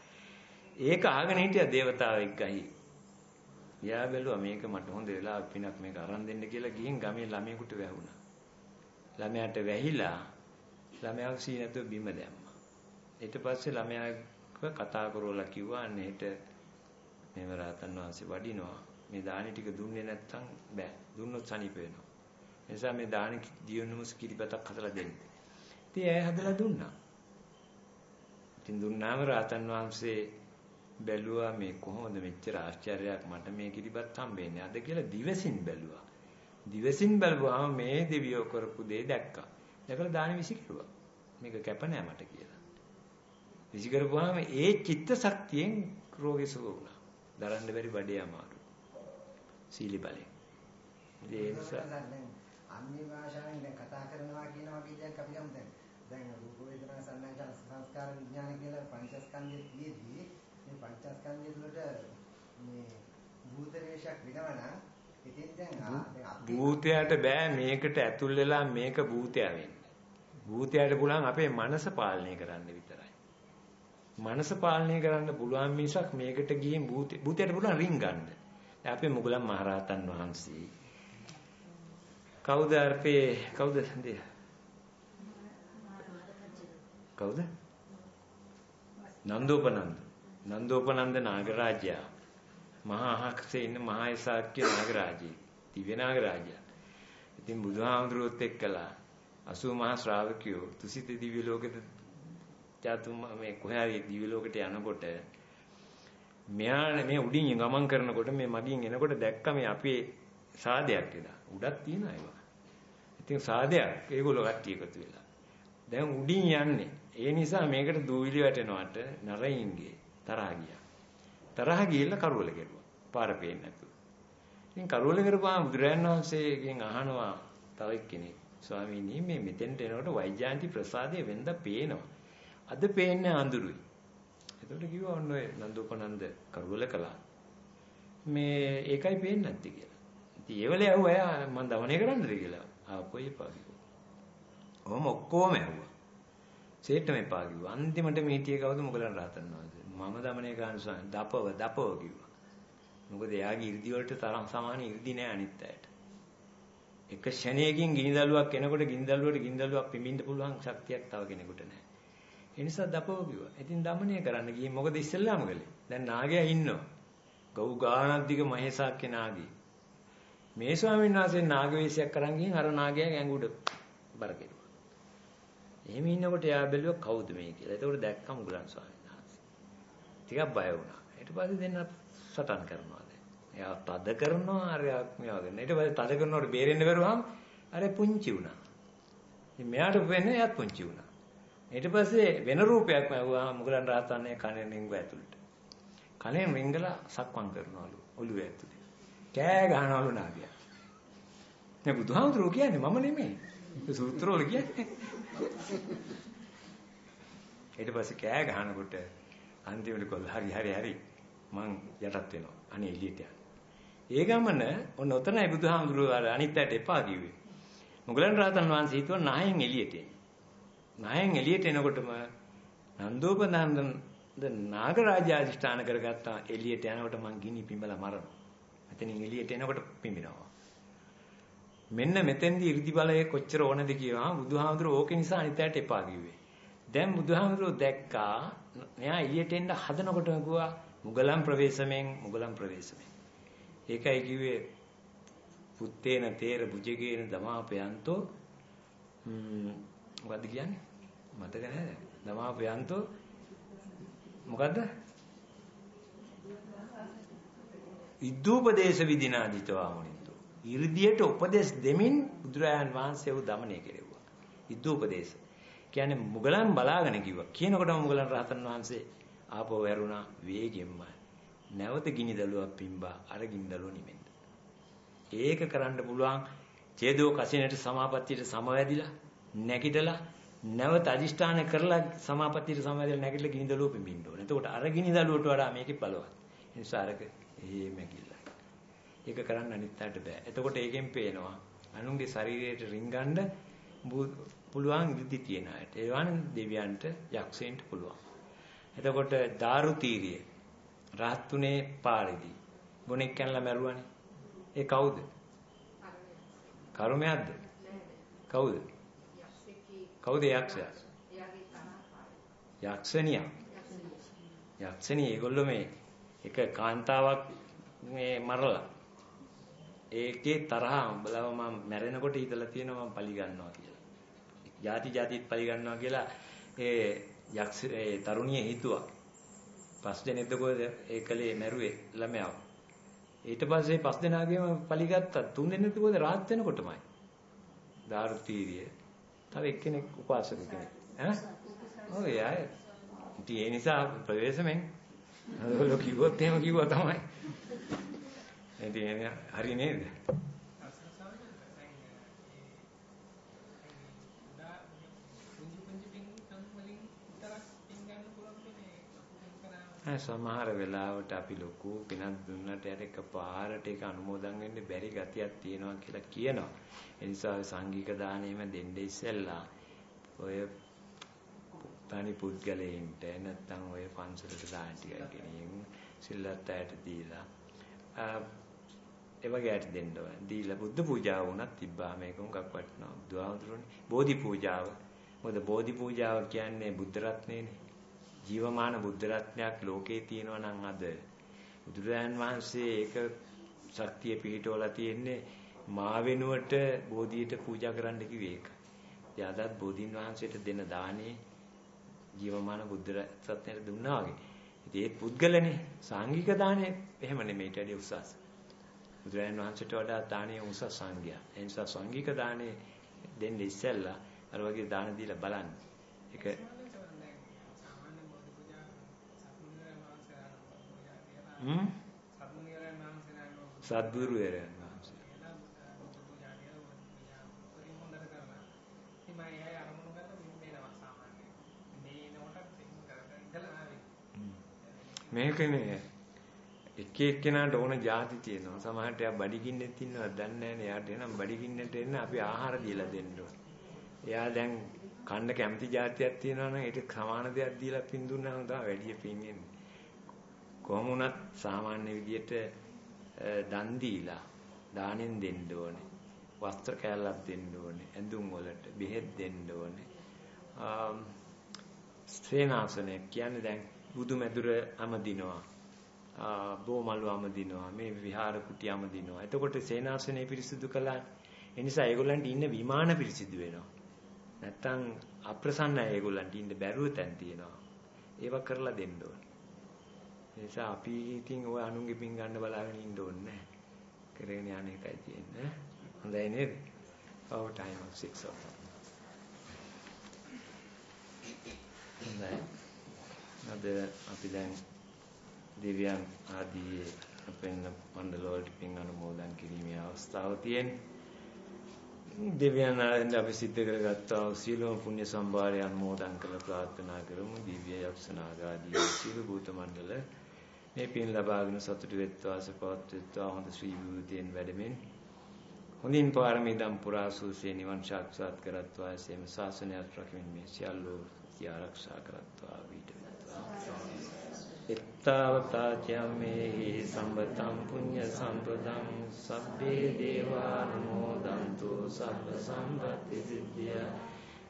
ඒක අහගෙන හිටියා దేవතාවෙක් ගහි. යා බැලුවා මේක මට හොඳ වෙලාවක් පිනක් මේක අරන් දෙන්න කියලා ගිහින් ගමේ ළමයෙකුට වැහුණා. ළමයාට වැහිලා ළමයාව සී නැතුව බිම දැම්මා. ඊට පස්සේ ළමයාව කතා කරවලා කිව්වා අන්නේට මේව රහතන් වහන්සේ වඩිනවා. මේ දානි ටික දුන්නේ නැත්නම් බෑ. දුන්නොත් සනීප වෙනවා. ඒ නිසා මේ දානි දියුණුමුස් කිරිබතක් හදලා දෙන්න. ඉතින් ඇය හදලා දුන්නා. ඉතින් දුන්නාම රහතන් වහන්සේ බැලුවා මේ කොහොමද මෙච්චර ආශ්චර්යයක් මට මේ කිරිබත් හම්බෙන්නේ අද කියලා දිවසින් බැලුවා. දිවසින් බැලුවාම මේ දෙවියෝ කරපු දේ දැක්කා. දැකලා දානි විසිකරුවා. මේක කැප නෑ මට කියලා. විසිකරපුවාම ඒ චිත්ත ශක්තියෙන් රෝගේ සුව වුණා. දරන්න බැරි බඩේ අමාරු. සීලි බලයෙන්. ඒ නිසා අන්‍ය භාෂාවෙන් දැන් කතා කරනවා කියන වගේ දෙයක් අපි ගමු දැන්. දැන් රූප වේදනා සංඥා සංස්කාර විඥාන කියලා පංචස්කන්ධය තියෙද්දි මේ පංචස්කන්ධය තුළට මේ භූත රේෂයක් වෙනවා ඉතින් දැන් භූතයට බෑ මේකට ඇතුල් වෙලා මේක භූතය වෙන්න. භූතයට පුළුවන් අපේ මනස පාලනය කරන්න විතරයි. මනස පාලනය කරන්න පුළුවන් මිසක් මේකට ගිහින් භූතයට පුළුවන් රින් ගන්න. දැන් අපේ මුගලන් මහරහතන් වහන්සේ කවුද අපේ කවුද දෙය? කවුද? නන්දෝපනන්ද. නන්දෝපනන්ද නාගරාජයා මහා අහක්සේ ඉන්න මහා ශාක්‍ය නාගරාජී දිව්‍ය නාගරාජයා. ඉතින් බුදුහාමුදුරුවොත් එක්කලා 80 මහා ශ්‍රාවකයෝ තුසිත දිව්‍ය ලෝකෙට චාතුම් මේ කොහේ හරි දිව්‍ය ලෝකෙට යනකොට මෙයා මේ උඩින් ගමන් කරනකොට මේ මගින් එනකොට දැක්ක මේ අපේ සාදයක් එදා. උඩක් තියෙන ඒවා. ඉතින් සාදයක් ඒගොල්ලෝ කට්ටිය එකතු වෙලා. දැන් උඩින් යන්නේ. ඒ නිසා මේකට දූවිලි වැටෙනවට නරයින්ගේ තරහ ගියා. තරහ ගිහිල්ලා කරවල කෙරුවා. පාර පේන්නේ නැතුව. ඉතින් කරවල කරපුවාම බුදුරයන් වහන්සේගෙන් අහනවා තව එක්කෙනෙක්. ස්වාමීනි මේ මෙතෙන්ට එනකොට වෛජාන්ති ප්‍රසාදයේ වෙන්ද පේනවා. අද පේන්නේ අඳුරුයි. එතකොට කිව්වා ඔන්න ඔය නන්දෝපනන්ද කරවල කළා. මේ ඒකයි පේන්නේ නැත්තේ කියලා. ඉතින් ඒ වෙලේ ඇහුවා මම දවණය කරන්නද කියලා. ආපෝ එපා කිව්වා. ඔහොම ඔක්කොම ඇහුවා. සේට්ටම එපා කිව්වා. අන්තිමට මේ හිටියේ කවුද මොගලන් රහතන් වහන්සේ. මම දමනේ ගන්න ස්වාමීන් දපව දපව කිව්වා. මොකද එයාගේ 이르දි වලට තරම් සමාන 이르දි නෑ අනිත් අයට. එක ෂණයකින් ගිනි දළුවක් එනකොට ගිනි දළුවට ගිනි දළුවක් පිඹින්න පුළුවන් ශක්තියක් තව කෙනෙකුට නෑ. ඒ නිසා දපව කිව්වා. ඉතින් දමනය කරන්න ගියේ මොකද ඉස්සෙල්ලාම කළේ? දැන් නාගයා ඉන්නවා. ගව් ගානක් දිග මහේසාක්‍ය නාගී. මේ ස්වාමීන් වහන්සේ නාග වේශයක් කරන් ගිහින් අර නාගයාගේ ඇඟුඩ බර කෙරුවා. එහෙම ඉන්නකොට එයා බැලුවා කවුද මේ කියලා. එතකොට දැක්කම මුගලන් ස්වාමීන් වහන්සේ. ටිකක් බය වුණා. ඊට පස්සේ දෙන්න සටන් කරනවා දැන්. එයා තද කරනවා අරයක් මේවා කරනවා. ඊට පස්සේ තද කරනකොට බේරෙන්න බැරුවම අර පුංචි වුණා. ඉතින් මෙයාට වෙන්නේ එයාත් පුංචි වුණා. ඊට පස්සේ වෙන රූපයක් මැව්වා මුගලන් රහතන්නේ කණෙන් රිංගව ඇතුළට. කණෙන් රිංගලා සක්මන් කරනවලු ඔළුව ඇතුලේ. කෑ ගහනවලු නාගයා. මේ බුදුහාමුදුරුවෝ කියන්නේ මම නෙමෙයි. සූත්‍රවල කියන්නේ. ඊට පස්සේ කෑ ගහනකොට අන්තිමට කොල්ල හරි හරි හරි මං යටත් වෙනවා. අනේ එළියට යන්න. ඒ ගමන ඔන්න ඔතනයි බුදුහාමුදුරුවෝ අර අනිත් අයට එපා කිව්වේ. මුගලන් රහතන් වහන්සේ හිතුවා නහයෙන් එළියට එන්න. නහයෙන් එළියට එනකොටම නන්දෝපනන්ද නාගරාජ අධිෂ්ඨාන කරගත්තා එළියට යනකොට මං ගිනි පිඹලා මරනවා. මෙතනින් එළියට එනකොට පිඹිනවා. මෙන්න මෙතෙන්දී 이르දි බලය කොච්චර ඕනද කියනවා බුදුහාමුදුරුවෝ ඕක නිසා අනිත් අයට එපා කිව්වේ. දැන් බුදුහාමුදුරුවෝ දැක්කා මෙයා එළියට එන්න හදනකොටම කිව්වා මුගලන් ප්‍රවේශමෙන් මුගලන් ප්‍රවේශමෙන්. ඒකයි කිව්වේ පුත්තේන තේර බුජගේන දමාපයන්තෝ මොකද්ද කියන්නේ? මතක නැහැ. දමාපයන්තෝ මොකද්ද? ඉද්දූපදේශ විදිනාදිතවා මුනිද්දු. 이르දියට උපදේශ දෙමින් බුදුරයන් වහන්සේව দমনය කෙරෙව්වා. ඉද්දූපදේශ. කියන්නේ මුගලන් බලාගෙන කිව්වා. කියනකොටම මුගලන් රහතන් වහන්සේ ආපහු වැරුණා වේගෙන්ම. නැවත ගිනි දළුවක් පිම්බා අර ගිනි දළුව නිමෙන්න. ඒක කරන්න පුළුවන් ඡේදෝ කසිනේට සමාපත්තියට සමවැදිලා නැගිටලා නැවත අදිෂ්ඨාන කරලා සමාපත්තියට සමවැදිලා නැගිටලා ගිනි දළුව පිඹින්න ඕනේ. එතකොට අර ගිනි දළුවට වඩා මේකේ බලවත්. ඒ නිසා අරක එහේ මැකිලා. ඒක කරන්න අනිත්ට බෑ. එතකොට ඒකෙන් පේනවා අනුන්ගේ ශරීරයට රිංගන්න පුළුවන් විදි තියන අයට. ඒවන් දෙවියන්ට යක්ෂයන්ට පුළුවන්. එතකොට දාරු තීරිය රහත් තුනේ පාරේදී ගොනෙක් කනලා මැරුවානේ. ඒ කවුද? කර්මයක්ද? කවුද? කවුද යක්ෂයා? යක්ෂණියා. යක්ෂණිය. ඒගොල්ලෝ මේ එක කාන්තාවක් මේ මරලා ඒකේ තරහ උඹලව මම මැරෙනකොට හිතලා තියෙනවා මම පලි ගන්නවා කියලා. ಜಾති ಜಾතිත් පලි ගන්නවා කියලා ඒ යක්ෂ ඒ තරුණිය හිතුවා. පස් දෙනෙක්ද කොහෙද ඒකලේ මැරුවේ ළමයාව. ඊට පස්සේ පස් දෙනාගේම පලි ගත්තා. තුන් දෙනෙක්ද කොහෙද රාත් වෙනකොටමයි. දාරුතීරිය. තව එක්කෙනෙක් උපාසක කෙනෙක්. ඈ? ඔව් එයා. ඉතින් ඒ නිසා ප්‍රවේශමෙන් අදවල කිව්වොත් එහෙම කිව්වා තමයි. ඉතින් හරි නේද? සමහර වෙලාවට අපි ලොකු පිනක් දුන්නට යට එකපාරට ඒක අනුමෝදන් වෙන්න බැරි ගතියක් තියෙනවා කියලා කියනවා. ඒ නිසා සංඝික දාණයම දෙන්න ඉස්සෙල්ලා ඔය තනි පුද්ගලයින්ට නැත්තම් ඔය පන්සලට දාන ටිකක් ගෙනියන් සිල්වත් අයට දීලා ඒ වගේ අයට දෙන්න ඕන. දීලා බුද්ධ පූජාව වුණත් තිබ්බා මේක උඟක් වටිනවා. බුදුහාමුදුරනේ බෝධි පූජාව. මොකද බෝධි පූජාව කියන්නේ බුද්ධ රත්නේනේ. ජීවමාන බුද්ධ රත්නයක් ලෝකේ තියෙනවා නම් අද බුදුරජාන් වහන්සේ ඒක ශක්තිය පිහිටවලා තියෙන්නේ මා වෙනුවට බෝධියට පූජා කරන්න කිව්වේ ඒක. ඉතින් අදත් බෝධීන් වහන්සේට දෙන දානේ ජීවමාන බුද්ධ රත්නයට දුන්නා වගේ. ඉතින් ඒ පුද්ගලනේ සාංගික දානේ එහෙම නෙමෙයි ඊට වඩා උසස්. බුදුරජාන් වහන්සේට වඩා දානේ උසස් සංඝයා. ඒ නිසා සංඝික දානේ දෙන්න ඉස්සෙල්ලා අර වගේ දාන දීලා බලන්න. ඒක හ්ම් සද්ගුරුවරයන් මේකනේ එක එක්කෙනාට ඕන જાති තියෙනවා. සමහරට එයා බඩගින්නෙත් ඉන්නවා දන්නේ නැහැ. එයාට එනම් බඩගින්නෙට එන්න අපි ආහාර දීලා දෙන්න ඕනේ. එයා දැන් කන්න කැමති જાතියක් තියෙනවා නම් ඒක සමාන දෙයක් දීලා පින් දුන්නාම තමයි වැඩි පින් එන්නේ. කොහොම වුණත් සාමාන්‍ය විදියට දන් දීලා දානෙන් දෙන්න ඕනේ. වස්ත්‍ර කෑල්ලක් දෙන්න ඕනේ. ඇඳුම් වලට බෙහෙත් දෙන්න ඕනේ. ස්ත්‍රේනාසනය කියන්නේ දැන් බුදු මැදුර අමදිනවා. බෝමල්ව අමදිනවා. මේ විහාර කුටි අමදිනවා. එතකොට සේනාසනය පිරිසිදු කළා. ඒ නිසා ඒගොල්ලන්ට ඉන්න විමාන පිරිසිදු වෙනවා. නැත්තම් අප්‍රසන්නයි ඒගොල්ලන්ට ඉන්න බැරුව තැන් තියෙනවා. ඒවා කරලා දෙන්න ඕනේ. ඒ නිසා අපි ඉතින් ඔය අනුන්ගේ පින් ගන්න බලාගෙන ඉන්න ඕනේ නැහැ. කරගෙන යන එකයි තියෙන්නේ. හොඳයි නේද? Our time of 6 o'clock. හොඳයි. අද අපි දැන් දිව්‍යන් ආදී අපෙන් මණ්ඩල වලට පින් අනුමෝදන් කිරීමේ අවස්ථාව තියෙන්නේ. දෙවියන් ආනන්ද අපි සිද්ධ කරගත්තා සියලුම පුණ්‍ය සම්භාරය අනුමෝදන් කළ ප්‍රාර්ථනා කරමු දිව්‍ය යක්ෂනාගාදී සියලු භූත මණ්ඩල මේ පින් ලබාගෙන සතුටු වෙත්වා සපවත් වෙත්වා හොඳ ශ්‍රී විභූතියෙන් වැඩමින් හොඳින් පාරමී දම් පුරා සූසේ නිවන් සාක්ෂාත් කරත්වා එසේම ශාසනයත් රකිමින් මේ සියල්ලෝ ආරක්ෂා කරත්වා වීට එත්තාවතා චම්මේහි සම්බතම් පුඤ්ඤ සම්පදං සබ්බේ දේවානුමෝදන්තු සබ්බ සම්පත්ති සිද්ධිය.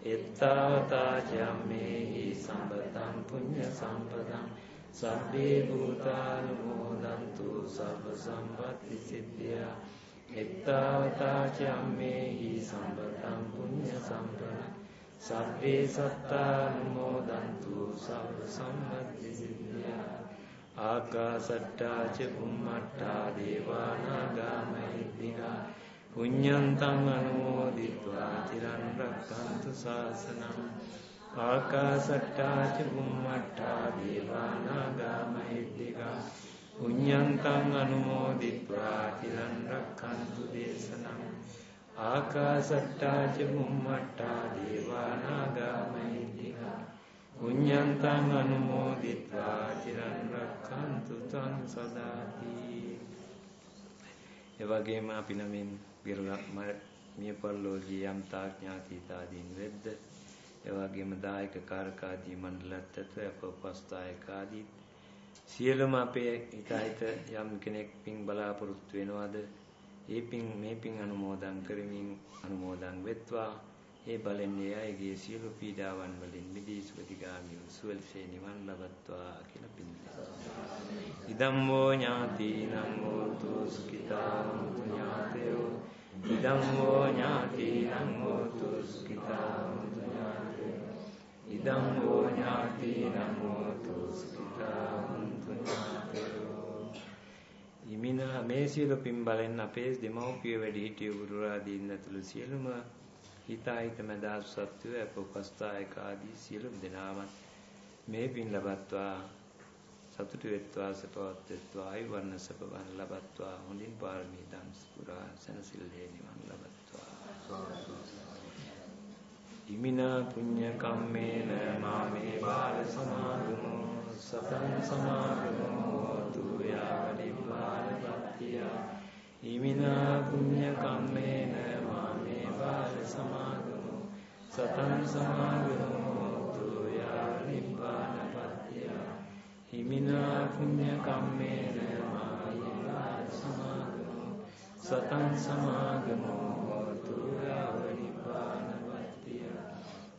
එත්තාවතා චම්මේහි සම්පතං පුඤ්ඤ සම්පතං සබ්බේ භූතානුමෝදන්තු සබ්බ සම්පත්ති සිද්ධියා. එත්තාවතා චම්මේහි සම්පතං පුඤ්ඤ සම්පතං සබ්බේ සත්තානුමෝදන්තු සබ්බ සම්මති සිද්ධා ආකාසට්ටා ච බුම්මට්ටා දේවානාගා මහිද්దికා පුඤ්ඤන්තං අනුමෝදිत्वा තිරන් රක්칸තු ශාසනං ආකාසට්ටා ච බුම්මට්ටා දේවානාගා මහිද්దికා පුඤ්ඤන්තං අනුමෝදිत्वा තිරන් රක්칸තු දේශනං ආකාසට්ටා ච බුම්මට්ටා දේවා නාග මහිද්దికා පුඤ්ඤන්තං අනුමෝදිත්වා චිරන් රක්ඛන්තු තං සදාති. ඒ වගේම අපි නමින් විරල මිය පරලෝකී යම් තාඥාතීතාදීන් වෙද්ද එවාගේම දායක කාරකාදී මණ්ඩලත් ඇතුව අප උපස්ථායකාදී සියලුම අපේ හිතහිත යම් කෙනෙක් පින් බලාපොරොත්තු වෙනවාද? ඒ පින් මේ පින් අනුමෝදන් කරමින් අනුමෝදන් වෙත්වා. ඒ බලෙන් ඒ අයගේ සියලු පීඩාවන් වලින් මිදී සුවතිගාමී සුවල්සේ නිවන් ලබත්වා කියලා පින්. ඉදම් වූ ඥාතිනම් හෝතු සුඛිතා හොන්තු ඥාතයෝ ඉදම් වූ ඥාතිනම් හෝතු සුඛිතා හොන්තු ඥාතයෝ ඉදම් වූ ඥාතිනම් හෝතු සුඛිතා හොන්තු ඥාතයෝ ඉමින මේ සියලු පින් බලෙන් අපේ දෙමව්පිය වැඩිහිටිය ගුරුරාදීන් ඇතුළු සියලුම හිතාහිත මැදහත් සත්වය අප උපස්ථායක ආදී සියලුම දෙනාම මේ පින් ලබත්වා සතුටු වෙත්වා සපවත් වෙත්වා ආයු වර්ණ සපවන් ලබත්වා හොඳින් පාරමී දම් පුරා සනසිල්ලේ නිවන් ලබත්වා. ඉමිනා පුඤ්ඤ කම්මේන මාමේ බාල සමාගමෝ සතං සමාගමෝ තු යාව නිපාතපත්තිය ඉමිනා පුඤ්ඤ කම්මේන මාමේ බාල සමාගමෝ සතං සමාගමෝ තු යාව නිපාතපත්තිය හිමිනා පුඤ්ඤ කම්මේන මායවා සමාගමෝ සතං සමාගමෝ හෝතු යාව නිපානපත්තිය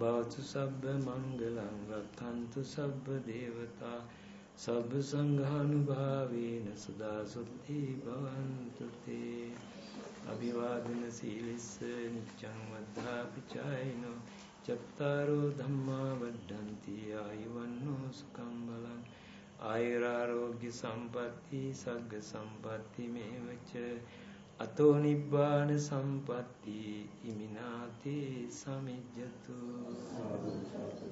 භවතු සබ්බ මංගලං රක්ඛන්තු සබ්බ දේවතා සබ්බ සංඝානුභාවේන සදා සොත්ති භවන්තු තේ අභිවාදන සීලිස්ස නිච්ඡං වද්ධාපි චායිනෝ චත්තාරෝ ධම්මා වඩ්ඩಂತಿ ආයුවන්නෝ සුඛං බලං. ආයුරාරෝග්‍ය සම්පatti සග්ග සම්පatti මේවච. අතෝ නිබ්බාන සම්පatti ඉමිනාතේ සමිජ්ජතු. සාදු සාදු.